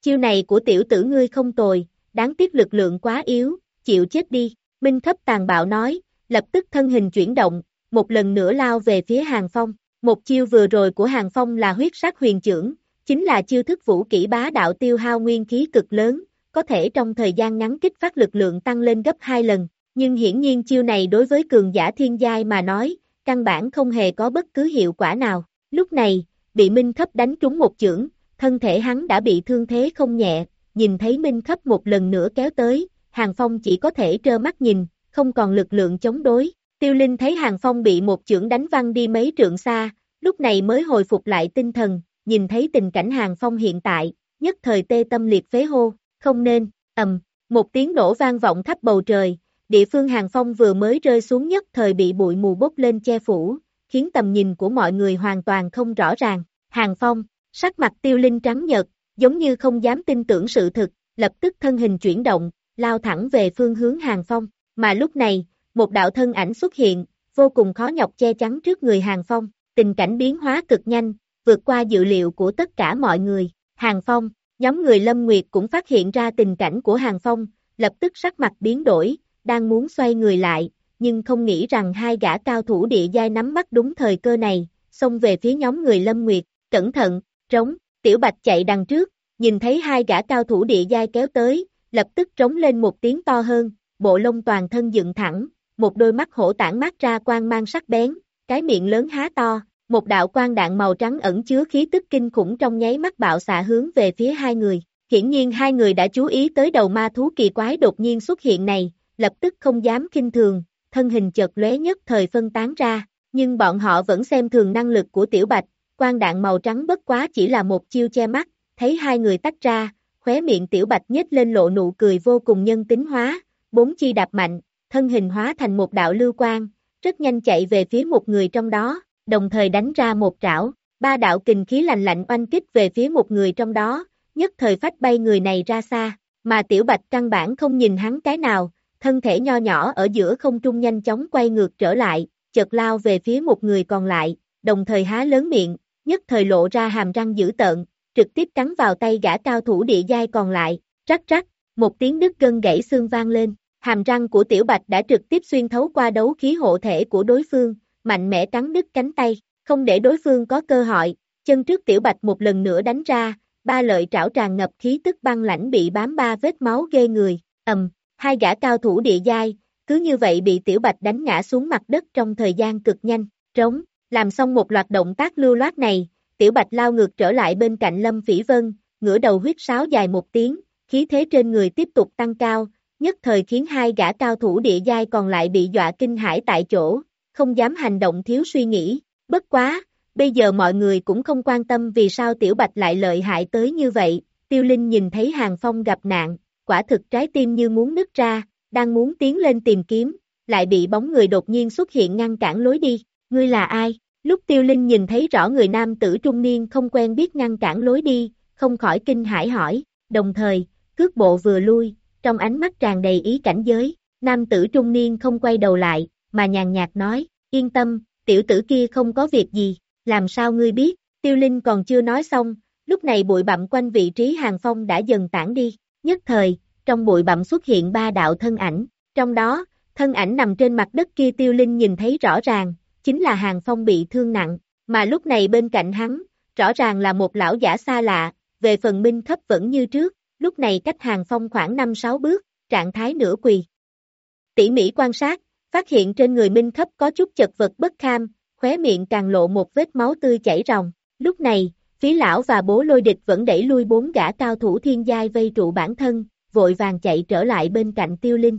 Speaker 2: Chiêu này của tiểu tử ngươi không tồi, đáng tiếc lực lượng quá yếu, chịu chết đi, Minh Thấp tàn bạo nói, lập tức thân hình chuyển động, một lần nữa lao về phía Hàng Phong. Một chiêu vừa rồi của Hàng Phong là huyết sát huyền trưởng, chính là chiêu thức vũ kỹ bá đạo tiêu hao nguyên khí cực lớn, có thể trong thời gian ngắn kích phát lực lượng tăng lên gấp hai lần, nhưng hiển nhiên chiêu này đối với cường giả thiên giai mà nói, căn bản không hề có bất cứ hiệu quả nào. Lúc này, bị Minh Khấp đánh trúng một chưởng, thân thể hắn đã bị thương thế không nhẹ, nhìn thấy Minh Khấp một lần nữa kéo tới, Hàng Phong chỉ có thể trơ mắt nhìn, không còn lực lượng chống đối. Tiêu Linh thấy Hàng Phong bị một chưởng đánh văng đi mấy trượng xa, lúc này mới hồi phục lại tinh thần, nhìn thấy tình cảnh Hàng Phong hiện tại, nhất thời tê tâm liệt phế hô, không nên, ầm, một tiếng nổ vang vọng khắp bầu trời, địa phương Hàng Phong vừa mới rơi xuống nhất thời bị bụi mù bốc lên che phủ, khiến tầm nhìn của mọi người hoàn toàn không rõ ràng. Hàng Phong, sắc mặt tiêu linh trắng nhợt, giống như không dám tin tưởng sự thực, lập tức thân hình chuyển động, lao thẳng về phương hướng Hàng Phong, mà lúc này, một đạo thân ảnh xuất hiện, vô cùng khó nhọc che chắn trước người Hàng Phong, tình cảnh biến hóa cực nhanh, vượt qua dự liệu của tất cả mọi người. Hàng Phong, nhóm người Lâm Nguyệt cũng phát hiện ra tình cảnh của Hàng Phong, lập tức sắc mặt biến đổi, đang muốn xoay người lại, nhưng không nghĩ rằng hai gã cao thủ địa giai nắm bắt đúng thời cơ này, xông về phía nhóm người Lâm Nguyệt, cẩn thận, trống, tiểu bạch chạy đằng trước, nhìn thấy hai gã cao thủ địa giai kéo tới, lập tức trống lên một tiếng to hơn, bộ lông toàn thân dựng thẳng, một đôi mắt hổ tản mát ra quang mang sắc bén, cái miệng lớn há to, một đạo quang đạn màu trắng ẩn chứa khí tức kinh khủng trong nháy mắt bạo xạ hướng về phía hai người. Hiển nhiên hai người đã chú ý tới đầu ma thú kỳ quái đột nhiên xuất hiện này, lập tức không dám kinh thường, thân hình chợt lóe nhất thời phân tán ra, nhưng bọn họ vẫn xem thường năng lực của tiểu bạch, quang đạn màu trắng bất quá chỉ là một chiêu che mắt, thấy hai người tách ra, khóe miệng tiểu bạch nhếch lên lộ nụ cười vô cùng nhân tính hóa, bốn chi đạp mạnh, thân hình hóa thành một đạo lưu quang, rất nhanh chạy về phía một người trong đó, đồng thời đánh ra một trảo, ba đạo kình khí lạnh lạnh oanh kích về phía một người trong đó, nhất thời phách bay người này ra xa, mà tiểu bạch căn bản không nhìn hắn cái nào, thân thể nho nhỏ ở giữa không trung nhanh chóng quay ngược trở lại, chợt lao về phía một người còn lại, đồng thời há lớn miệng, nhất thời lộ ra hàm răng dữ tợn, trực tiếp cắn vào tay gã cao thủ địa giai còn lại, rắc rắc, một tiếng đứt gân gãy xương vang lên, hàm răng của tiểu bạch đã trực tiếp xuyên thấu qua đấu khí hộ thể của đối phương, mạnh mẽ cắn đứt cánh tay, không để đối phương có cơ hội, chân trước tiểu bạch một lần nữa đánh ra, ba lợi trảo tràn ngập khí tức băng lãnh bị bám ba vết máu ghê người, ầm, hai gã cao thủ địa giai, cứ như vậy bị tiểu bạch đánh ngã xuống mặt đất trong thời gian cực nhanh, trống, làm xong một loạt động tác lưu loát này, tiểu bạch lao ngược trở lại bên cạnh Lâm Phỉ Vân, ngửa đầu huyết sáo dài một tiếng, khí thế trên người tiếp tục tăng cao, nhất thời khiến hai gã cao thủ địa giai còn lại bị dọa kinh hãi tại chỗ, không dám hành động thiếu suy nghĩ, bất quá, bây giờ mọi người cũng không quan tâm vì sao tiểu bạch lại lợi hại tới như vậy, tiêu linh nhìn thấy hàng phong gặp nạn, quả thực trái tim như muốn nứt ra, đang muốn tiến lên tìm kiếm, lại bị bóng người đột nhiên xuất hiện ngăn cản lối đi, ngươi là ai? Lúc tiêu linh nhìn thấy rõ người nam tử trung niên không quen biết ngăn cản lối đi, không khỏi kinh hãi hỏi, đồng thời, cước bộ vừa lui, trong ánh mắt tràn đầy ý cảnh giới, nam tử trung niên không quay đầu lại, mà nhàn nhạt nói, yên tâm, tiểu tử kia không có việc gì, làm sao ngươi biết, tiêu linh còn chưa nói xong, lúc này bụi bặm quanh vị trí hàng phong đã dần tản đi, nhất thời, trong bụi bặm xuất hiện ba đạo thân ảnh, trong đó, thân ảnh nằm trên mặt đất kia tiêu linh nhìn thấy rõ ràng, chính là hàng phong bị thương nặng, mà lúc này bên cạnh hắn, rõ ràng là một lão giả xa lạ, về phần minh thấp vẫn như trước, lúc này cách hàng phong khoảng 5-6 bước, trạng thái nửa quỳ. Tỉ mỉ quan sát, phát hiện trên người minh thấp có chút chật vật bất kham, khóe miệng càng lộ một vết máu tươi chảy ròng, lúc này, phí lão và bố lôi địch vẫn đẩy lui bốn gã cao thủ thiên giai vây trụ bản thân, vội vàng chạy trở lại bên cạnh tiêu linh.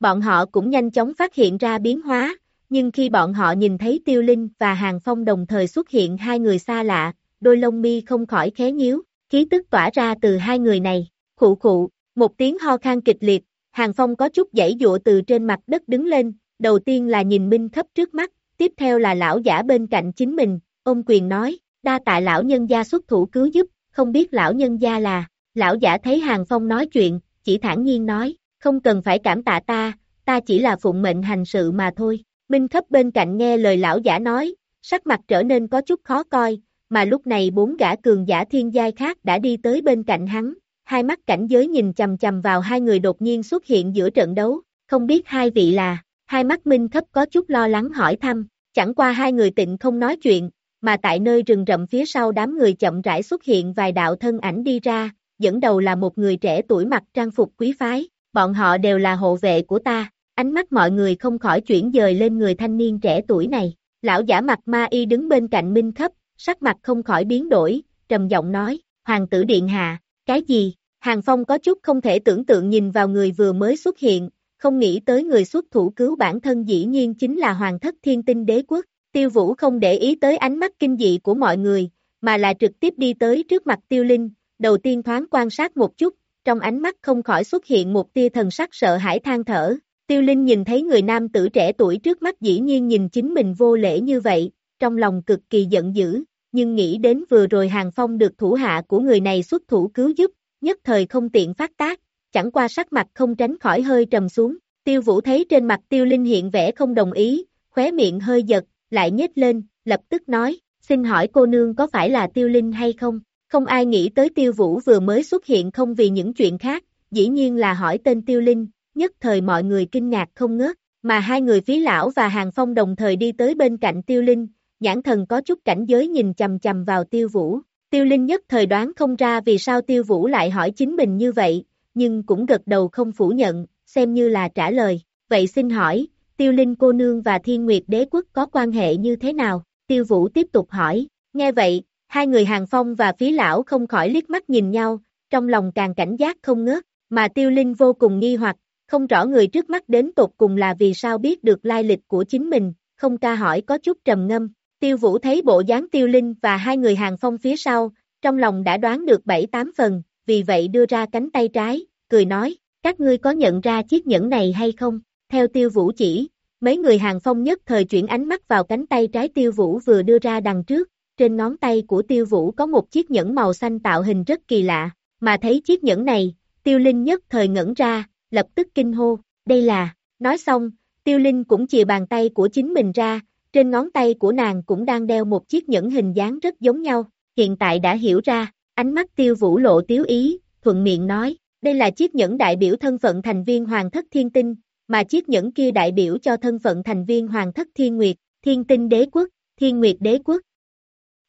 Speaker 2: Bọn họ cũng nhanh chóng phát hiện ra biến hóa, nhưng khi bọn họ nhìn thấy tiêu linh và hàng phong đồng thời xuất hiện hai người xa lạ, đôi lông mi không khỏi khé nhíu, khí tức tỏa ra từ hai người này, khụ khụ, một tiếng ho khan kịch liệt, hàng phong có chút dãy dụa từ trên mặt đất đứng lên, đầu tiên là nhìn minh thấp trước mắt, tiếp theo là lão giả bên cạnh chính mình, Ông quyền nói, đa tạ lão nhân gia xuất thủ cứu giúp, không biết lão nhân gia là, lão giả thấy hàng phong nói chuyện, chỉ thản nhiên nói, không cần phải cảm tạ ta, ta chỉ là phụng mệnh hành sự mà thôi, Minh Khấp bên cạnh nghe lời lão giả nói, sắc mặt trở nên có chút khó coi, mà lúc này bốn gã cường giả thiên giai khác đã đi tới bên cạnh hắn, hai mắt cảnh giới nhìn chầm chầm vào hai người đột nhiên xuất hiện giữa trận đấu, không biết hai vị là, hai mắt Minh Thấp có chút lo lắng hỏi thăm, chẳng qua hai người tịnh không nói chuyện, mà tại nơi rừng rậm phía sau đám người chậm rãi xuất hiện vài đạo thân ảnh đi ra, dẫn đầu là một người trẻ tuổi mặc trang phục quý phái, bọn họ đều là hộ vệ của ta, Ánh mắt mọi người không khỏi chuyển dời lên người thanh niên trẻ tuổi này. Lão giả mặt ma y đứng bên cạnh Minh Thấp, sắc mặt không khỏi biến đổi, trầm giọng nói, Hoàng tử Điện Hạ, cái gì? Hàng Phong có chút không thể tưởng tượng nhìn vào người vừa mới xuất hiện, không nghĩ tới người xuất thủ cứu bản thân dĩ nhiên chính là Hoàng thất thiên tinh đế quốc. Tiêu Vũ không để ý tới ánh mắt kinh dị của mọi người, mà là trực tiếp đi tới trước mặt Tiêu Linh, đầu tiên thoáng quan sát một chút, trong ánh mắt không khỏi xuất hiện một tia thần sắc sợ hãi than thở. Tiêu Linh nhìn thấy người nam tử trẻ tuổi trước mắt dĩ nhiên nhìn chính mình vô lễ như vậy, trong lòng cực kỳ giận dữ, nhưng nghĩ đến vừa rồi Hàng Phong được thủ hạ của người này xuất thủ cứu giúp, nhất thời không tiện phát tác, chẳng qua sắc mặt không tránh khỏi hơi trầm xuống. Tiêu Vũ thấy trên mặt Tiêu Linh hiện vẻ không đồng ý, khóe miệng hơi giật, lại nhếch lên, lập tức nói, xin hỏi cô nương có phải là Tiêu Linh hay không? Không ai nghĩ tới Tiêu Vũ vừa mới xuất hiện không vì những chuyện khác, dĩ nhiên là hỏi tên Tiêu Linh, nhất thời mọi người kinh ngạc không ngớt, mà hai người phí lão và Hàng Phong đồng thời đi tới bên cạnh Tiêu Linh, nhãn thần có chút cảnh giới nhìn chầm chầm vào Tiêu Vũ. Tiêu Linh nhất thời đoán không ra vì sao Tiêu Vũ lại hỏi chính mình như vậy, nhưng cũng gật đầu không phủ nhận, xem như là trả lời. Vậy xin hỏi, Tiêu Linh cô nương và Thiên Nguyệt đế quốc có quan hệ như thế nào? Tiêu Vũ tiếp tục hỏi, nghe vậy, hai người Hàng Phong và phí lão không khỏi liếc mắt nhìn nhau, trong lòng càng cảnh giác không ngớt, mà Tiêu Linh vô cùng nghi hoặc, không rõ người trước mắt đến tột cùng là vì sao biết được lai lịch của chính mình, không ca hỏi có chút trầm ngâm. Tiêu Vũ thấy bộ dáng Tiêu Linh và hai người hàng phong phía sau, trong lòng đã đoán được bảy tám phần, vì vậy đưa ra cánh tay trái, cười nói, các ngươi có nhận ra chiếc nhẫn này hay không? Theo Tiêu Vũ chỉ, mấy người hàng phong nhất thời chuyển ánh mắt vào cánh tay trái Tiêu Vũ vừa đưa ra đằng trước, trên ngón tay của Tiêu Vũ có một chiếc nhẫn màu xanh tạo hình rất kỳ lạ, mà thấy chiếc nhẫn này, Tiêu Linh nhất thời ngẩn ra, lập tức kinh hô, đây là, nói xong, tiêu linh cũng chìa bàn tay của chính mình ra, trên ngón tay của nàng cũng đang đeo một chiếc nhẫn hình dáng rất giống nhau, hiện tại đã hiểu ra, ánh mắt tiêu vũ lộ tiếu ý, thuận miệng nói, đây là chiếc nhẫn đại biểu thân phận thành viên hoàng thất thiên tinh, mà chiếc nhẫn kia đại biểu cho thân phận thành viên hoàng thất thiên nguyệt, thiên tinh đế quốc, thiên nguyệt đế quốc.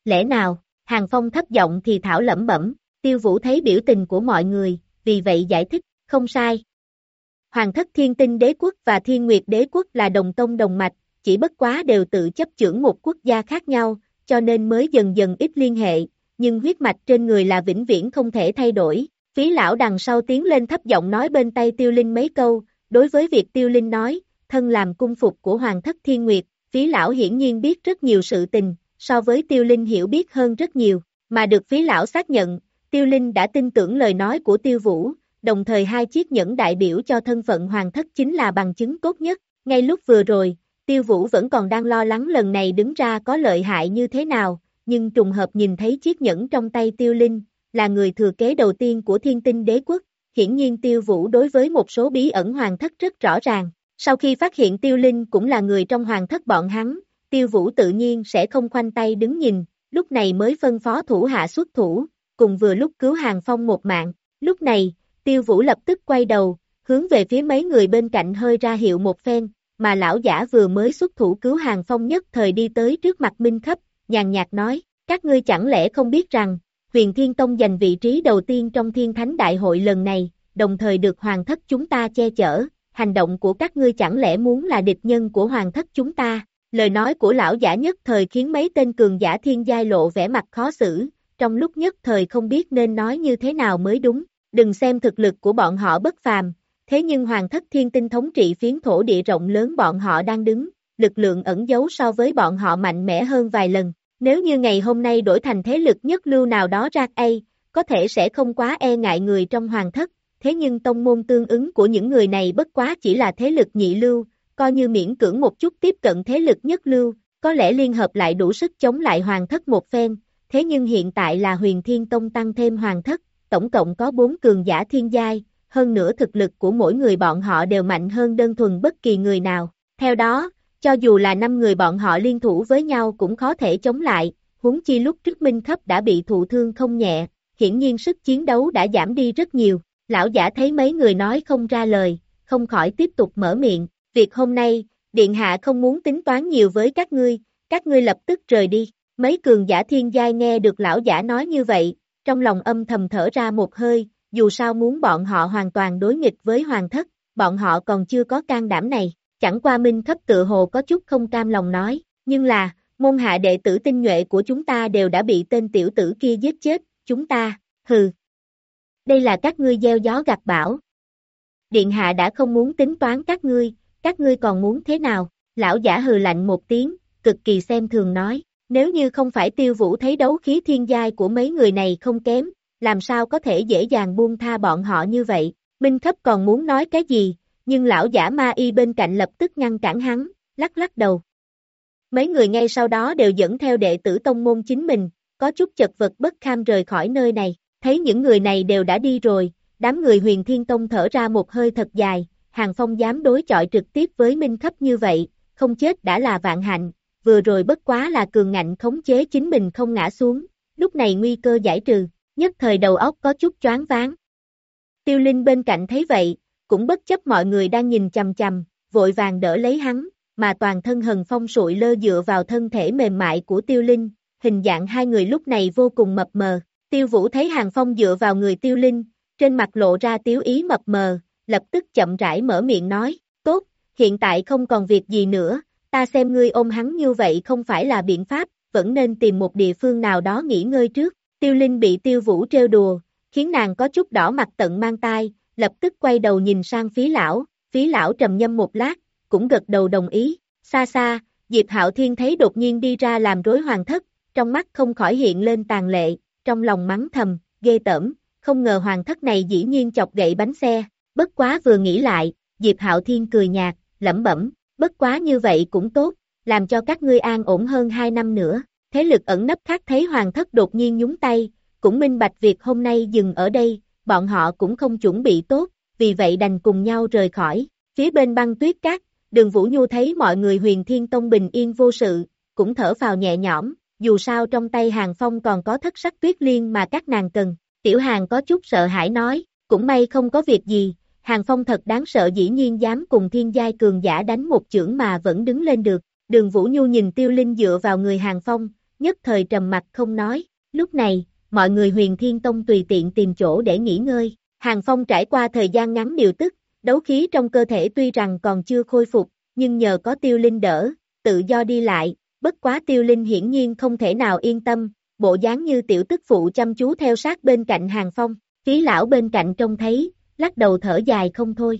Speaker 2: Lẽ nào, hàng phong thấp giọng thì thảo lẩm bẩm, tiêu vũ thấy biểu tình của mọi người, vì vậy giải thích, không sai, Hoàng thất thiên tinh đế quốc và thiên nguyệt đế quốc là đồng tông đồng mạch, chỉ bất quá đều tự chấp trưởng một quốc gia khác nhau, cho nên mới dần dần ít liên hệ, nhưng huyết mạch trên người là vĩnh viễn không thể thay đổi. Phí lão đằng sau tiến lên thấp giọng nói bên tay tiêu linh mấy câu, đối với việc tiêu linh nói, thân làm cung phục của hoàng thất thiên nguyệt, phí lão hiển nhiên biết rất nhiều sự tình, so với tiêu linh hiểu biết hơn rất nhiều, mà được phí lão xác nhận, tiêu linh đã tin tưởng lời nói của tiêu vũ, đồng thời hai chiếc nhẫn đại biểu cho thân phận hoàng thất chính là bằng chứng tốt nhất. Ngay lúc vừa rồi, tiêu vũ vẫn còn đang lo lắng lần này đứng ra có lợi hại như thế nào, nhưng trùng hợp nhìn thấy chiếc nhẫn trong tay tiêu linh, là người thừa kế đầu tiên của thiên tinh đế quốc, hiển nhiên tiêu vũ đối với một số bí ẩn hoàng thất rất rõ ràng. Sau khi phát hiện tiêu linh cũng là người trong hoàng thất bọn hắn, tiêu vũ tự nhiên sẽ không khoanh tay đứng nhìn, lúc này mới phân phó thủ hạ xuất thủ, cùng vừa lúc cứu hàng phong một mạng. Lúc này, Tiêu Vũ lập tức quay đầu, hướng về phía mấy người bên cạnh hơi ra hiệu một phen, mà lão giả vừa mới xuất thủ cứu hàng phong nhất thời đi tới trước mặt Minh Khấp, nhàn nhạt nói, các ngươi chẳng lẽ không biết rằng, huyền Thiên Tông giành vị trí đầu tiên trong thiên thánh đại hội lần này, đồng thời được hoàng thất chúng ta che chở, hành động của các ngươi chẳng lẽ muốn là địch nhân của hoàng thất chúng ta, lời nói của lão giả nhất thời khiến mấy tên cường giả thiên giai lộ vẻ mặt khó xử, trong lúc nhất thời không biết nên nói như thế nào mới đúng, Đừng xem thực lực của bọn họ bất phàm, thế nhưng hoàng thất thiên tinh thống trị phiến thổ địa rộng lớn bọn họ đang đứng, lực lượng ẩn giấu so với bọn họ mạnh mẽ hơn vài lần. Nếu như ngày hôm nay đổi thành thế lực nhất lưu nào đó ra A, có thể sẽ không quá e ngại người trong hoàng thất, thế nhưng tông môn tương ứng của những người này bất quá chỉ là thế lực nhị lưu, coi như miễn cưỡng một chút tiếp cận thế lực nhất lưu, có lẽ liên hợp lại đủ sức chống lại hoàng thất một phen, thế nhưng hiện tại là huyền thiên tông tăng thêm hoàng thất, tổng cộng có 4 cường giả thiên giai, hơn nữa thực lực của mỗi người bọn họ đều mạnh hơn đơn thuần bất kỳ người nào. Theo đó, cho dù là 5 người bọn họ liên thủ với nhau cũng khó thể chống lại, huống chi lúc trước Minh Khấp đã bị thụ thương không nhẹ, hiển nhiên sức chiến đấu đã giảm đi rất nhiều. Lão giả thấy mấy người nói không ra lời, không khỏi tiếp tục mở miệng, việc hôm nay, Điện Hạ không muốn tính toán nhiều với các ngươi, các ngươi lập tức rời đi. Mấy cường giả thiên giai nghe được lão giả nói như vậy, trong lòng âm thầm thở ra một hơi, dù sao muốn bọn họ hoàn toàn đối nghịch với hoàng thất, bọn họ còn chưa có can đảm này, chẳng qua minh thấp tự hồ có chút không cam lòng nói, nhưng là, môn hạ đệ tử tinh nhuệ của chúng ta đều đã bị tên tiểu tử kia giết chết, chúng ta, hừ. đây là các ngươi gieo gió gặt bão. Điện hạ đã không muốn tính toán các ngươi, các ngươi còn muốn thế nào? Lão giả hừ lạnh một tiếng, cực kỳ xem thường nói, nếu như không phải tiêu vũ thấy đấu khí thiên giai của mấy người này không kém, làm sao có thể dễ dàng buông tha bọn họ như vậy, Minh Thấp còn muốn nói cái gì, nhưng lão giả ma y bên cạnh lập tức ngăn cản hắn, lắc lắc đầu. Mấy người ngay sau đó đều dẫn theo đệ tử tông môn chính mình, có chút chật vật bất kham rời khỏi nơi này, thấy những người này đều đã đi rồi, đám người huyền thiên tông thở ra một hơi thật dài, hàng phong dám đối chọi trực tiếp với Minh Thấp như vậy, không chết đã là vạn hạnh, vừa rồi bất quá là cường ngạnh khống chế chính mình không ngã xuống, lúc này nguy cơ giải trừ, nhất thời đầu óc có chút choáng váng. Tiêu Linh bên cạnh thấy vậy, cũng bất chấp mọi người đang nhìn chằm chằm, vội vàng đỡ lấy hắn, mà toàn thân hần phong sụi lơ dựa vào thân thể mềm mại của Tiêu Linh, hình dạng hai người lúc này vô cùng mập mờ. Tiêu Vũ thấy Hàng Phong dựa vào người Tiêu Linh, trên mặt lộ ra tiếu ý mập mờ, lập tức chậm rãi mở miệng nói, tốt, hiện tại không còn việc gì nữa, ta xem ngươi ôm hắn như vậy không phải là biện pháp, vẫn nên tìm một địa phương nào đó nghỉ ngơi trước. Tiêu Linh bị Tiêu Vũ trêu đùa, khiến nàng có chút đỏ mặt tận mang tai, lập tức quay đầu nhìn sang phí lão, phí lão trầm nhâm một lát, cũng gật đầu đồng ý, xa xa, Diệp Hạo Thiên thấy đột nhiên đi ra làm rối hoàng thất, trong mắt không khỏi hiện lên tàn lệ, trong lòng mắng thầm, ghê tởm, không ngờ hoàng thất này dĩ nhiên chọc gậy bánh xe, bất quá vừa nghĩ lại, Diệp Hạo Thiên cười nhạt, lẩm bẩm, bất quá như vậy cũng tốt, làm cho các ngươi an ổn hơn hai năm nữa. Thế lực ẩn nấp khác thấy hoàng thất đột nhiên nhúng tay, cũng minh bạch việc hôm nay dừng ở đây, bọn họ cũng không chuẩn bị tốt, vì vậy đành cùng nhau rời khỏi. Phía bên băng tuyết cát, đường Vũ Nhu thấy mọi người huyền thiên tông bình yên vô sự, cũng thở vào nhẹ nhõm, dù sao trong tay hàng phong còn có thất sắc tuyết liên mà các nàng cần. Tiểu hàng có chút sợ hãi nói, cũng may không có việc gì, hàng phong thật đáng sợ dĩ nhiên dám cùng thiên giai cường giả đánh một chưởng mà vẫn đứng lên được. Đường Vũ Nhu nhìn tiêu linh dựa vào người hàng phong, nhất thời trầm mặt không nói, lúc này, mọi người huyền thiên tông tùy tiện tìm chỗ để nghỉ ngơi, hàng phong trải qua thời gian ngắn điều tức, đấu khí trong cơ thể tuy rằng còn chưa khôi phục, nhưng nhờ có tiêu linh đỡ, tự do đi lại, bất quá tiêu linh hiển nhiên không thể nào yên tâm, bộ dáng như tiểu tức phụ chăm chú theo sát bên cạnh hàng phong, phí lão bên cạnh trông thấy, lắc đầu thở dài không thôi.